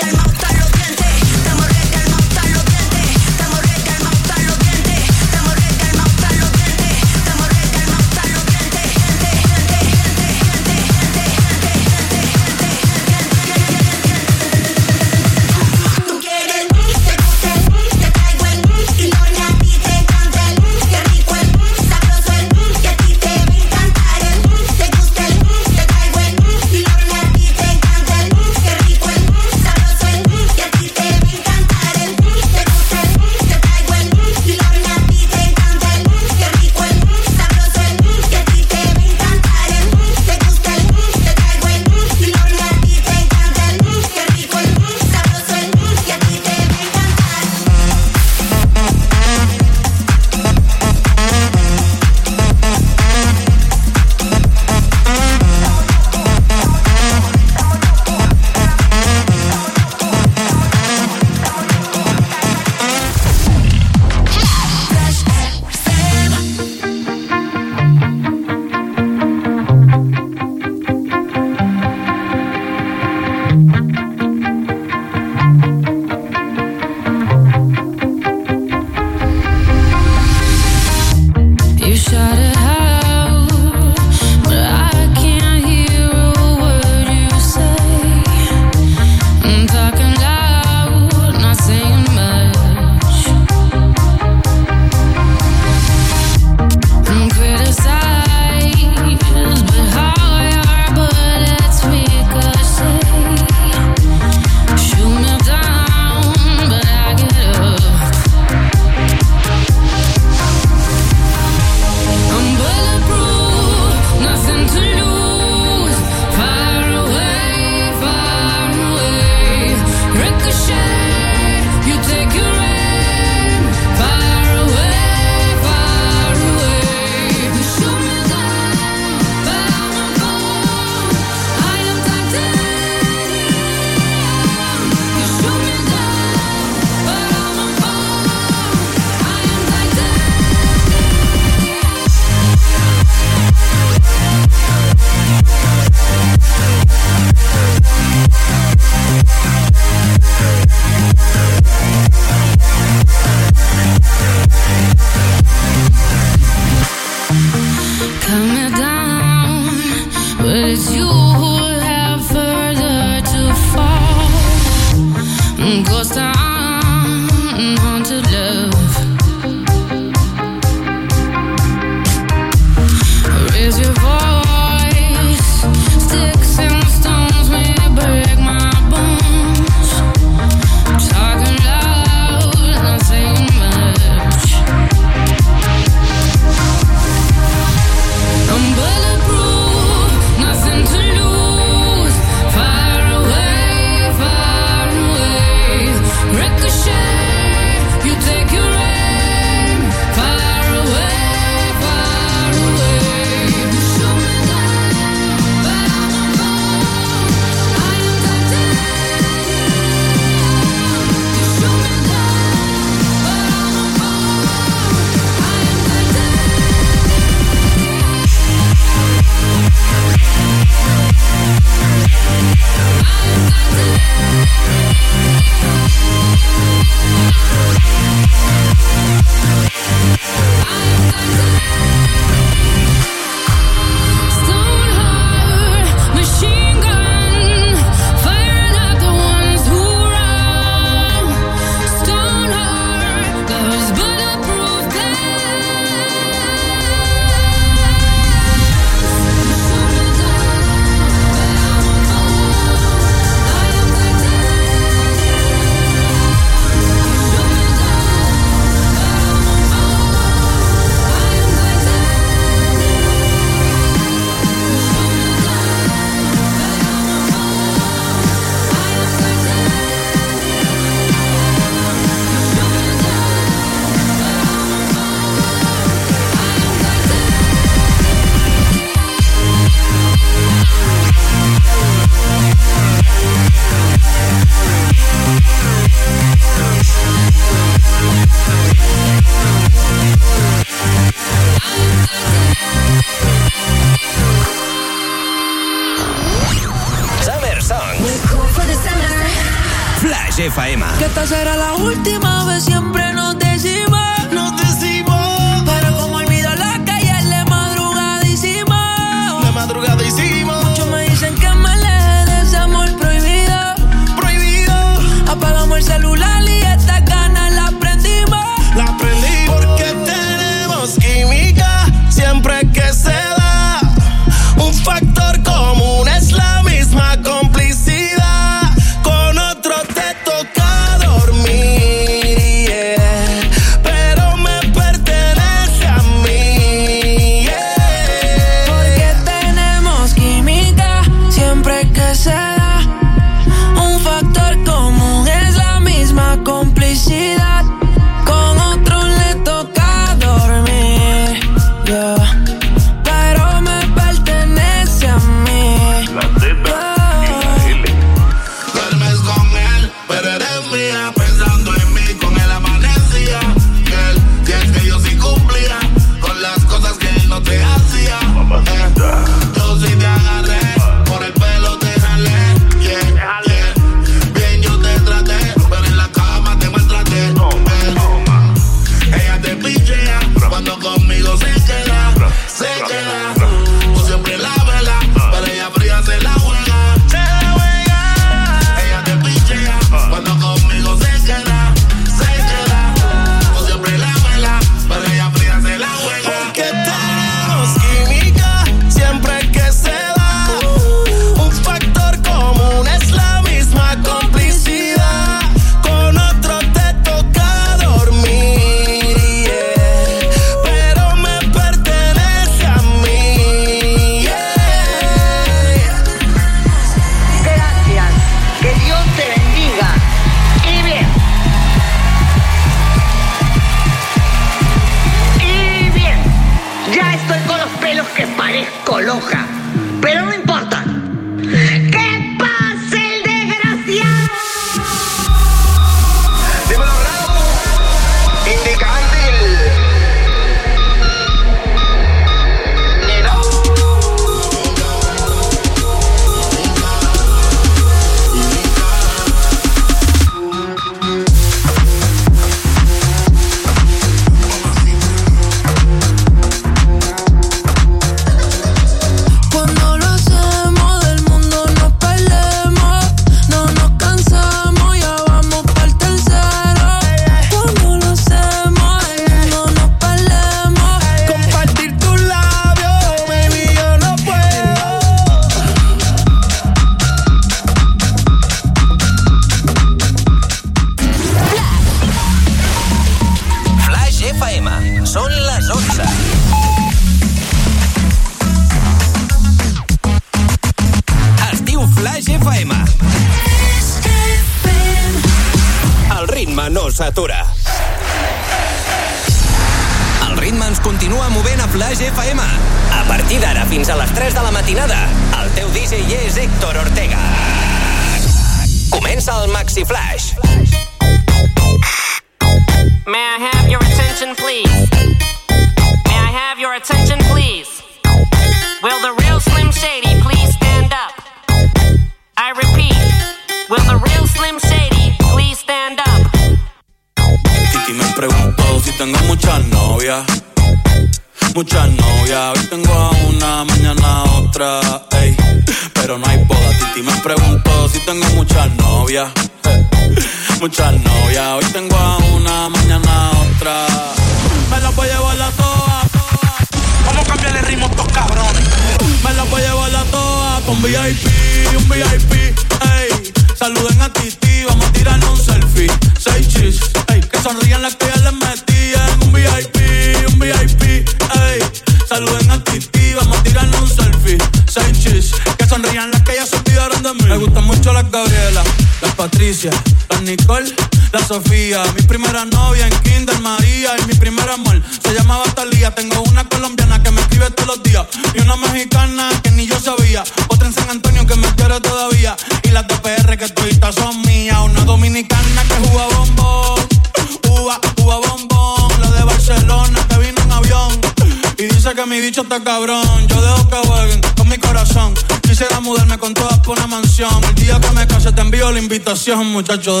muchachos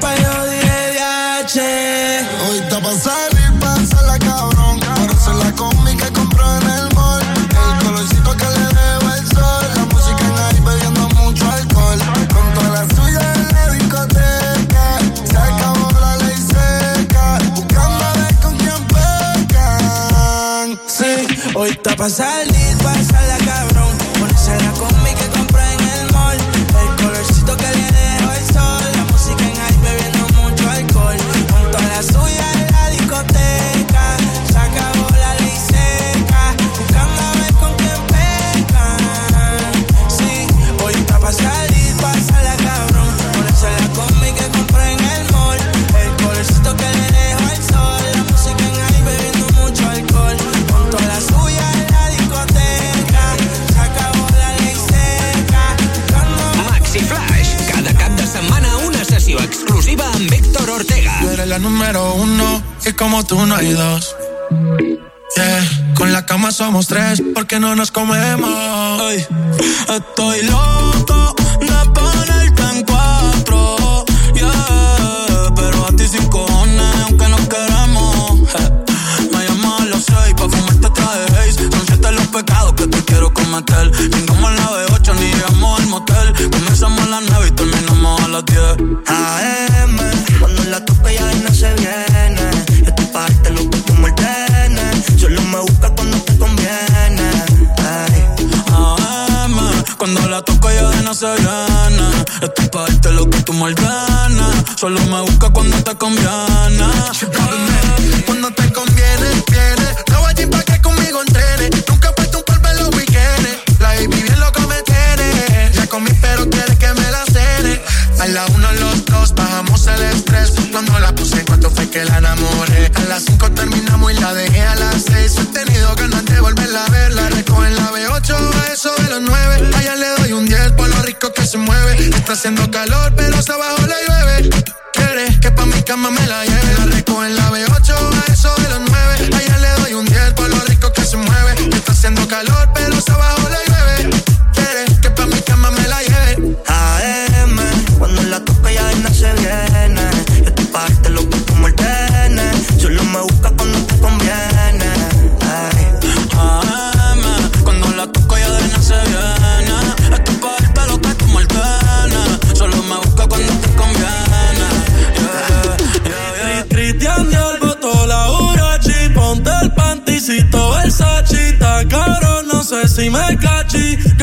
pa' yo diré de H. Hoy está pa' salir, pa' la cabrón. Para hacer la cómica compró en el mall. El colorcito que le debo el sol. La música en ahí bebiendo mucho alcohol. Con toda la suya en la discoteca. Se acabó la ley seca. Buscando a ver con quién pecan. Sí, hoy está pa' salir tú no hay dos. Yeah, con la cama somos tres porque no nos comemos. Ey, estoy loco de ponerte en cuatro, yeah, pero a ti sin cojones, aunque no queremos. eh. Me llamas a las seis pa' fumarte traje. Son siete los pecados que te quiero cometer. Chingamos en la B8 ni llegamos al motel. Comenzamos a las nueve y terminamos a las diez. AM, cuando toco ya de no se viene. Estoy pa' darte lo que tú me ordenas. Solo me busca cuando te conviene. Cuando te conviene, viene. Voy allí pa' que conmigo entrene. Nunca he puesto un polvo en los weekendes. La baby bien loca me tiene. Ya comí, pero quiere que me la cene. A la uno, los dos, bajamos el estrés. Cuando la puse, cuánto fue que la enamoré. A las cinco terminamos y la dejé a las seis. He tenido ganas Está haciendo calor, pero hasta abajo le llueve. Quieres que pa' mi cama me la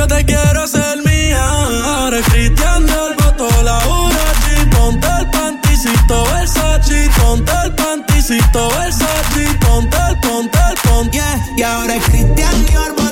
Yo te quiero hacer mía. Ahora Cristian Dior botó la Urachi. Ponte el panticito Versace. Ponte el panticito Versace. Ponte el, ponte el, ponte Yeah, y ahora es Cristian Dior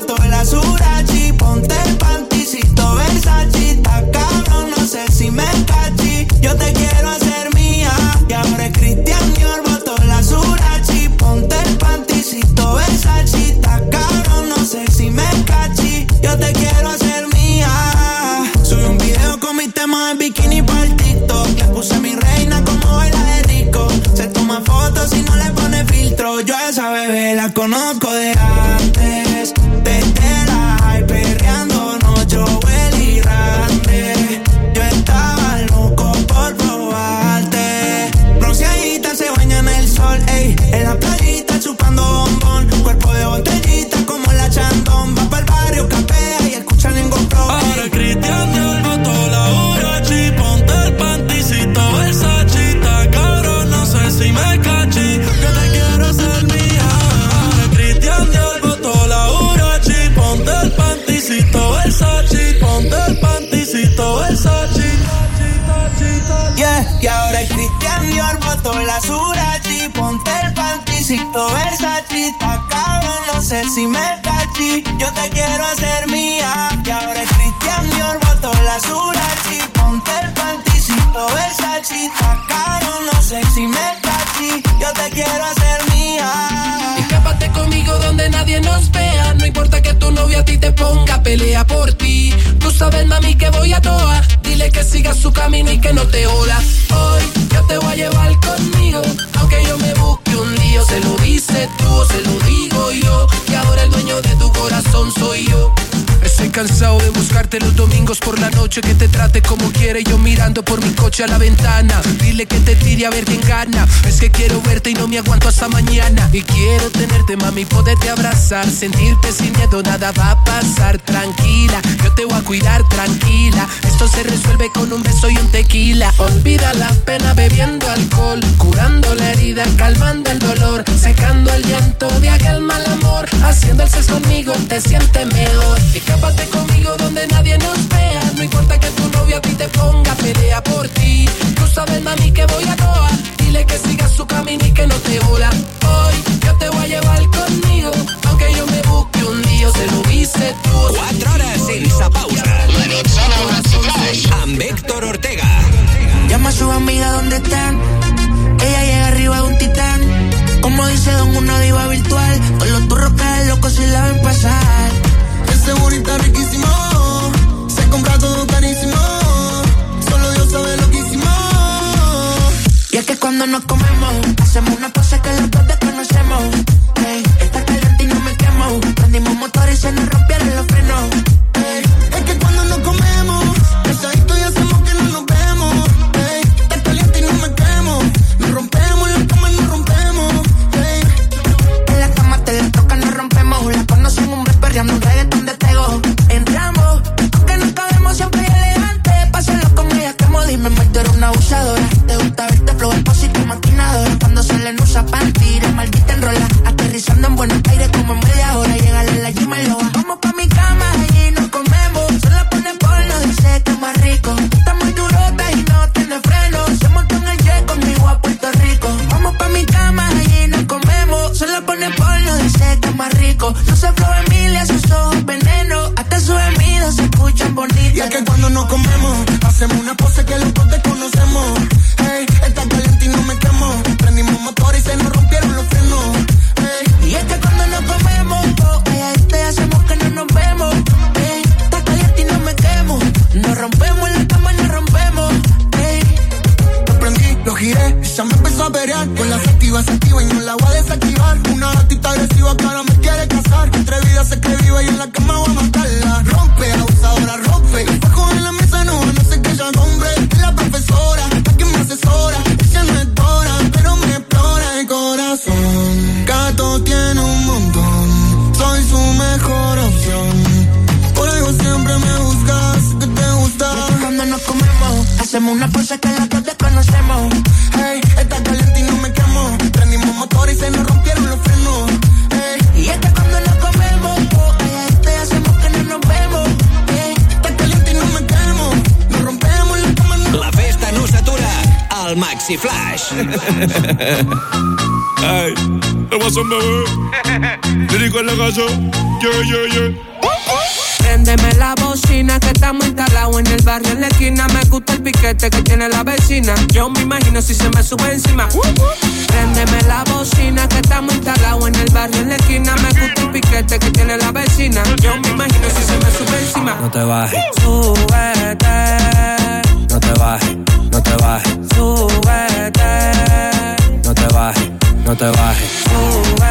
quiero hacer mía Y ahora es Cristian Dior botó la Surachi Ponte el panticito Versace Está cabrón, no sé si me cachi Yo te quiero hacer mía Escápate conmigo donde nadie nos vea. No importa que tu novio a ti te ponga, pelea por ti. Tú sabes, mami, que voy a toa. Dile que siga su camino y que no te joda. Hoy yo te voy a llevar conmigo. Aunque yo me busque un lío, se lo dices tú, se lo digo yo. Corazón soy yo. Estoy cansado de buscarte los domingos por la noche que te trate como quiere yo mirando por mi coche a la ventana. Dile que te tire a ver quién gana. Es que quiero verte y no me aguanto hasta mañana. Y quiero tenerte, mami, poderte abrazar, sentirte sin miedo, nada va a pasar. Tranquila, yo te voy a cuidar, tranquila. Esto se resuelve con un beso y un tequila. Olvida la pena bebiendo alcohol, curando la herida, calmando el dolor, secando el llanto de aquel mal amor. Haciendo el sexo conmigo te sientes mejor. Escápate conmigo donde nadie nos vea. No importa que tu novio a ti te ponga, pelea por ti. Tú sabes, mami, que voy a toa. Dile que siga su camino y que no te vola. Hoy yo te voy a llevar conmigo. Aunque yo me busque un lío, se lo hice tú. Quatre hores sense pausa. Amb Héctor Ortega. Llama a su amiga donde están. Ella llega arriba de un titán. Como dice Don, una diva virtual. Con los turros caen locos si la ven pasar. Bonita riquísimo. Se compra todo carísimo. Solo Dios sabe lo que hicimos. Y es que cuando nos comemos, hacemos una cosa que los dos desconocemos. Ey, está caliente y no me quemo. Prendimos motor y se nos rompieron los frenos. Es que cuando nos comemos, una abusadora. Te gusta verte flow, esposito maquinadora. Cuando se le usa panty, maldita enrola. Aterrizando en Buenos Aires como en media hora. Llega a la Gima y lo Vamos pa' mi cama, allí nos comemos. Se la pone porno, dice que más rico. Está muy durota y no tiene freno. Se montó en el jet conmigo a Puerto Rico. Vamos pa' mi cama, allí nos comemos. Se la pone porno, dice que más rico. No se flow Emilia, sus ojos veneno. Hasta sus gemidos se escuchan bonitos. y es que cuando nos comemos, hacemos una pose que los dos. Activa y no la voy a desactivar. Una gatita agresiva que ahora me quiere casar. Entre vidas se que viva y en la cama voy a matarla. Rompe, abusadora, rompe. Fuego en la mesa no, no sé que ella hombre. Es la profesora, la que me asesora. Ella no es dora, pero me explora el corazón. Gato tiene un montón, soy su mejor opción. Por algo siempre me buscas, que te gusta. cuando nos comemos, hacemos una pose que los dos desconocemos. Hey, y se nos rompieron los frenos. Hey, Y es que cuando nos comemos, oh, ella y te hacemos que no nos vemos. Ey, está caliente y no me quemo. Nos rompemos la cama. no- La festa no s'atura al Maxi Flash. Ay, ¿qué pasó, bebé? Lírico en la casa. Yeah, yeah, yeah. Préndeme la bocina que estamos instalados en el barrio en la esquina. Me gusta el piquete que tiene la vecina. Yo me imagino si se me sube encima. Préndeme la bocina que estamos instalados en el barrio en la esquina. Me gusta el piquete que tiene la vecina. Yo me imagino si se me sube encima. No te bajes, Súbete, no te bajes, no te bajes, súbete, no te bajes, no te bajes, súbete,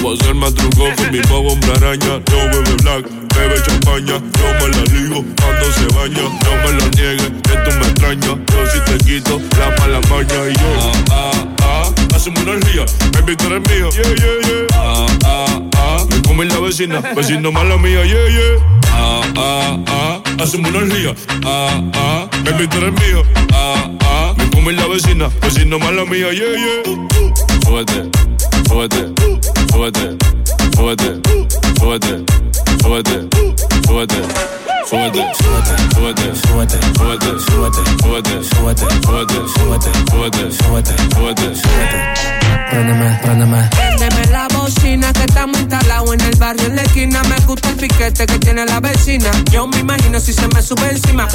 Ser más truco con mi poco hombre araña. Yo bebe black, bebe champaña. Yo me la ligo cuando se baña. No me lo niegues, que tú me extrañas. Yo si te quito la mala maña y yo. Ah, ah, ah. Hacemos una orgía, baby, tú eres mío. Yeah, yeah, yeah. Ah, ah, ah. Me come la vecina, vecino mala mía, yeah, yeah. Ah, ah, ah. Hacemos una orgía. Ah, ah. Baby, tú eres mío. Ah, ah. Me come la vecina, vecino mala mía, yeah, yeah. Súbete, súbete, súbete, súbete, súbete, súbete, súbete. Súbete, súbete, súbete, súbete, súbete, súbete, súbete, súbete, súbete, súbete, súbete, súbete, súbete, súbete. Préndeme, préndeme, Préndeme la bocina que estamos instalados en el barrio en la esquina. Me gusta el piquete que tiene la vecina. Yo me imagino si se me sube encima.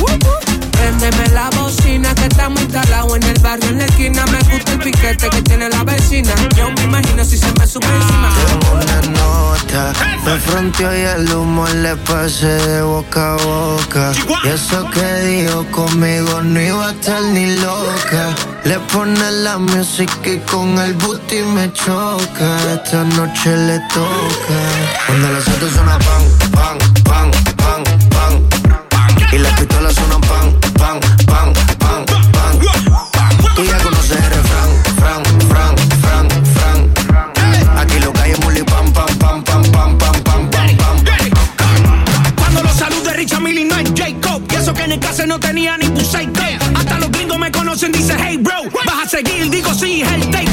Préndeme la bocina que estamos instalados en el barrio en la esquina. Me gusta el piquete que tiene la vecina. Yo me imagino si se me sube encima. Tengo una nota, me fronteó y el humo le pasé de boca a boca. Y eso que dijo conmigo no iba a estar ni loca. Le pone la música y con el booty me choca. Esta noche le toca. Cuando las autos suena pan, pan, pan, pan, pan. Y las pistolas suenan pan, pan, pan, pan, pan. Tú ya conoces el refrán, fran, fran, fran, fran. Aquí lo es muli pam, pam, pam, pam, pam, pam, pam, pam, pam. Cuando los salude Richard Millie no es Jacob. Y eso que en el caso no tenía ni Puseico. Hasta los gringos me conocen, dice hey bro. Vas a seguir, digo sí, el takeover.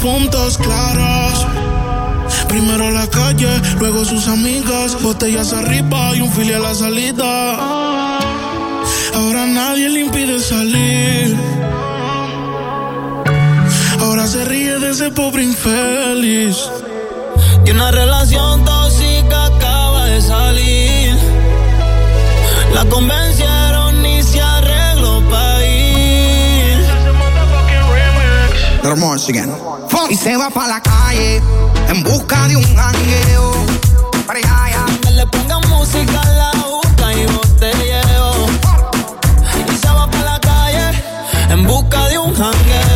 puntos claros. Primero la calle, luego sus amigas, botellas arriba y un filial a la salida. Ahora nadie le impide salir. Ahora se ríe de ese pobre infeliz. Y una relación tóxica acaba de salir. La conven Y se va pa' la calle en busca de un jangueo. Que le pongan música a la boca y botelleo. Y se va para la calle en busca de un jangueo.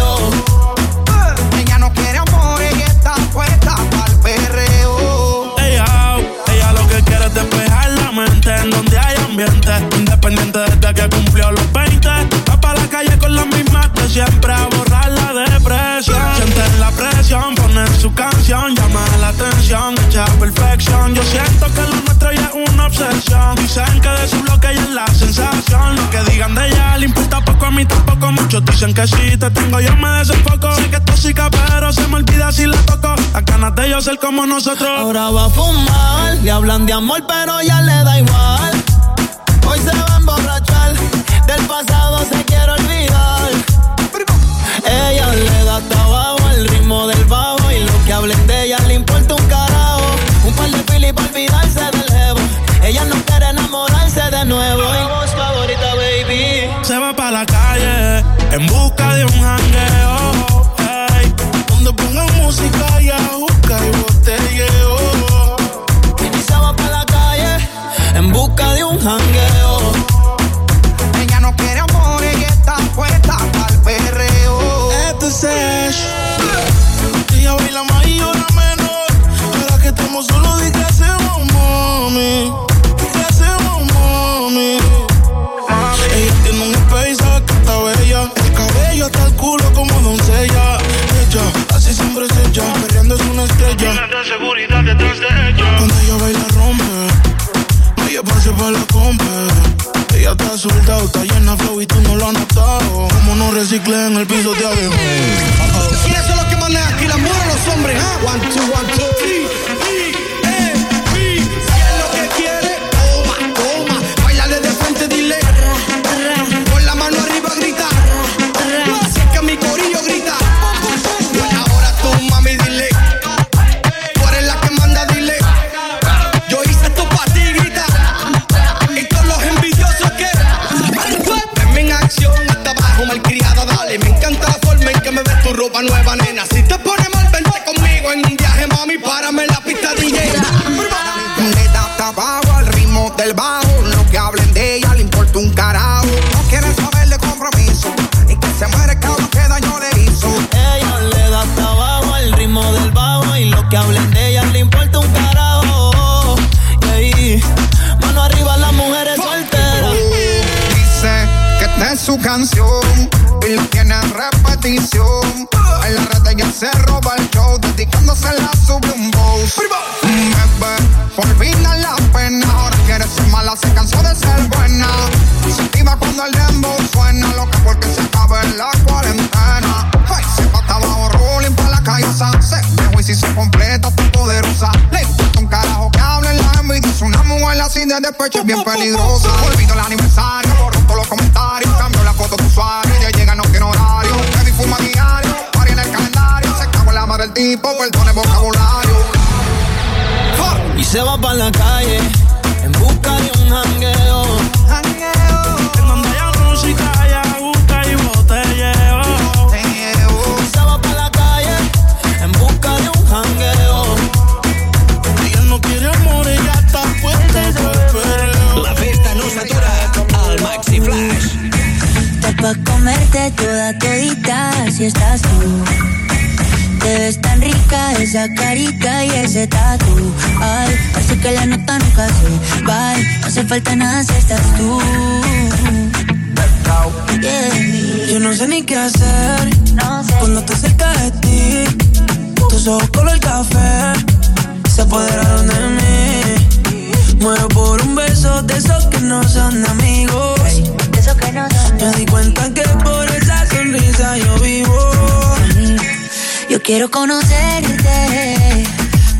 Perfección. Yo siento que lo nuestro ya es una obsesión. Dicen que de su bloque ella es la sensación. Lo que digan de ella le importa poco, a mí tampoco. Muchos dicen que si te tengo yo me desenfoco. Sé que es tóxica, pero se me olvida si la toco. Las ganas de yo ser como nosotros. Ahora va a fumar, le hablan de amor, pero ya le da igual. Hoy se va a emborrachar, del pasado se quiere olvidar. Ella le da hasta abajo el ritmo del bajo y lo que hablen de en busca de un jangueo. ey. donde pongan música y Ella está llena de flow y tú no lo has notado. Como no recicle en el piso te abejo. ¿Quiénes son los que mandan aquí las mujeres los hombres? ah? One, two, one, two. Canción y lo tiene en repetición. En la red ella se roba el show, dedicándosela sube un boss. Bebé, olvida la pena, ahora quiere ser mala, se cansó de ser buena. Se activa cuando el dembow suena, loca porque se acaba en la cuarentena. Ay, se pata abajo, rolling pa' la cabeza. Se dejó y si se completa, tan poderosa. Le importa un carajo que hablen la envidia. Es una mujer así de despecho, es bien peligrosa. Olvido el aniversario, borro todos los comentarios. Usuario, ya llega, no tiene horario. Me fuma diario, pari en el calendario. Se cago en la madre del tipo, perdone vocabulario. Y se va para la calle toda todita si estás tú. Te ves tan rica esa carita y ese tatu. Ay, hace que la nota nunca se va. No hace falta nada si estás tú. Yeah. Yo no sé ni qué hacer cuando estoy cerca de ti. Tus ojos color café se apoderaron de mí. Muero por un beso de esos que no son amigos. Me di cuenta que por esa sonrisa yo vivo. Yo quiero conocerte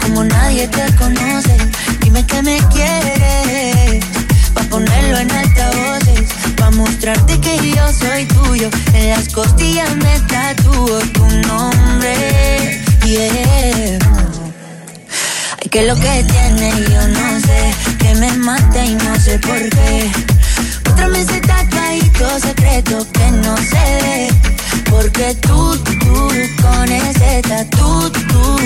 como nadie te conoce. Dime que me quieres, pa' ponerlo en altavoces, pa' mostrarte que yo soy tuyo. En las costillas me tatúo tu nombre. Yeah. Ay, que lo que tiene yo no sé, que me mata y no sé por qué. Otra vez ese secreto que no se ve. Porque tú, tú, con ese tatu, tú,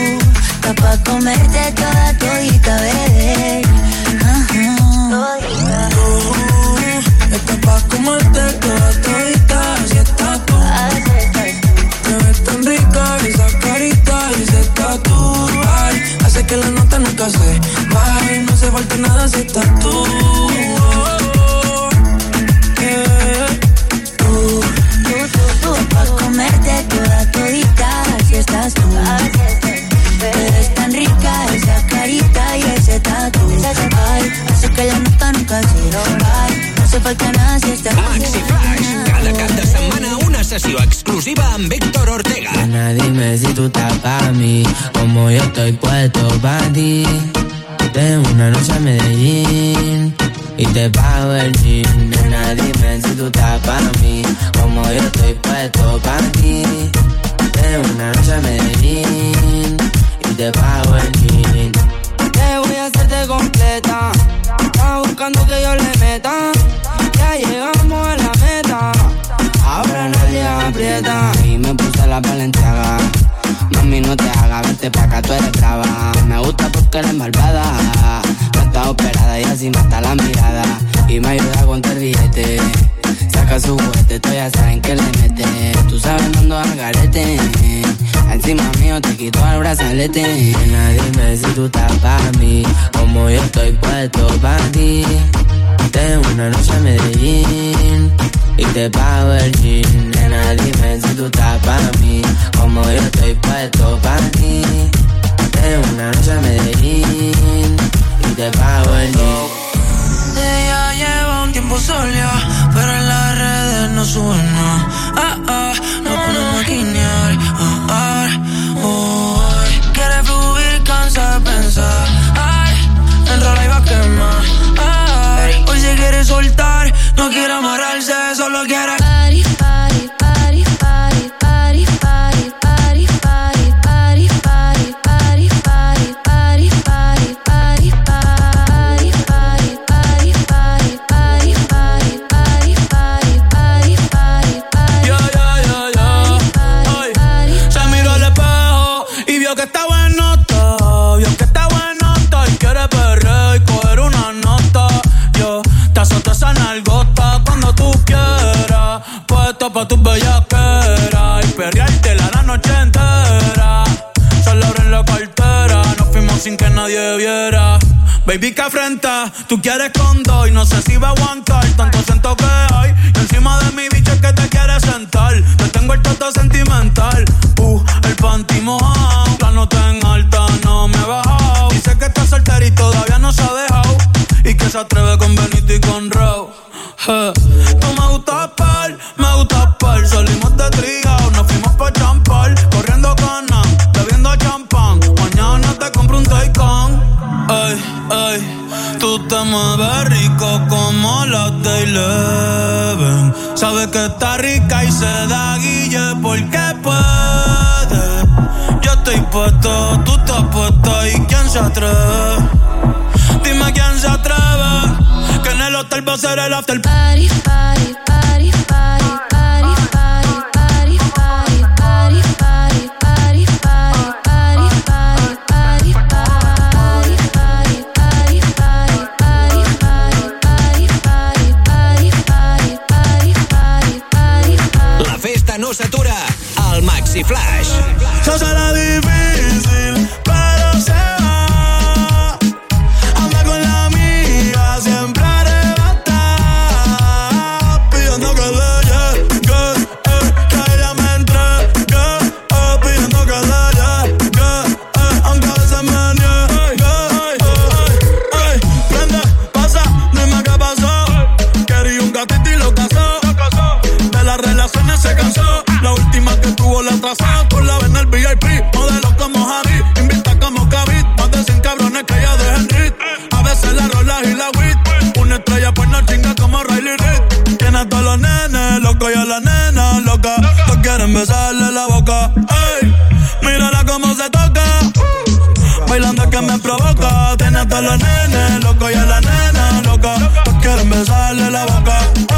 está pa' comerte toda todita, bebé. Ajá. Estás pa' comerte toda todita, así estás tú. Te ves tan rica esa carita y ese tatu. Hace que la nota nunca se baje. No hace falta nada si estás tú. Pa' comerte toda todita, así estás tú. Eres tan rica esa carita y ese tatu. Ay, hace que la nota nunca se Ay, no hace falta nada si estás Maxi Flash, cada cap de setmana una sessió exclusiva amb Víctor Ortega. Nena, dime si tú estás pa' mí, como yo estoy puesto pa' ti. De una noche a Medellín y te pago el jean. Nena, dime si tú estás pa' mí, como yo estoy puesto pa' ti. De una noche a Medellín y te pago el jean. Que voy a hacerte completa. Estaba buscando que yo le meta. Ya llegamos a la meta. Ahora nadie aprieta. Y me puse la palenteaga. Mami, no te hagas, vete pa' acá, tú eres brava. Me gusta porque eres malvada. No estás operada y así mata la mirada. Y me ayuda a contar billete. Saca su juguete, tú ya saben que le mete. Tú sabes dónde al garete. Encima mío te quito el brazalete. Nena, dime si tú estás pa' mí. Como yo estoy puesto pa' ti. De una noche a Medellín y te pago el jean. Nena, dime si tú estás pa' mí, como yo estoy puesto pa' ti. De una noche a Medellín y te pago el jean. Ella lleva un tiempo sola, pero en las redes no sube nada. Ah, ah, no ponemos a. Ah, ah, uy. Quiere fluir, cansa de pensar. Ay, en rola iba a quemar. Ay, hoy se quiere soltar, no quiere amarrarse, solo quiere. Pa' tus bellaqueras y perreártela la noche entera. Solo abren la cartera, nos fuimos sin que nadie viera. Baby, que afrenta, tú quieres con dos y no sé si va a aguantar tanto siento que hay. Y encima de mi bicho es que te quieres sentar. Te tengo el toto sentimental, uh, el panty mojado. La nota en alta no me he bajado. Dice que está soltera y todavía no se ha dejado. Y que se atreve con Benito y con Raw. Eh, Tú me gustas tú te mueves rico como las de Eleven. Sabes que está rica y se da guille porque puede. Yo estoy puesto, tú estás puesto y quién se atreve. Dime quién se atreve. Que en el hotel va a ser el after party, party, party, party, Flash. Sos la diferencia. Estrella pues no chinga como Riley Reid. Tiene a todos los nenes loco y a la nena loca. Todos quieren besarle la boca. Ey, mírala cómo se toca. Bailando que me provoca. Tiene a todos los nenes loco y a la nena loca. Todos quieren besarle la boca.